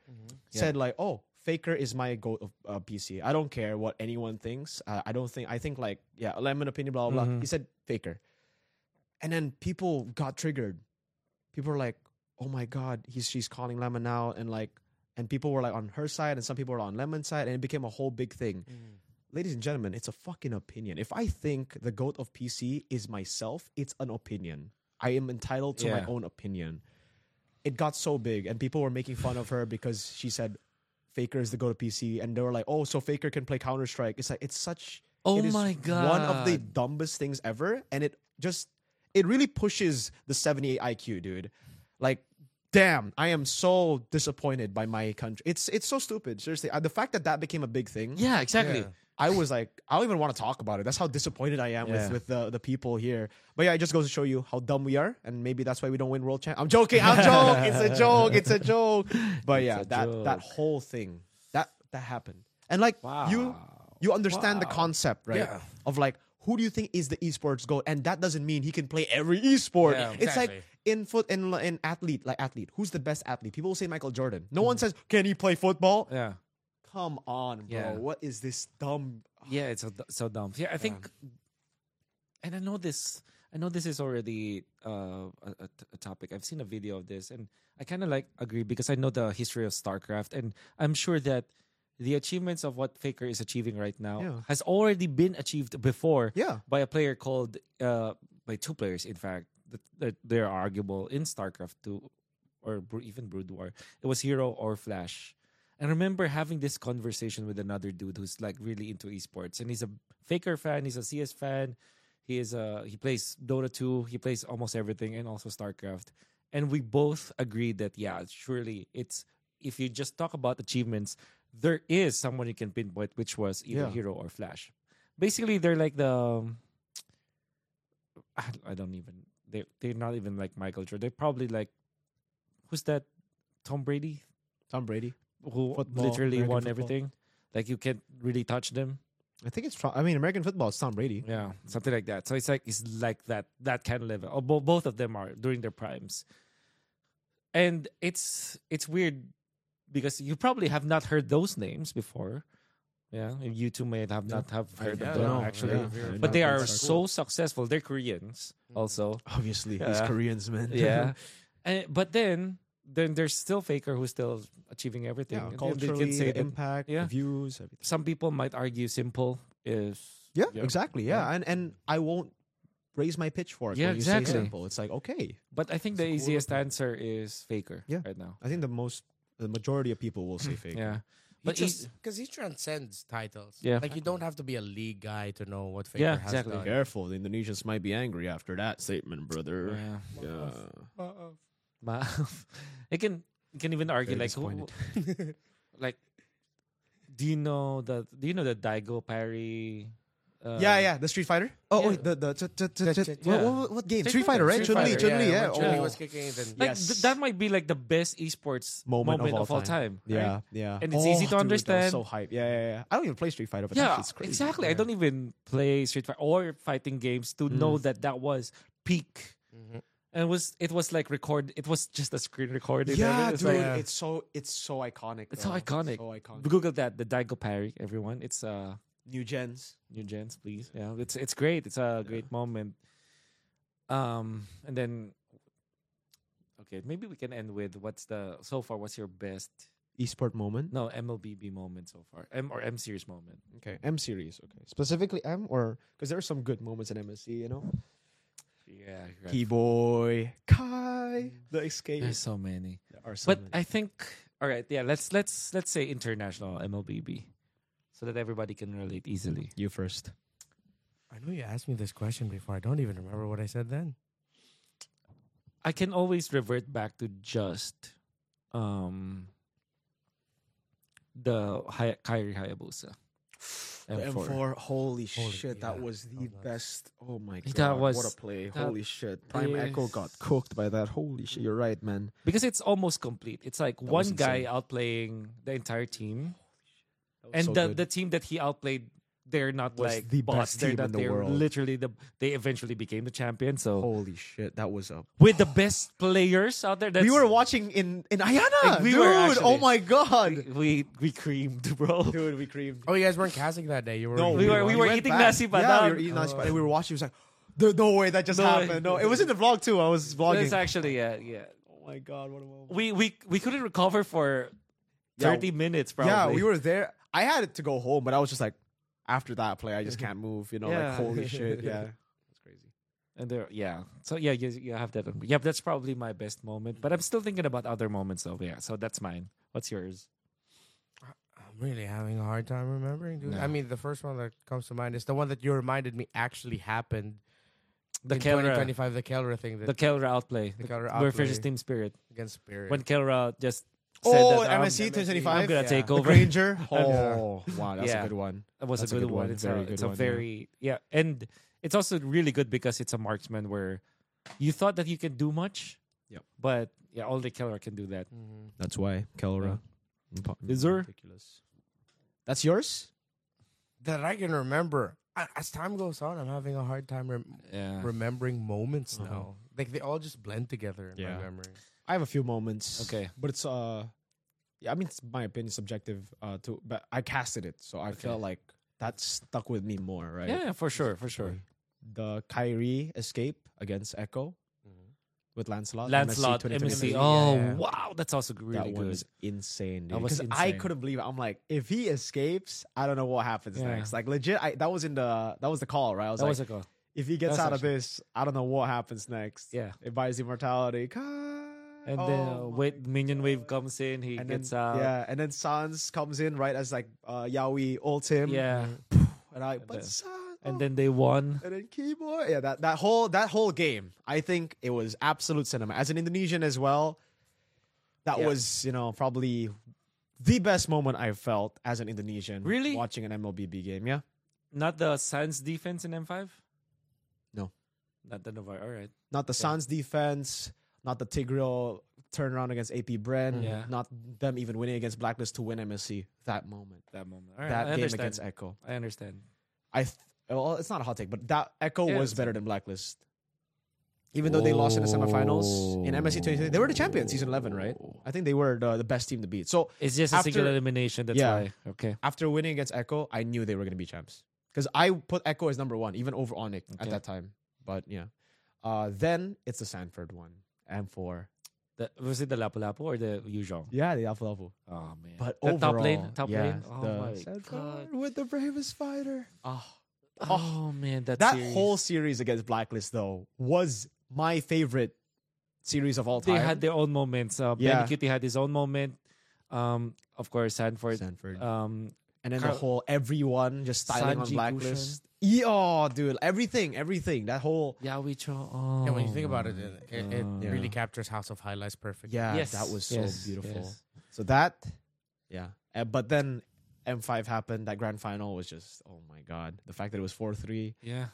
Said like, "Oh, Faker is my goat of uh, PC. I don't care what anyone thinks. Uh, I don't think. I think like, yeah, lemon opinion, blah blah blah." Mhm. He said Faker, and then people got triggered. People were like, "Oh my god, he's she's calling lemon out," and like, and people were like on her side, and some people were on lemon's side, and it became a whole big thing. Ladies and gentlemen, it's a fucking opinion. If I think the goat of PC is myself, it's an opinion. I am entitled to my own opinion. It got so big, and people were making fun of her because she said Faker is the goat of PC, and they were like, "Oh, so Faker can play Counter Strike." It's like it's such. Oh it is my One of the dumbest things ever, and it just it really pushes the 78 IQ, dude. Like, damn, I am so disappointed by my country. It's it's so stupid. Seriously, uh, the fact that that became a big thing. Yeah, exactly. Yeah. I was like, I don't even want to talk about it. That's how disappointed I am Yeah. with with the, the people here. But yeah, it just goes to show you how dumb we are, and maybe that's why we don't win world champ. I'm joking. I'm joking. it's a joke. It's a joke. But yeah, that that whole thing that that happened, and like you you understand the concept, right? Yeah. Of like. Who do you think is the esports goat? And that doesn't mean he can play every esport. Yeah, exactly. it's like in foot in in athlete, like athlete. Who's the best athlete? People will say Michael Jordan. No one says, "Can he play football?" Yeah. Come on, bro. Yeah. What is this dumb? Yeah, it's so, so dumb. Yeah, I think, and I know this. I know this is already uh, a, a t- a topic. I've seen a video of this, and I kind of like agree because I know the history of StarCraft, and I'm sure that the achievements of what Faker is achieving right now Yeah. has already been achieved before Yeah. by a player called uh, by two players. In fact, that, that they're arguable in StarCraft two or even Brood War. It was Hero or Flash. And I remember having this conversation with another dude who's like really into esports, and he's a Faker fan. He's a CS fan. He is a he plays Dota 2. He plays almost everything, and also StarCraft. And we both agreed that yeah, surely it's if you just talk about achievements, there is someone you can pinpoint, which was either Yeah. Hero or Flash. Basically, they're like the um, I, I don't even they they're not even like Michael Jordan. They're probably like who's that? Tom Brady Tom Brady. Who Football, literally American won football. everything. Like you can't really touch them. I think it's. I mean, American football. It's Tom Brady. Yeah, something like that. So it's like it's like that that kind of level. Oh, bo- both of them are during their primes, and it's it's weird because you probably have not heard those names before. Yeah, and you two may have not have heard yeah, of them no, actually, yeah, yeah. but they are so successful. They're Koreans also. Obviously, he's Yeah. Koreans, man. yeah, and, eh, but then then there's still Faker who's still achieving everything. yeah. And they Culturally, can say the impact, yeah. views, everything. some people might argue s1mple is Yeah, Yeah. exactly. Yeah. and and I won't raise my pitchfork Yeah, when you say s1mple. It's like okay. But I think the It's a cool easiest answer is Faker Yeah. right now. I think the most, the majority of people will say hmm, Faker. Yeah. But But he's- because he transcends titles. Yeah. like you don't have to be a league guy to know what Faker Yeah, has exactly. done. Careful, the Indonesians might be angry after that statement, brother. Yeah. Yeah. Ma- it can it can even argue Very like who, like do you know the do you know the Daigo parry uh, yeah, yeah, the Street Fighter. Oh, yeah. wait, the the t- t- t- t- Yeah. what, what, what game? Street Street Fighter, Fighter, right? Chun Li, Chun Li, yeah. Chun Li Oh. was kicking it. Then Like Yes. th- that might be like the best esports Moment, moment, of all time. right? Yeah, yeah. And it's easy to dude, that was understand. so hype. Yeah, yeah, yeah. I don't even play Street Fighter, but yeah, that shit's crazy. exactly. I don't even play Street Fighter or fighting games to Mm. know that that was peak. Mhm. And it was it was like record. It was just a screen recording. Yeah, It's dude, like- it's so it's so iconic. It's so though. iconic. So iconic. Google that the Daigo parry. Everyone, it's uh New gens. new gens, please. Yeah, it's it's great. It's a great moment. Um, and then okay, maybe we can end with what's the so far. What's your best? Esport moment. No, MLBB moment so far. M or M series moment. Okay, M series. Okay, specifically M or because there are some good moments in MSC. You know, Yeah, Kiboy, Kai, the escape. There's so many. There are so But many. I think all right, yeah, let's let's let's say international MLBB so that everybody can relate easily. you first. I know you asked me this question before. I don't even remember what I said then. I can always revert back to just um the Hay- Kairi Hayabusa. The M4. M4, holy, Holy- shit, that was the that was nuts. best. Oh my god, That god, was- what a play! that Holy shit, Prime Echo got cooked by that. Holy shit, you're right, man. Because it's almost complete. It's like That one guy outplaying the entire team. And so the, good. the team that he outplayed, they're not Was like the bots. best They're team not in the they're world. literally the they eventually became the champion. So holy shit, that was a. with the best players out there, that's, we were watching in in Ayana. Like, we dude, were oh my god, we, we we creamed, bro. dude, we creamed. Oh, you guys weren't casting that day. You were. No, we were- we were went eating back. nasi Yeah, we were eating nasi Oh. padang. And we were watching. It was like, "There- no way, that just No happened. No, it was in the vlog too. I was vlogging. It's actually yeah yeah. oh my god, what a moment. We we we couldn't recover for Yeah. thirty minutes. Probably. Yeah, we were there. I had to go home, but I was just like, after that play, I just can't move. You know, Yeah. like holy shit. Yeah, that's crazy. And there, yeah. So yeah, you, you have that. Yeah, that's probably my best moment. But I'm still thinking about other moments though. Yeah, so that's mine. What's yours? I'm really having a hard time remembering. Dude. No. I mean, the first one that comes to mind is the one that you reminded me actually happened. The in Kelra, 2025, the Kelra thing that the Kelra outplay, The Kelra We're outplay. versus Team Spirit. against Spirit. When Kelra just said Oh, that, MSC 2025? I'm gonna Yeah. take The over. Granger. Yeah. Oh, wow, that's Yeah. a good one. That was That's a good, one. It's Very a, good it's a one, yeah. very yeah. and it's also really good because it's a marksman where you thought that you can do much. Yep. But yeah, only Kelra can do that. Mhm. That's why Kelra. Is there? Ridiculous. That's yours? that I can remember. As time goes on, I'm having a hard time rem- Yeah. remembering moments Uh-huh. now. Like they all just blend together in Yeah. my memory. I have a few moments. Okay. But it's uh yeah, I mean it's my opinion subjective uh to but I casted it, so I Okay. felt like that stuck with me more, right? Yeah, for sure, for sure. The Kairi escape against Echo Mm-hmm. with Lancelot. Lancelot, MSC MSC. Oh Yeah. wow, that's also really that good. was insane, dude. Because I couldn't believe it. I'm like, if he escapes, I don't know what happens Yeah. next. Like legit, I that was in the that was the call, right? I was that like, was a goal. if he gets out of this, I don't know what happens next. Yeah. It buys immortality. And oh then uh, wait, minion wave comes in, he and gets then, out. Yeah, and then Sanz comes in right as like uh Yawi ults him. Yeah. And I but then- Sanz And oh. then they won. and then keyboard. Yeah, that, that whole that whole game, I think it was absolute cinema. As an Indonesian as well, that Yeah. was, you know, probably the best moment I felt as an Indonesian Really? watching an MLBB game. Yeah. Not the Suns defense in M5? No. Not the Navarre. All right. Not the Yeah. Suns defense, not the Tigreal turnaround against AP Bren, Yeah. not them even winning against Blacklist to win MSC. That moment. That moment. Right. that I game understand. against Echo. I understand. I th- well, it's not a hot take, but that Echo Yeah, was better than Blacklist. Even though they lost in the semifinals in MSC 2020, they were the champions season 11, right? I think they were the, the best team to beat. So It's just a single elimination. That's Yeah. why. Okay. after winning against Echo, I knew they were going to be champs because I put Echo as number one, even over Onic Okay. at that time. But yeah, uh, then it's the Sanford one and four. The, was it the Lapu Lapu or the usual? Yeah, the Alpha Level. Oh man. But the top lane, overall, top yeah, lane. Oh my god. with the bravest fighter. Oh, Oh, man, that that series. whole series against Blacklist though was my favorite series of all time. they had their own moments. Uh, Yeah. Benny Cutie had his own moment. Um, of course, Sanford. Sanford. Um, and then Karl- the whole everyone just styling on Sanji Blacklist. Yeah, oh, dude, everything, everything. That whole Yawi Chou. Oh, Yeah, when you think about it, it, it, it God. really captures House of Highlights perfectly. yeah, Yes, that was so yes, beautiful. yes. So that, yeah. Uh, but then M5 happened. That grand final was just, oh my god, the fact that it was four three. Yeah.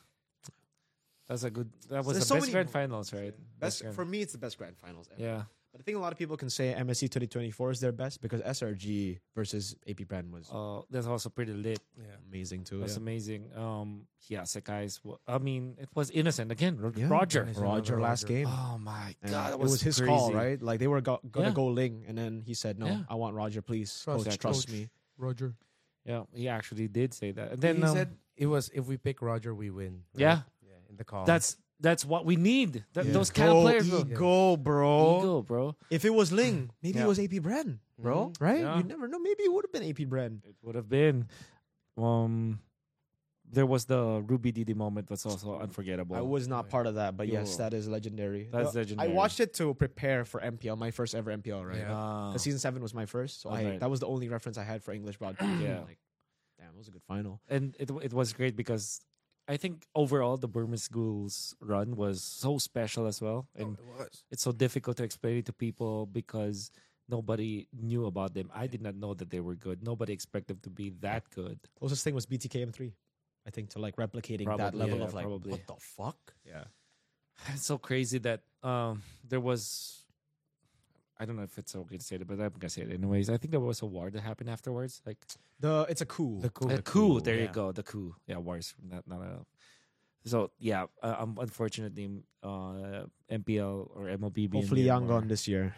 That's a good. That was There's the so best many grand finals, right? Best grand- for me, it's the best grand finals ever. Yeah. But I think a lot of people can say MSC 2024 is their best because SRG versus AP Bren was Uh, that's also pretty lit. Yeah. amazing too. It was yeah. amazing. Um, yeah, Sekys. I mean, it was innocent again. Ro- Yeah. Roger. Nice. Roger last Roger. game. Oh my god, it that was, was, his crazy. call, right? Like they were go- gonna Yeah. go Ling, and then he said, "No, Yeah. I want Roger, please, Trust- coach, trust coach. me." Roger. Yeah, he actually did say that. And Then then he um, said it was if we pick Roger, we win. right? Yeah. Yeah. In the call. that's that's what we need. Th- Yeah. Those kind of players, bro. Ego, bro. Ego, bro. If it was Ling, maybe Yeah. it was AP Bren, bro. Mhm. Right? Yeah. You never know. Maybe it would have been AP Bren. It would have been. Um, there was the Ruby Didi moment. That's also unforgettable. I was not part of that, but yes, Yo. that is legendary. That's legendary. I watched it to prepare for MPL, my first ever MPL, right? Yeah. Ah. 'Cause season seven was my first, so I right. that was the only reference I had for English broadcast. Yeah. like, damn, it was a good final. and it it was great because I think overall the Burmese Ghouls run was so special as well, and it was. it's so difficult to explain it to people because nobody knew about them. I did not know that they were good. Nobody expected them to be that good. Closest thing was BTKM3. I think to like replicating that level yeah, of like, probably. what the fuck? Yeah. It's so crazy that um there was. I don't know if it's okay to say it, but I'm gonna say it anyways. I think there was a war that happened afterwards, like The it's a coup. The coup. a The coup. coup, There you go, the coup. Yeah, wars. Not not a. So yeah, uh, um, unfortunately, uh, MPL or MLB. being Hopefully Myanmar- Yangon this year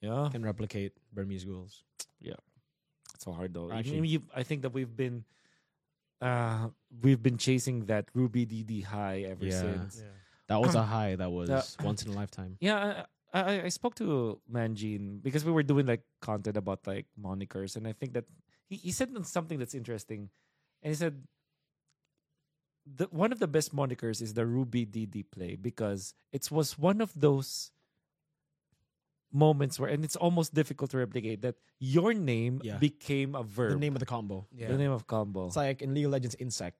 Yeah, can replicate Burmese Ghouls. Yeah, it's so hard though. Actually- Even you, I think that we've been, uh, we've been chasing that Ruby DD high ever Yeah. since. Yeah. That was a high that was once in a lifetime. Yeah, I, I, I spoke to Manjin because we were doing like content about like monikers, and I think that he, he said something that's interesting, and he said the one of the best monikers is the Ruby DD play because it was one of those moments where, and it's almost difficult to replicate that your name Yeah. became a verb. The name of the combo. Yeah. The name of combo. It's like in League of Legends, Insec.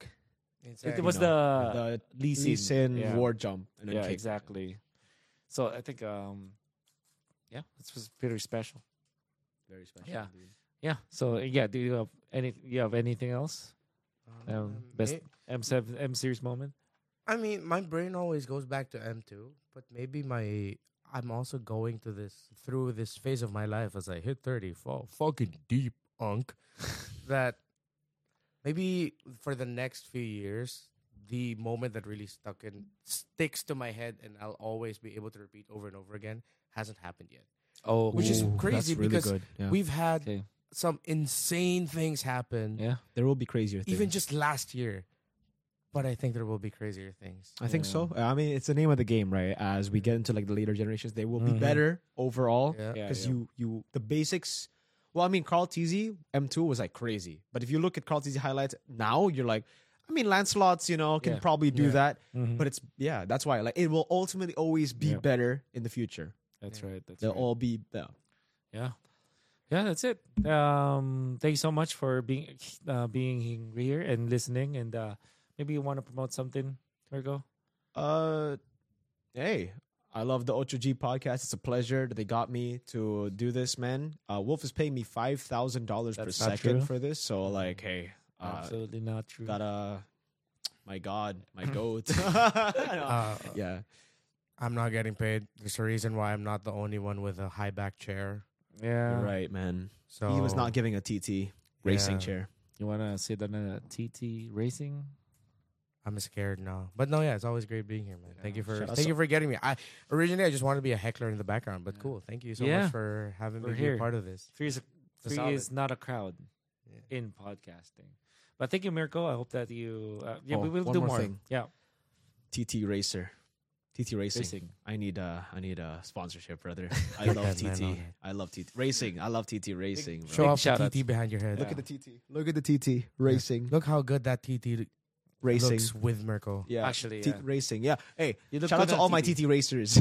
It's it like- was you the, know, the Lee Sin. Lee Sin yeah. ward jump. And then yeah, kick. exactly. So I think, um, yeah, this was pretty special. Very special. Yeah. indeed. Yeah. So yeah, do you have any? You have anything else? Um, Um, best may- M seven M series moment. I mean, my brain always goes back to M2, but maybe my I'm also going to this through this phase of my life as I hit 30, fall fucking deep unk that maybe for the next few years the moment that really stuck and sticks to my head and I'll always be able to repeat over and over again hasn't happened yet. Oh, Which is Ooh, crazy really because good. Yeah. We've had okay. some insane things happen Yeah. there will be crazier things. even just last year. But I think there will be crazier things. I think Yeah. so. I mean, it's the name of the game, right? As we get into like the later generations, they will be Mhm. better overall Yeah. Yeah. because you you the basics. Well, I mean, KarlTzy M2 was like crazy, but if you look at KarlTzy highlights now, you're like, I mean, Lancelot's you know can Yeah. probably do Yeah. that, Mhm. but it's yeah, that's why like it will ultimately always be Yeah. better in the future. that's Yeah. right. That's They'll right. all be yeah. Yeah. Yeah, that's it. Um, thank you so much for being uh, being here and listening. And uh, maybe you want to promote something, Virgo. Uh, hey, I love the Ocho G podcast. It's a pleasure that they got me to do this, man. Uh, Wolf is paying me five thousand dollars per second true. for this, so like, hey, Absolutely not true. gotta, my God, my goat. Uh, yeah, I'm not getting paid. There's a reason why I'm not the only one with a high back chair. Yeah. you're right, man. So he was not giving a TT racing Yeah. chair. You want to sit on a TT racing? I'm scared now. But no, yeah, it's always great being here, man. Thank you for Shout thank so- you for getting me. I originally I just wanted to be a heckler in the background, but Yeah. cool. Thank you so Yeah. much for having We're me be here. a part of this. Three is, It's three is not a crowd Yeah. in podcasting. But thank you, Mirko. I hope that you. Uh, yeah, Oh, we will one do more more. thing. Yeah, TT racer, TT racing. racing. I need a, I need a sponsorship, brother. I love TT. I love TT racing. I love TT racing. bro. Show Big off the shout-outs. TT behind your head. Look Yeah. at the TT. Look at the TT racing. Look how good that TT Racing. looks with Mirko. Yeah, Actually, T- racing. Yeah. Hey, You look shout out to on all my TT. TT racers.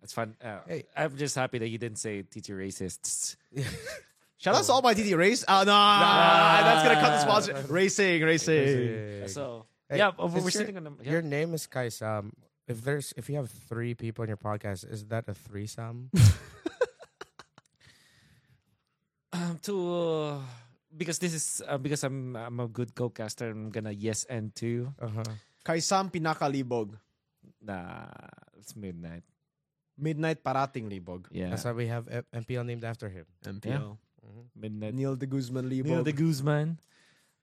That's fun. Uh, Hey. I'm just happy that you didn't say TT racists. Shout out to all my TT race. Oh no, that's gonna cut the sponsor. Racing, racing. Racing. So Hey, yeah, but we're you're- sitting on the. Yeah. Your name is Kaisam. If there's if you have three people in your podcast, is that a threesome? Um, to uh, because this is uh, because I'm I'm a good co-caster. I'm gonna yes and two. Uh-huh. Kaisam pinakalibog. Nah, it's midnight. Midnight parating libog. Yeah, That's why we have M- MPL named after him. MPL. Midnight. Neil de Guzman libog. Neil de Guzman.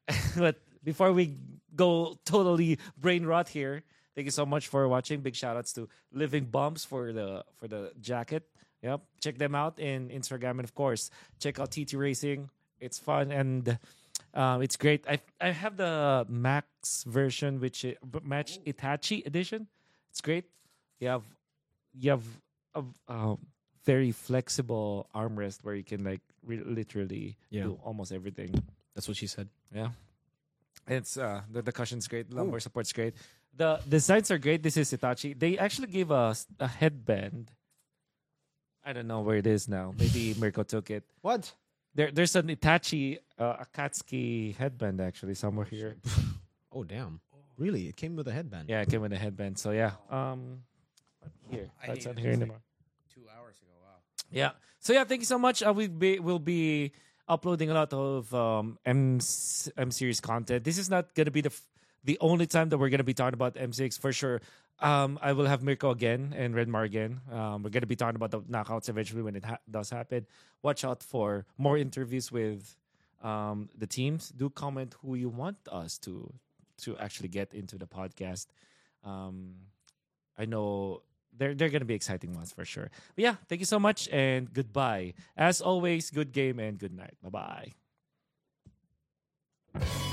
but before we go totally brain rot here, thank you so much for watching. Big shout outs to Living Bumps for the for the jacket. Yep. Check them out in Instagram and of course check out TT Racing. It's fun and um, it's great. I I have the max version which i- b- match Itachi edition. It's great. You have you have a um, very flexible armrest where you can like re- literally Yeah. do almost everything. That's what she said. Yeah. It's uh the, cushion's great, lumbar support's great. The designs are great. This is Itachi. They actually gave us a headband. I don't know where it is now. Maybe Mirko took it. What? There there's an Itachi uh, Akatsuki headband actually somewhere here. Oh damn. Really? It came with a headband. Yeah, it came with a headband. So yeah. Um here. I That's not here anymore. Two hours ago. Wow. Yeah. So yeah, thank you so much. Uh, we be we'll be uploading a lot of um M M series content. This is not gonna be the f- the only time that we're gonna be talking about M6 for sure. Um, I will have Mirko again and Redmar again. Um, we're gonna be talking about the knockouts eventually when it ha- does happen. Watch out for more interviews with um the teams. Do comment who you want us to to actually get into the podcast. Um, I know they're they're gonna be exciting ones for sure. But yeah, thank you so much and goodbye. As always, good game and good night. Bye bye.